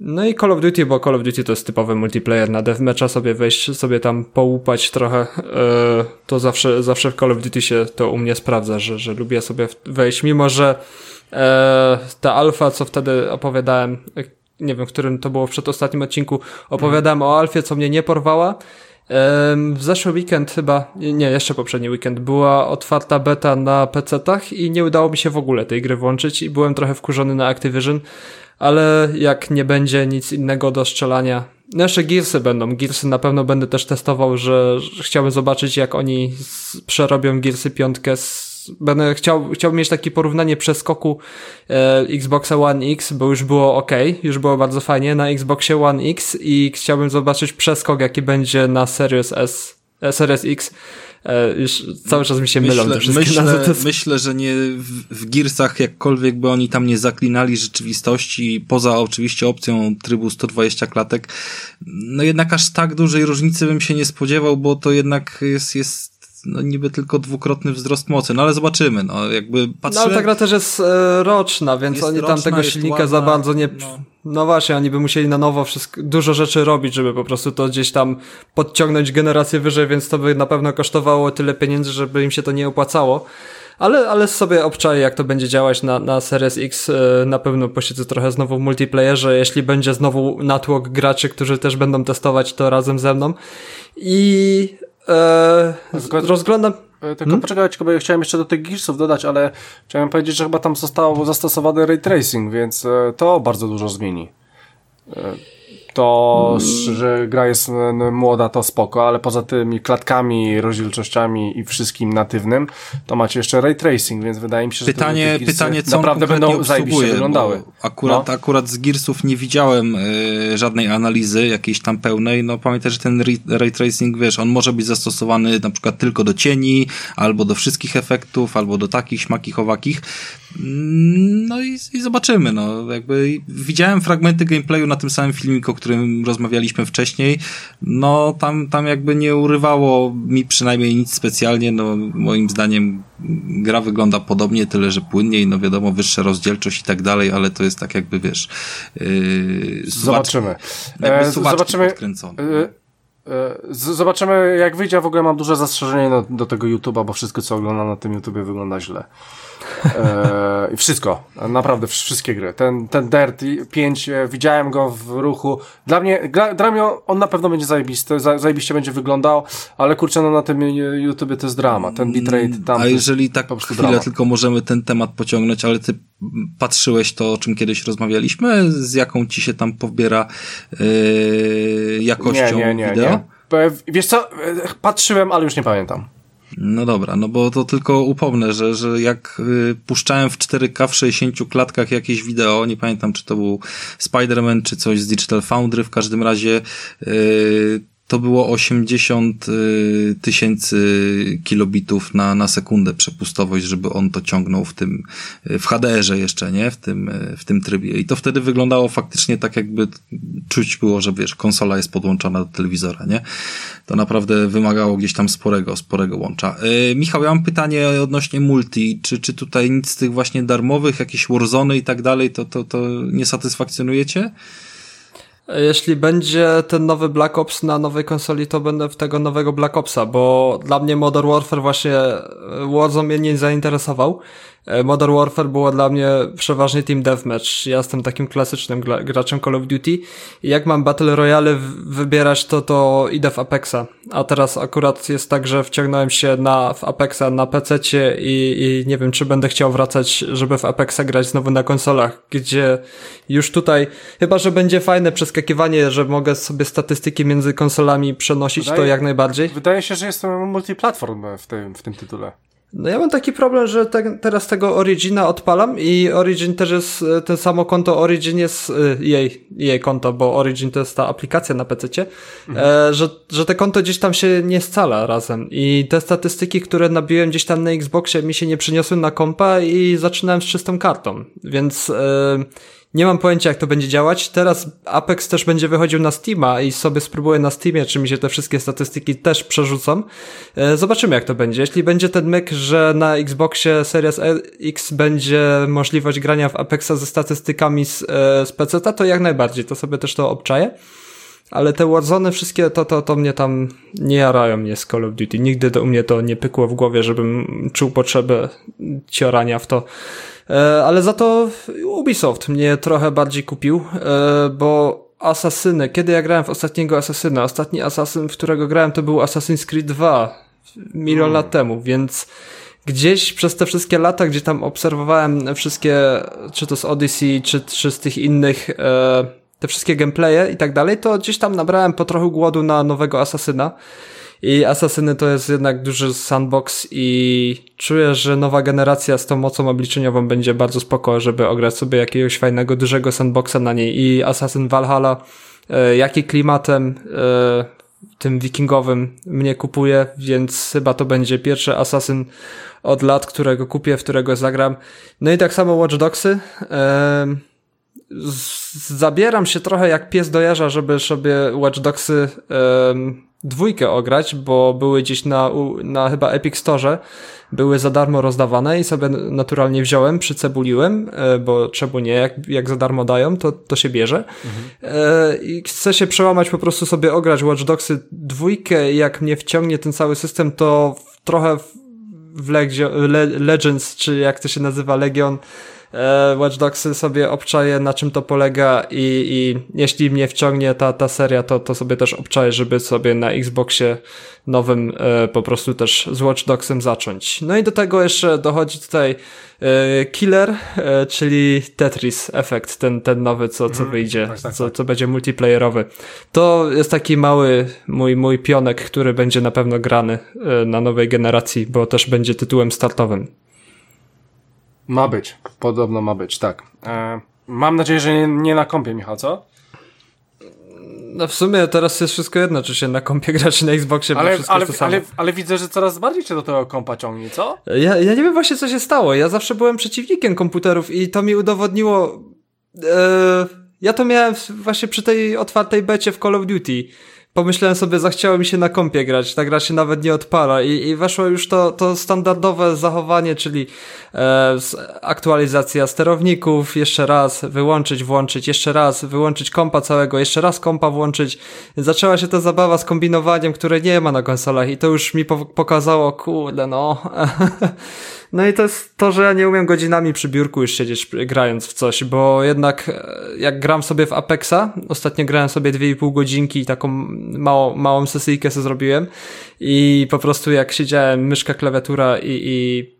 No i Call of Duty, bo Call of Duty to jest typowy multiplayer. Na deathmatcha, sobie wejść, sobie tam połupać trochę, yy, to zawsze, zawsze w Call of Duty się to u mnie sprawdza, że, że lubię sobie wejść, mimo że yy, ta alfa, co wtedy opowiadałem, nie wiem, którym to było w przedostatnim odcinku, opowiadałem o alfie, co mnie nie porwała, w zeszły weekend chyba, nie, jeszcze poprzedni weekend, była otwarta beta na PC-tach i nie udało mi się w ogóle tej gry włączyć i byłem trochę wkurzony na Activision, ale jak nie będzie nic innego do strzelania, no jeszcze Gearsy będą, Gearsy na pewno będę też testował, że, chciałbym zobaczyć jak oni z, przerobią Gearsy piątkę z, będę chciał, chciałbym mieć takie porównanie przeskoku e, Xboxa One X, bo już było ok, już było bardzo fajnie na Xboxie One X i chciałbym zobaczyć przeskok jaki będzie na Series S, e, Series X już cały czas mi się myślę, mylą te wszystkie myślę, nazwy. Myślę, że nie w, w Gearsach jakkolwiek by oni tam nie zaklinali rzeczywistości, poza oczywiście opcją trybu 120 klatek, no jednak aż tak dużej różnicy bym się nie spodziewał, bo to jednak jest, jest no niby tylko dwukrotny wzrost mocy, no ale zobaczymy, no jakby patrzę... No ale ta gra też jest e, roczna, więc oni roczna, tam tego silnika ładna, za bardzo nie... No. no. właśnie, oni by musieli na nowo wszystko, dużo rzeczy robić, żeby po prostu to gdzieś tam podciągnąć generację wyżej, więc to by na pewno kosztowało tyle pieniędzy, żeby im się to nie opłacało. Ale, ale sobie obczaję, jak to będzie działać na, na Series X. E, na pewno posiedzę trochę znowu w multiplayerze, jeśli będzie znowu natłok graczy, którzy też będą testować to razem ze mną. I Eee, rozglądam. E, tylko hmm? poczekajcie, bo ja chciałem jeszcze do tych Gearsów dodać, ale chciałem powiedzieć, że chyba tam został zastosowany ray tracing, więc e, to bardzo dużo zmieni. To, że gra jest młoda, to spoko, ale poza tymi klatkami, rozdzielczościami i wszystkim natywnym, to macie jeszcze ray tracing, więc wydaje mi się, że pytanie, pytanie co naprawdę będą zajebiście wyglądały. Akurat, no. akurat z Gearsów nie widziałem y, żadnej analizy jakiejś tam pełnej. No pamiętaj, że ten ray tracing, wiesz, on może być zastosowany na przykład tylko do cieni, albo do wszystkich efektów, albo do takich, śmakich, owakich. No i, i zobaczymy, no jakby widziałem fragmenty gameplayu na tym samym filmiku, o którym rozmawialiśmy wcześniej, no tam, tam jakby nie urywało mi przynajmniej nic specjalnie, no moim zdaniem gra wygląda podobnie, tyle że płynniej, no wiadomo, wyższa rozdzielczość i tak dalej, ale to jest tak jakby, wiesz... Yy, zobaczymy. Jakby e, zobaczymy. Yy, Zobaczymy, jak wyjdzie. W ogóle mam duże zastrzeżenie do, do tego YouTube'a, bo wszystko, co oglądam na tym YouTubie, wygląda źle. E, I wszystko. Naprawdę, wszystkie gry. Ten, ten Dirt 5, e, widziałem go w ruchu. Dla mnie, dla mnie on na pewno będzie zajebisty, zajebiście będzie wyglądał, ale kurczę, no na tym YouTubie to jest drama. Ten bitrate tam. A jeżeli tak po chwilę drama. tylko możemy ten temat pociągnąć, ale ty patrzyłeś to, o czym kiedyś rozmawialiśmy, z jaką ci się tam pobiera yy, jakością nie, nie, nie, wideo? Nie. Wiesz co, patrzyłem, ale już nie pamiętam. No dobra, no bo to tylko upomnę, że, że jak y, puszczałem w 4K w 60 klatkach jakieś wideo, nie pamiętam czy to był Spider-Man czy coś z Digital Foundry, w każdym razie y, to było 80 y, tysięcy kilobitów na, na sekundę przepustowość, żeby on to ciągnął w tym, y, w HDR-ze jeszcze, nie? W tym, y, w tym trybie. I to wtedy wyglądało faktycznie tak, jakby czuć było, że wiesz, konsola jest podłączona do telewizora, nie? To naprawdę wymagało gdzieś tam sporego, sporego łącza. Yy, Michał, ja mam pytanie odnośnie multi. Czy, czy tutaj nic z tych właśnie darmowych, jakieś Warzony i tak dalej, to, to, to nie satysfakcjonujecie? Jeśli będzie ten nowy Black Ops na nowej konsoli, to będę w tego nowego Black Opsa, bo dla mnie Modern Warfare właśnie Warzone mnie nie zainteresował. E, Modern Warfare było dla mnie przeważnie Team Deathmatch. Ja jestem takim klasycznym graczem Call of Duty i jak mam Battle Royale wybierać, to to idę w Apexa. A teraz akurat jest tak, że wciągnąłem się na, w Apexa na PC i, i nie wiem, czy będę chciał wracać, żeby w Apexa grać znowu na konsolach, gdzie już tutaj, chyba, że będzie fajne przeskakiwanie, że mogę sobie statystyki między konsolami przenosić, wydaje, to jak najbardziej. Wydaje się, że jestem multiplatform w tym, w tym tytule. No ja mam taki problem, że te, teraz tego Origina odpalam i Origin też jest, e, ten samo konto Origin jest e, jej, jej konto, bo Origin to jest ta aplikacja na PC, mhm. e, że, że te konto gdzieś tam się nie scala razem i te statystyki, które nabiłem gdzieś tam na Xboxie mi się nie przyniosły na kompa i zaczynałem z czystą kartą, więc nie mam pojęcia, jak to będzie działać. Teraz Apex też będzie wychodził na Steama i sobie spróbuję na Steamie, czy mi się te wszystkie statystyki też przerzucą. E, zobaczymy, jak to będzie. Jeśli będzie ten myk, że na Xboxie Series X będzie możliwość grania w Apexa ze statystykami z, e, z PC, to jak najbardziej. To sobie też to obczaję. Ale te Warzone wszystkie, to, to, to mnie tam nie jarają mnie z Call of Duty. Nigdy do, mnie to nie pykło w głowie, żebym czuł potrzebę ciorania w to. E, ale za to Ubisoft mnie trochę bardziej kupił, e, bo Asasyny, kiedy ja grałem w ostatniego Asasyna, ostatni Asasyn, w którego grałem to był Assassin's Creed 2 milion hmm. lat temu, więc gdzieś przez te wszystkie lata, gdzie tam obserwowałem wszystkie, czy to z Odyssey, czy, czy z tych innych, e, te wszystkie gameplaye i tak dalej, to gdzieś tam nabrałem po trochu głodu na nowego Asasyna. I Asasyny to jest jednak duży sandbox i czuję, że nowa generacja z tą mocą obliczeniową będzie bardzo spoko, żeby ograć sobie jakiegoś fajnego, dużego sandboxa na niej. I Assassin Valhalla, e, jaki klimatem e, tym wikingowym mnie kupuje, więc chyba to będzie pierwszy Assassin od lat, którego kupię, w którego zagram. No i tak samo Watch Dogsy. E, zabieram się trochę jak pies do jarza, żeby sobie Watch Dogsy dwójkę ograć, bo były gdzieś na, na chyba Epic Store, były za darmo rozdawane i sobie naturalnie wziąłem, przycebuliłem, e, bo czemu nie, jak, jak za darmo dają, to, to się bierze. Mhm. I chcę się przełamać, po prostu sobie ograć Watch Dogsy dwójkę jak mnie wciągnie ten cały system, to trochę w Legio, Le, Legends, czy jak to się nazywa, Legion, Watch Dogsy sobie obczaję, na czym to polega i, i jeśli mnie wciągnie ta, ta seria, to, to sobie też obczaję, żeby sobie na Xboxie nowym e, po prostu też z Watch Dogsem zacząć. No i do tego jeszcze dochodzi tutaj e, Killer, e, czyli Tetris Effect, ten, ten nowy, co, co wyjdzie, tak, tak, co, tak. co będzie multiplayerowy. To jest taki mały mój, mój pionek, który będzie na pewno grany e, na nowej generacji, bo też będzie tytułem startowym. Ma być. Podobno ma być, tak. E, mam nadzieję, że nie, nie na kompie, Michał, co? No w sumie teraz jest wszystko jedno, czy się na kompie gra, czy na Xboxie, bo Ale, wszystko ale, to samo. ale, ale widzę, że coraz bardziej cię do tego kompa ciągnie, co? Ja, ja nie wiem właśnie, co się stało. Ja zawsze byłem przeciwnikiem komputerów i to mi udowodniło... E, ja to miałem właśnie przy tej otwartej becie w Call of Duty. Pomyślałem sobie, zachciało mi się na kompie grać, ta gra się nawet nie odpala i, i weszło już to, to standardowe zachowanie, czyli e, aktualizacja sterowników, jeszcze raz wyłączyć, włączyć, jeszcze raz wyłączyć kompa całego, jeszcze raz kompa włączyć. Zaczęła się ta zabawa z kombinowaniem, które nie ma na konsolach i to już mi po pokazało, kurde no. No i to jest to, że ja nie umiem godzinami przy biurku już siedzieć grając w coś, bo jednak e, jak gram sobie w Apexa, ostatnio grałem sobie 2,5 godzinki i taką mało, małą sesyjkę sobie zrobiłem i po prostu jak siedziałem myszka, klawiatura i, i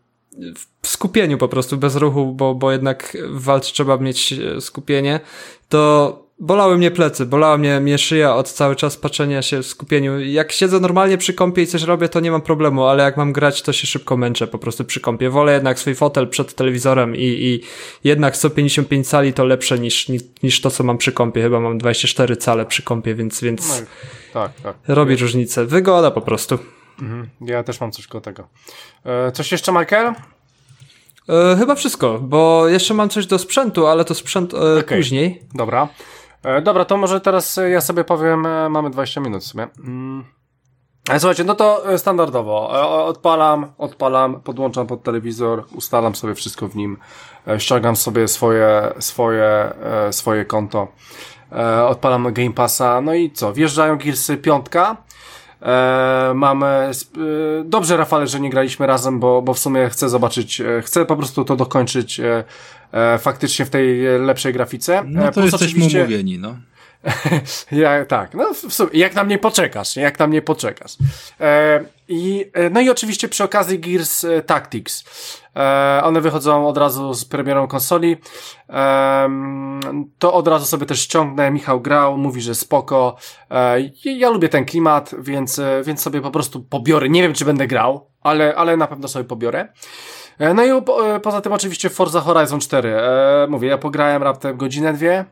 w skupieniu po prostu, bez ruchu, bo, bo jednak w walce trzeba mieć e, skupienie, to bolały mnie plecy, bolała mnie, mnie szyja od cały czas patrzenia się w skupieniu. Jak siedzę normalnie przy kąpie i coś robię, to nie mam problemu, ale jak mam grać, to się szybko męczę po prostu przy kąpie. Wolę jednak swój fotel przed telewizorem i, i jednak 155 cali to lepsze niż, niż, niż to, co mam przy kąpie. Chyba mam 24 cale przy kąpie, więc, więc No, tak, tak. robi różnicę. Wygoda po prostu. Mhm. Ja też mam coś koło tego. E, coś jeszcze, Michael? E, chyba wszystko, bo jeszcze mam coś do sprzętu, ale to sprzęt e, Okej. później. Dobra. E, dobra, to może teraz e, ja sobie powiem, e, mamy 20 minut w sumie. Mm. Słuchajcie, no to standardowo. Odpalam, odpalam, podłączam pod telewizor, ustalam sobie wszystko w nim, ściągam sobie swoje, swoje, swoje konto, odpalam Game Passa, no i co? Wjeżdżają Gearsy piątka. E, mamy. E, dobrze, Rafale, że nie graliśmy razem, bo, bo w sumie chcę zobaczyć, e, chcę po prostu to dokończyć e, e, faktycznie w tej e, lepszej grafice. No to plus jesteśmy oczywiście- umówieni, no. ja, tak, no w sumie, jak na mnie poczekasz, jak na mnie poczekasz. I, no i oczywiście przy okazji Gears Tactics. E, one wychodzą od razu z premierą konsoli. E, to od razu sobie też ściągnę. Michał grał, mówi, że spoko. E, ja lubię ten klimat, więc, więc sobie po prostu pobiorę. Nie wiem, czy będę grał, ale, ale na pewno sobie pobiorę. No i po, poza tym oczywiście Forza Horizon 4. E, mówię, ja pograłem raptem godzinę, dwie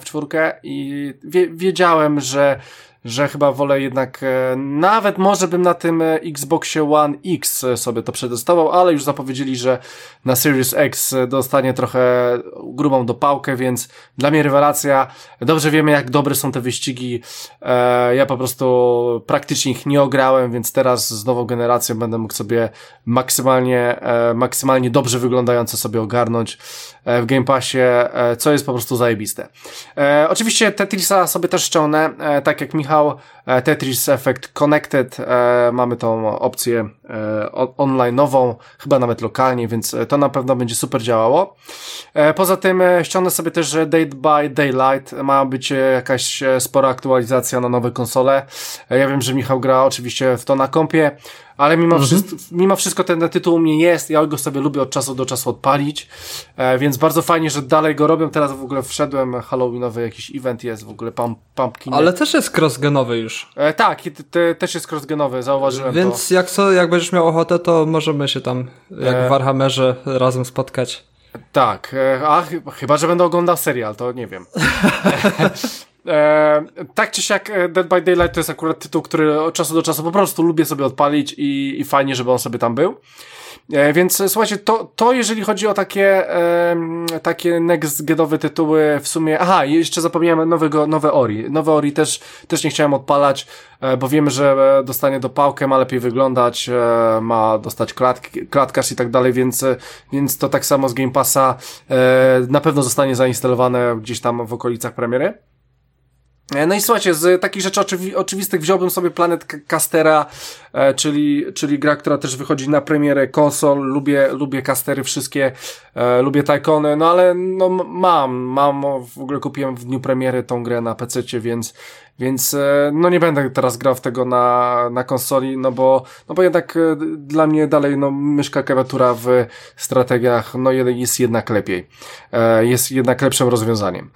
w czwórkę i wie, wiedziałem, że, że chyba wolę jednak, e, nawet może bym na tym e, Xboxie One X e, sobie to przetestował, ale już zapowiedzieli, że na Series X dostanie trochę grubą dopałkę, więc dla mnie rewelacja. Dobrze wiemy, jak dobre są te wyścigi. Ja po prostu praktycznie ich nie ograłem, więc teraz z nową generacją będę mógł sobie maksymalnie, maksymalnie dobrze wyglądające sobie ogarnąć w Game Passie, co jest po prostu zajebiste. Oczywiście Tetrisa sobie też ściągnę, tak jak Michał, e, Tetris Effect Connected, e, mamy tą opcję e, on- online'ową, chyba nawet lokalnie, więc e, to na pewno będzie super działało. E, poza tym e, ściągnę sobie też że Date by Daylight, ma być e, jakaś e, spora aktualizacja na nowe konsole. E, ja wiem, że Michał gra oczywiście w to na kompie, ale mimo, wszystko, mimo wszystko ten tytuł u mnie jest, ja go sobie lubię od czasu do czasu odpalić, e, więc bardzo fajnie, że dalej go robią. Teraz w ogóle wszedłem, halloweenowy jakiś event jest, w ogóle pump, pumpkin. Ale też jest cross-genowy już. E, tak, i te, te, też jest crossgenowy, zauważyłem Więc to. jak co, jak będziesz miał ochotę, to możemy się tam, jak E. w Warhammerze, razem spotkać. Tak, e, a chy- chyba, że będę oglądał serial, to nie wiem. E, tak czy siak e, Dead by Daylight to jest akurat tytuł, który od czasu do czasu po prostu lubię sobie odpalić i, i fajnie, żeby on sobie tam był. E, więc e, słuchajcie, to, to jeżeli chodzi o takie, takie next genowe tytuły w sumie, aha, jeszcze zapomniałem nowego, nowe Ori. Nowe Ori też, też nie chciałem odpalać, e, bo wiemy, że dostanie dopałkę, ma lepiej wyglądać, ma dostać klatki, klatkarz i tak dalej, więc, więc to tak samo z Game Passa na pewno zostanie zainstalowane gdzieś tam w okolicach premiery. No i słuchajcie, z takich rzeczy oczywi oczywistych wziąłbym sobie Planet Castera, czyli, czyli gra, która też wychodzi na premierę konsol. Lubię, lubię Castery wszystkie, e, lubię Tycony, no ale no mam, mam, w ogóle kupiłem w dniu premiery tą grę na PC, więc, więc e, no nie będę teraz grał w tego na, na konsoli, no bo, no bo jednak e, dla mnie dalej no myszka klawiatura w strategiach no jest jednak lepiej. E, jest jednak lepszym rozwiązaniem.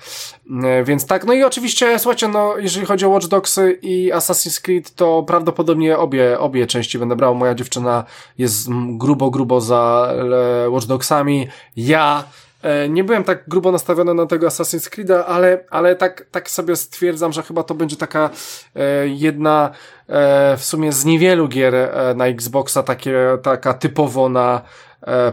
Więc tak, no i oczywiście słuchajcie, no jeżeli chodzi o Watch Dogs i Assassin's Creed, to prawdopodobnie obie, obie części będę brał. Moja dziewczyna jest grubo, grubo za Watch Dogsami. Ja E, nie byłem tak grubo nastawiony na tego Assassin's Creed'a, ale, ale tak, tak sobie stwierdzam, że chyba to będzie taka e, jedna e, w sumie z niewielu gier e, na Xboxa, takie, taka typowo na,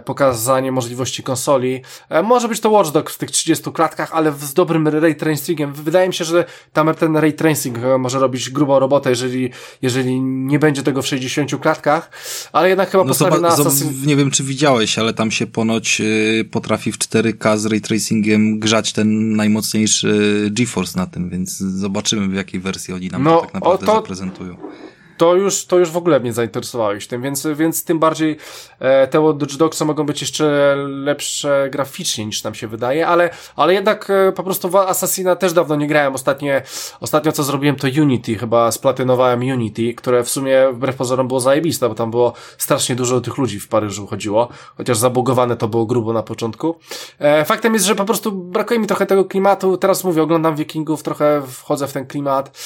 pokazanie możliwości konsoli. E, może być to Watch Dogs w tych 30 klatkach, ale z dobrym ray tracingiem. Wydaje mi się, że tam ten ray tracing e, może robić grubą robotę, jeżeli, jeżeli nie będzie tego w 60 klatkach, ale jednak chyba no postawię na Assassin... Nie wiem, czy widziałeś, ale tam się ponoć potrafi w 4K z ray tracingiem grzać ten najmocniejszy GeForce na tym, więc zobaczymy w jakiej wersji oni nam no, to tak naprawdę to... zaprezentują to już, to już w ogóle mnie zainteresowałeś tym, więc, więc tym bardziej e, te Watch Dogsy mogą być jeszcze lepsze graficznie niż nam się wydaje, ale, ale jednak e, po prostu w Assassina też dawno nie grałem. Ostatnie, ostatnio co zrobiłem to Unity, chyba splatynowałem Unity, które w sumie wbrew pozorom było zajebiste, bo tam było strasznie dużo tych ludzi w Paryżu chodziło, chociaż zabugowane to było grubo na początku. E, faktem jest, że po prostu brakuje mi trochę tego klimatu, teraz mówię, oglądam Wikingów, trochę wchodzę w ten klimat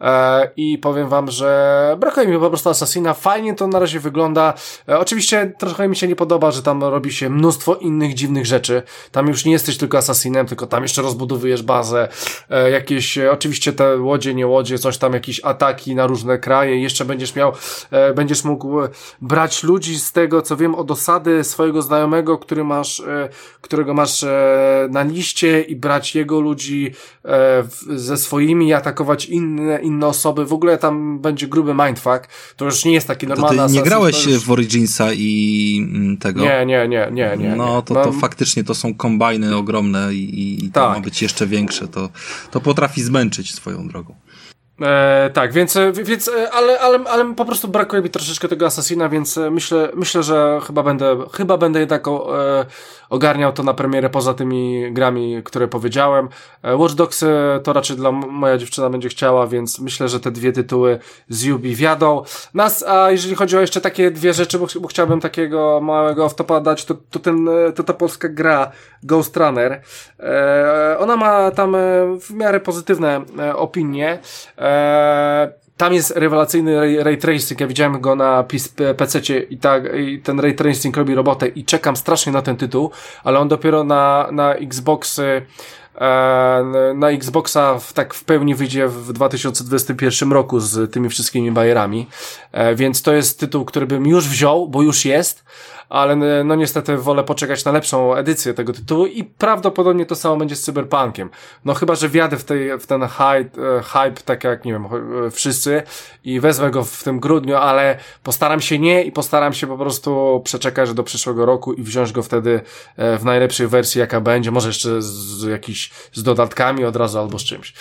e, i powiem wam, że brakuje mi po prostu Assassina. Fajnie to na razie wygląda. E, oczywiście trochę mi się nie podoba, że tam robi się mnóstwo innych dziwnych rzeczy. Tam już nie jesteś tylko Assassinem, tylko tam jeszcze rozbudowujesz bazę, e, jakieś, e, oczywiście te łodzie, nie łodzie, coś tam, jakieś ataki na różne kraje. Jeszcze będziesz miał, będziesz mógł brać ludzi z tego, co wiem, od osady swojego znajomego, który masz, którego masz na liście i brać jego ludzi ze swoimi atakować inne, inne osoby. W ogóle tam będzie gruby mindfuck, to już nie jest taki normalny to ty nie grałeś już... w Originsa i mm, tego? Nie, nie, nie, nie, nie. No to, to faktycznie to są kombajny ogromne i, i to tak. ma być jeszcze większe, to, to potrafi zmęczyć swoją drogą. E, tak, więc, e, więc e, ale, ale, ale po prostu brakuje mi troszeczkę tego Assassina, więc e, myślę, myślę, że chyba będę, chyba będę jednak o, e, ogarniał to na premierę poza tymi grami, które powiedziałem. E, Watch Dogs to raczej dla moja dziewczyna będzie chciała, więc myślę, że te dwie tytuły z Ubi wiadą. Nas, a jeżeli chodzi o jeszcze takie dwie rzeczy, bo, bo chciałbym takiego małego off-topa dać, to, to, ten, to ta polska gra Ghost Runner. E, ona ma tam w miarę pozytywne opinie. Eee, tam jest rewelacyjny ray, ray tracing, ja widziałem go na PC i tak, i ten ray tracing robi robotę i czekam strasznie na ten tytuł, ale on dopiero na, na Xboxy eee, na Xboxa w, tak w pełni wyjdzie w 2021 roku z tymi wszystkimi bajerami, eee, więc to jest tytuł, który bym już wziął, bo już jest, ale no niestety wolę poczekać na lepszą edycję tego tytułu i prawdopodobnie to samo będzie z Cyberpunkiem. No chyba, że wjadę w, tej, w ten hype, e, hype, tak jak, nie wiem, e, wszyscy i wezmę go w tym grudniu, ale postaram się nie i postaram się po prostu przeczekać do przyszłego roku i wziąć go wtedy e, w najlepszej wersji, jaka będzie, może jeszcze z jakiś, z dodatkami od razu albo z czymś.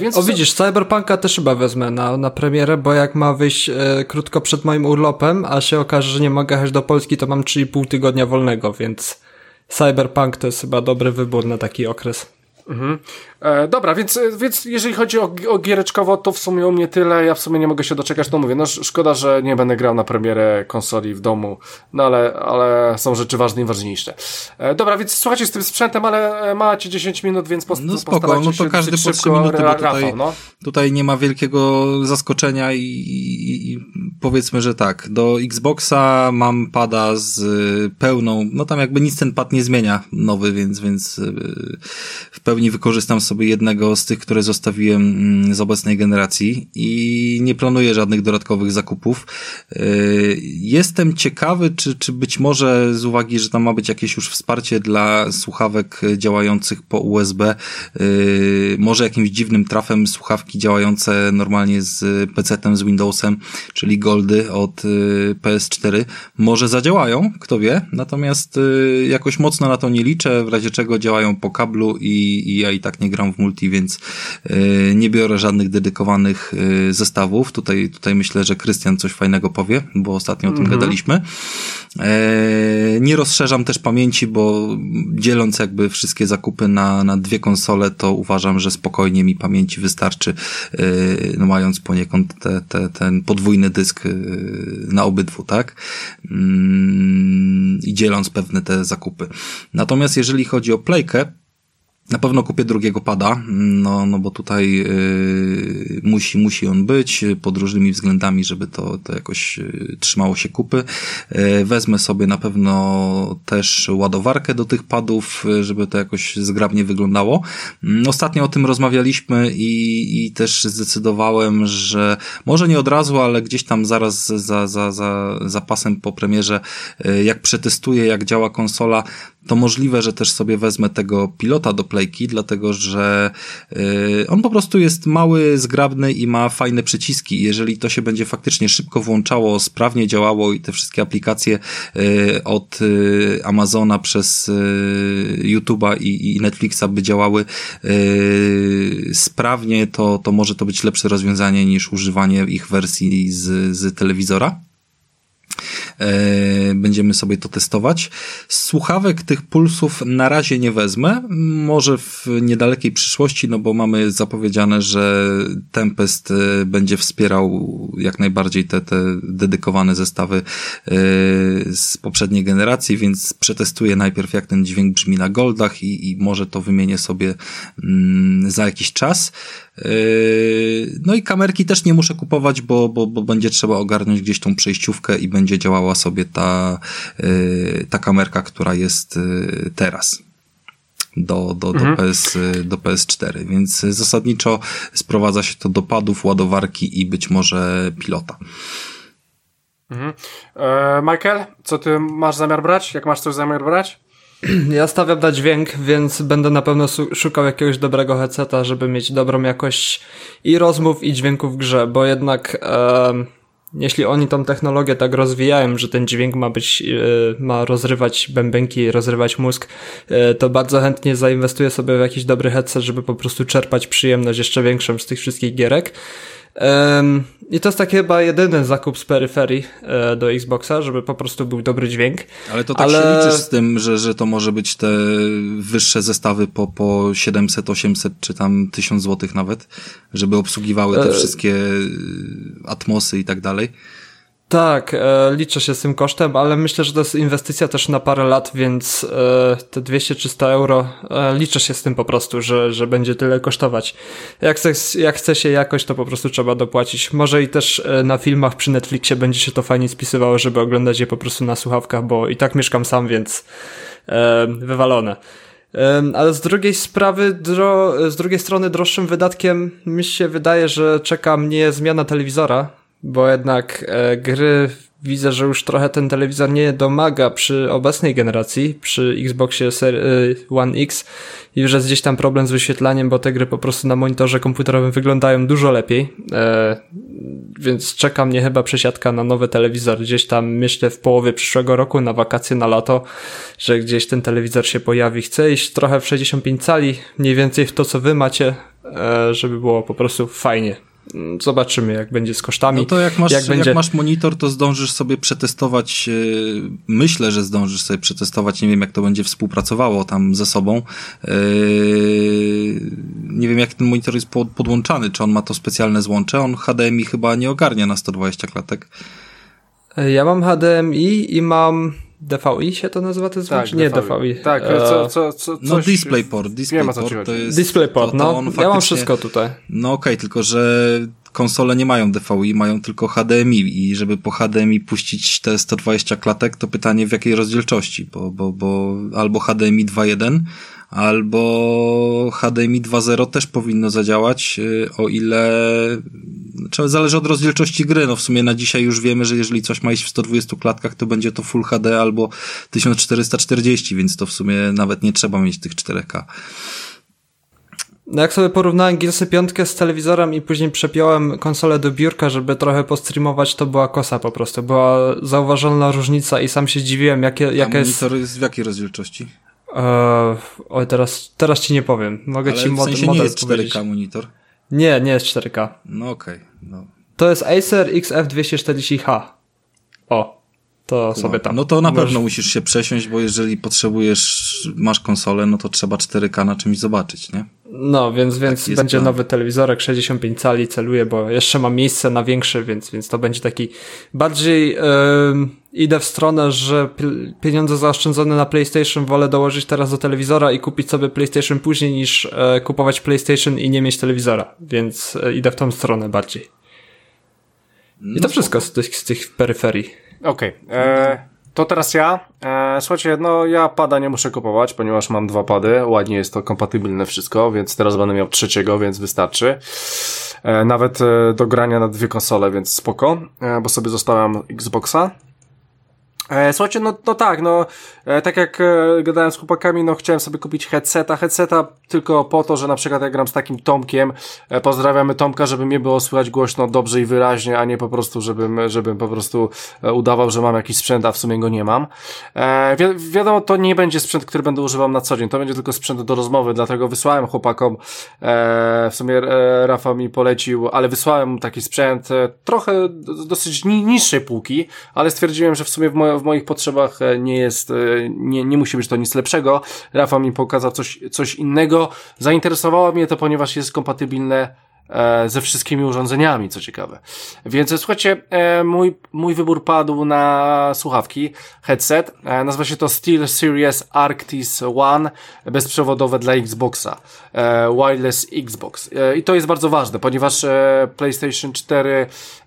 Więc o widzisz, Cyberpunka też chyba wezmę na, na premierę, bo jak ma wyjść e, krótko przed moim urlopem, a się okaże, że nie mogę jechać do Polski, to mam 3,5 tygodnia wolnego, więc Cyberpunk to jest chyba dobry wybór na taki okres. Mhm. E, dobra, więc, więc jeżeli chodzi o, o giereczkowo, to w sumie u mnie tyle. Ja w sumie nie mogę się doczekać, to mówię. No szkoda, że nie będę grał na premierę konsoli w domu, no ale, ale są rzeczy ważne i ważniejsze. E, dobra, więc słuchajcie z tym sprzętem, ale e, macie 10 minut, więc post no spoko, no to każdy po 3 minuty, bo tutaj, no. tutaj nie ma wielkiego zaskoczenia i, i, i powiedzmy, że tak. Do Xboxa mam pada z pełną, no tam jakby nic ten pad nie zmienia nowy, więc, więc w pełni wykorzystam sobie jednego z tych, które zostawiłem mm, z obecnej generacji i nie planuję żadnych dodatkowych zakupów. Y, jestem ciekawy, czy, czy być może z uwagi, że tam ma być jakieś już wsparcie dla słuchawek działających po USB, y, może jakimś dziwnym trafem słuchawki działające normalnie z PC-tem, z Windowsem, czyli Goldy od y, PS4, może zadziałają, kto wie, natomiast jakoś mocno na to nie liczę, w razie czego działają po kablu i i ja i tak nie gram w multi, więc yy, nie biorę żadnych dedykowanych yy, zestawów. Tutaj, tutaj myślę, że Krystian coś fajnego powie, bo ostatnio o tym mhm. gadaliśmy. E, nie rozszerzam też pamięci, bo dzieląc jakby wszystkie zakupy na, na dwie konsole, to uważam, że spokojnie mi pamięci wystarczy, e, no mając poniekąd te, te, ten podwójny dysk e, na obydwu, tak? Mm, I dzieląc pewne te zakupy. Natomiast jeżeli chodzi o playkę, na pewno kupię drugiego pada, no, no bo tutaj yy, musi, musi on być pod różnymi względami, żeby to, to jakoś yy, trzymało się kupy. Yy, wezmę sobie na pewno też ładowarkę do tych padów, yy, żeby to jakoś zgrabnie wyglądało. Yy, ostatnio o tym rozmawialiśmy i, i też zdecydowałem, że może nie od razu, ale gdzieś tam zaraz za, za, za, za pasem po premierze, yy, jak przetestuję, jak działa konsola, to możliwe, że też sobie wezmę tego pilota do playki, dlatego że yy, on po prostu jest mały, zgrabny i ma fajne przyciski. Jeżeli to się będzie faktycznie szybko włączało, sprawnie działało i te wszystkie aplikacje yy, od yy, Amazona przez yy, YouTube'a i, i Netflixa by działały yy, sprawnie, to, to może to być lepsze rozwiązanie niż używanie ich wersji z, z telewizora. E, będziemy sobie to testować. Słuchawek tych pulsów na razie nie wezmę, może w niedalekiej przyszłości, no bo mamy zapowiedziane, że Tempest e, będzie wspierał jak najbardziej te, te dedykowane zestawy e, z poprzedniej generacji, więc przetestuję najpierw jak ten dźwięk brzmi na Goldach i, i może to wymienię sobie mm, za jakiś czas. Yy, no i kamerki też nie muszę kupować, bo, bo, bo będzie trzeba ogarnąć gdzieś tą przejściówkę i będzie działała sobie ta, yy, ta kamerka, która jest yy, teraz do, do, do, mhm. PS, do PS4, więc zasadniczo sprowadza się to do padów, ładowarki i być może pilota. Mhm. E, Michael, co ty masz zamiar brać? Jak masz coś zamiar brać? Ja stawiam na dźwięk, więc będę na pewno szukał jakiegoś dobrego headseta, żeby mieć dobrą jakość i rozmów, i dźwięku w grze, bo jednak e, jeśli oni tą technologię tak rozwijają, że ten dźwięk ma być, e, ma rozrywać bębenki, rozrywać mózg, e, to bardzo chętnie zainwestuję sobie w jakiś dobry headset, żeby po prostu czerpać przyjemność jeszcze większą z tych wszystkich gierek. I to jest tak chyba jedyny zakup z peryferii e, do Xboxa, żeby po prostu był dobry dźwięk. Ale to tak Ale... się liczysz z tym, że, że to może być te wyższe zestawy po, po 700, 800 czy tam 1000 złotych nawet, żeby obsługiwały te e... wszystkie atmosy i tak dalej. Tak, e, liczę się z tym kosztem, ale myślę, że to jest inwestycja też na parę lat, więc e, te 200-300 euro e, liczę się z tym po prostu, że, że będzie tyle kosztować. Jak chce, jak chce się jakoś, to po prostu trzeba dopłacić. Może i też e, na filmach przy Netflixie będzie się to fajnie spisywało, żeby oglądać je po prostu na słuchawkach, bo i tak mieszkam sam, więc e, wywalone. Ale z drugiej sprawy, dro, z drugiej strony droższym wydatkiem mi się wydaje, że czeka mnie zmiana telewizora, bo jednak e, gry widzę, że już trochę ten telewizor nie domaga przy obecnej generacji, przy Xboxie e, One X i że jest gdzieś tam problem z wyświetlaniem, bo te gry po prostu na monitorze komputerowym wyglądają dużo lepiej, e, więc czeka mnie chyba przesiadka na nowy telewizor gdzieś tam myślę w połowie przyszłego roku na wakacje na lato, że gdzieś ten telewizor się pojawi. Chcę iść trochę w 65 cali, mniej więcej w to co wy macie, e, żeby było po prostu fajnie. Zobaczymy, jak będzie z kosztami. No to jak masz, jak, będzie... jak masz monitor, to zdążysz sobie przetestować, yy, myślę, że zdążysz sobie przetestować, nie wiem jak to będzie współpracowało tam ze sobą. Yy, nie wiem jak ten monitor jest pod, podłączany, czy on ma to specjalne złącze, on HDMI chyba nie ogarnia na 120 klatek. Ja mam HDMI i mam DVI się to nazywa to tak, Nie DVI. Tak, co, co, co, No DisplayPort, DisplayPort to jest... DisplayPort, to, to no, faktycznie... ja mam wszystko tutaj. No okej, okay, tylko że konsole nie mają DVI, mają tylko HDMI i żeby po HDMI puścić te 120 klatek, to pytanie w jakiej rozdzielczości, bo, bo, bo albo HDMI 2.1, albo HDMI 2.0 też powinno zadziałać, y, o ile znaczy, zależy od rozdzielczości gry. No w sumie na dzisiaj już wiemy, że jeżeli coś ma iść w 120 klatkach, to będzie to Full HD albo 1440, więc to w sumie nawet nie trzeba mieć tych 4K. No jak sobie porównałem Gearsy 5 z telewizorem i później przepiąłem konsolę do biurka, żeby trochę postreamować, to była kosa po prostu. Była zauważalna różnica i sam się dziwiłem, jakie, jaka jest... monitor jest w jakiej rozdzielczości? Eee, oj, teraz, teraz ci nie powiem. Mogę Ale ci w mod, sensie model nie jest 4K powiedzieć. monitor. Nie, nie jest 4K. No okej. No. To jest Acer XF240H. O, to sobie tam. No to na Możesz- pewno musisz się przesiąść, bo jeżeli potrzebujesz, masz konsolę, no to trzeba 4K na czymś zobaczyć, nie? No, więc, więc jest będzie plan. nowy telewizorek 65 cali, celuję, bo jeszcze mam miejsce na większy, więc, więc to będzie taki bardziej ym, idę w stronę, że pi- pieniądze zaoszczędzone na PlayStation wolę dołożyć teraz do telewizora i kupić sobie PlayStation później niż e, kupować PlayStation i nie mieć telewizora, więc e, idę w tą stronę bardziej. I No to wszystko z tych, z tych peryferii. Okej, e, to teraz ja. E, słuchajcie, no ja pada nie muszę kupować, ponieważ mam dwa pady, ładnie jest to kompatybilne wszystko, więc teraz będę miał trzeciego, więc wystarczy. E, nawet do grania na dwie konsole, więc spoko, bo sobie zostawiam Xboxa. E, słuchajcie, no, no tak, no, e, tak jak e, gadałem z chłopakami, no chciałem sobie kupić headseta, headseta tylko po to, że na przykład jak gram z takim Tomkiem, pozdrawiamy Tomka, żeby mnie było słychać głośno, dobrze i wyraźnie, a nie po prostu, żebym, żebym po prostu udawał, że mam jakiś sprzęt, a w sumie go nie mam. Wi wiadomo, to nie będzie sprzęt, który będę używał na co dzień, to będzie tylko sprzęt do rozmowy, dlatego wysłałem chłopakom, w sumie Rafał mi polecił, ale wysłałem taki sprzęt, trochę dosyć ni niższej półki, ale stwierdziłem, że w sumie w, mo w moich potrzebach e, nie jest, e, nie, nie musi być to nic lepszego. Rafał mi pokazał coś, coś innego. Zainteresowało mnie to, ponieważ jest kompatybilne e, ze wszystkimi urządzeniami, co ciekawe. Więc słuchajcie, mój, mój wybór padł na słuchawki, headset. Nazywa się to Steel Series Arctis One, bezprzewodowe dla Xboxa. Wireless Xbox. I to jest bardzo ważne, ponieważ PlayStation 4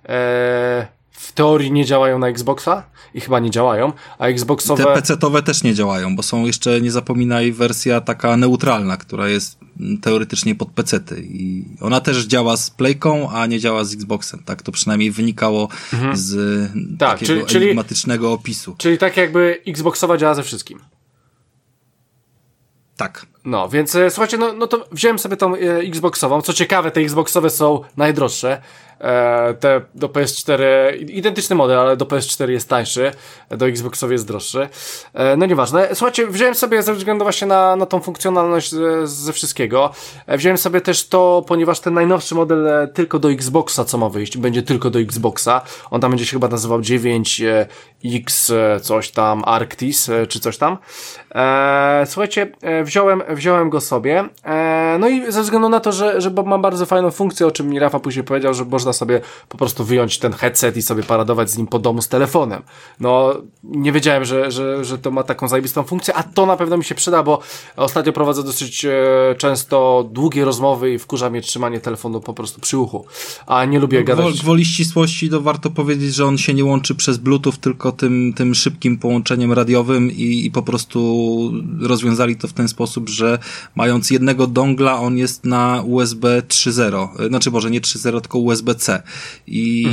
e, w teorii nie działają na Xboxa i chyba nie działają, a Xboxowe... Te PC-towe też nie działają, bo są jeszcze, nie zapominaj, wersja taka neutralna, która jest teoretycznie pod PC-ty i ona też działa z Playką, a nie działa z Xboxem. Tak to przynajmniej wynikało z Mhm. Tak, takiego czyli- czyli- enigmatycznego opisu. Czyli tak jakby Xboxowa działa ze wszystkim. Tak. No, więc e, słuchajcie, no, no to wziąłem sobie tą e, Xboxową. Co ciekawe, te Xboxowe są najdroższe. E, te do PS4, identyczny model, ale do PS4 jest tańszy, do Xboxowej jest droższy. E, no nieważne. Słuchajcie, wziąłem sobie ze względu właśnie na, na tą funkcjonalność ze, ze wszystkiego. E, wziąłem sobie też to, ponieważ ten najnowszy model e, tylko do Xboxa, co ma wyjść, będzie tylko do Xboxa. On tam będzie się chyba nazywał 9 e, coś tam, Arctis, czy coś tam. Słuchajcie, wziąłem, wziąłem go sobie. E, no i ze względu na to, że, że Bob ma bardzo fajną funkcję, o czym mi Rafa później powiedział, że można sobie po prostu wyjąć ten headset i sobie paradować z nim po domu z telefonem. No, nie wiedziałem, że, że, że to ma taką zajebistą funkcję, a to na pewno mi się przyda, bo ostatnio prowadzę dosyć e, często długie rozmowy i wkurza mnie trzymanie telefonu po prostu przy uchu. A nie lubię gadać. Gwoli, gwoli ścisłości to warto powiedzieć, że on się nie łączy przez Bluetooth, tylko tym, tym szybkim połączeniem radiowym i, i po prostu rozwiązali to w ten sposób, że mając jednego dongla, on jest na USB 3.0. Znaczy, może nie 3.0, tylko USB-C. I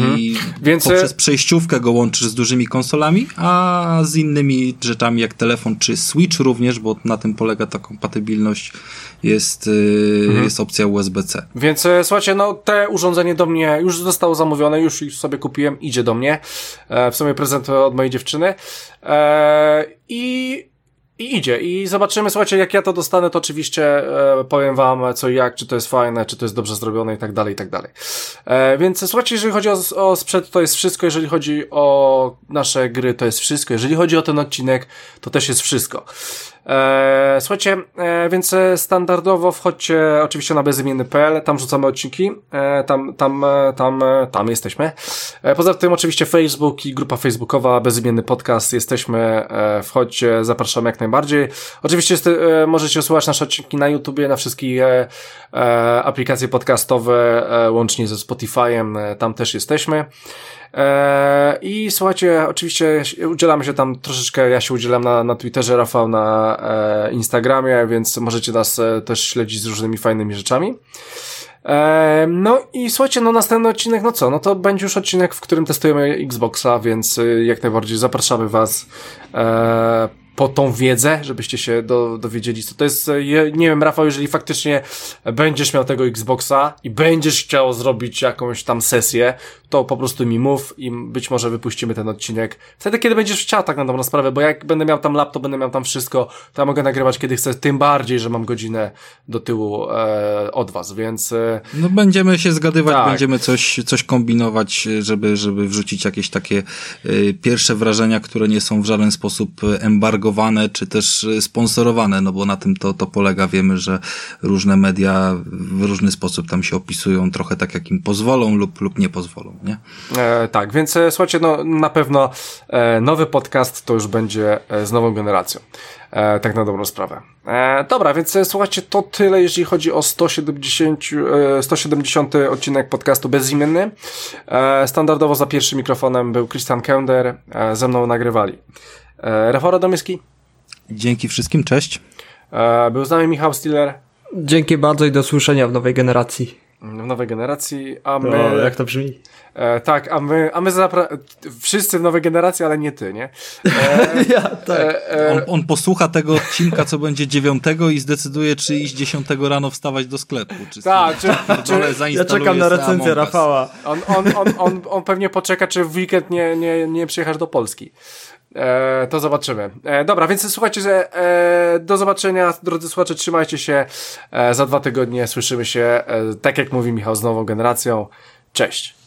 Więc, e, poprzez przejściówkę go łączysz z dużymi konsolami, a z innymi rzeczami jak telefon czy Switch również, bo na tym polega ta kompatybilność, jest, yy, jest opcja USB-C. Więc e, słuchajcie, no te urządzenie do mnie już zostało zamówione, już, już sobie kupiłem, idzie do mnie. E, w sumie prezent od mojej dziewczyny. E, I i idzie. I zobaczymy, słuchajcie, jak ja to dostanę, to oczywiście e, powiem wam co i jak, czy to jest fajne, czy to jest dobrze zrobione i tak dalej, i tak dalej. E, więc słuchajcie, jeżeli chodzi o, o sprzęt, to jest wszystko. Jeżeli chodzi o nasze gry, to jest wszystko. Jeżeli chodzi o ten odcinek, to też jest wszystko. E, słuchajcie, e, więc e, standardowo wchodźcie oczywiście na bezimienny.pl, tam rzucamy odcinki, e, tam, tam, e, tam, e, tam jesteśmy. E, poza tym oczywiście Facebook i grupa facebookowa Bezimienny Podcast, jesteśmy, wchodźcie, zapraszamy jak najbardziej. Oczywiście jest, możecie słuchać nasze odcinki na YouTubie, na wszystkich e, e, aplikacje podcastowe, łącznie ze Spotify'em, tam też jesteśmy. E, I słuchajcie, oczywiście udzielamy się tam troszeczkę, ja się udzielam na, na Twitterze, Rafał na e, Instagramie, więc możecie nas e, też śledzić z różnymi fajnymi rzeczami. E, no i słuchajcie, no następny odcinek, no co, no to będzie już odcinek, w którym testujemy Xboxa, więc e, jak najbardziej zapraszamy was e, po tą wiedzę, żebyście się do, dowiedzieli, co to jest. Je, nie wiem, Rafał, jeżeli faktycznie będziesz miał tego Xboxa i będziesz chciał zrobić jakąś tam sesję, to po prostu mi mów i być może wypuścimy ten odcinek wtedy, kiedy będziesz chciał tak na dobrą sprawę, bo jak będę miał tam laptop, będę miał tam wszystko, to ja mogę nagrywać kiedy chcę, tym bardziej, że mam godzinę do tyłu e, od was, więc... E, no będziemy się zgadywać, tak. będziemy coś, coś kombinować, żeby, żeby wrzucić jakieś takie e, pierwsze wrażenia, które nie są w żaden sposób embargowane, czy też sponsorowane, no bo na tym to, to polega. Wiemy, że różne media w różny sposób tam się opisują, trochę tak jak im pozwolą lub, lub nie pozwolą, nie? E, tak, więc e, słuchajcie, no na pewno e, nowy podcast to już będzie e, z nową generacją. E, tak na dobrą sprawę. E, dobra, więc słuchajcie, to tyle, jeśli chodzi o 170, 170 odcinek podcastu Bezimienny. standardowo za pierwszym mikrofonem był Christian Kender, ze mną nagrywali. Rafał Radomyski. Dzięki wszystkim, cześć. był z nami Michał Stiller. Dzięki bardzo i do słyszenia w nowej generacji w nowej generacji, a my... O, jak to brzmi? E, tak, a my, a my zapra... wszyscy w nowej generacji, ale nie ty, nie? E, ja, tak. E, e, on, on, posłucha tego odcinka, co będzie dziewiątego i zdecyduje, czy iść dziesiątego rano wstawać do sklepu. Czy tak, czy, czy, ja czekam na recenzję Rafała. On, on, on, on, on pewnie poczeka, czy w weekend nie, nie, nie przyjechasz do Polski. E, to zobaczymy. E, dobra, więc słuchajcie, że e, do zobaczenia, drodzy słuchacze, trzymajcie się. E, za dwa tygodnie słyszymy się, e, tak jak mówi Michał, z nową generacją. Cześć.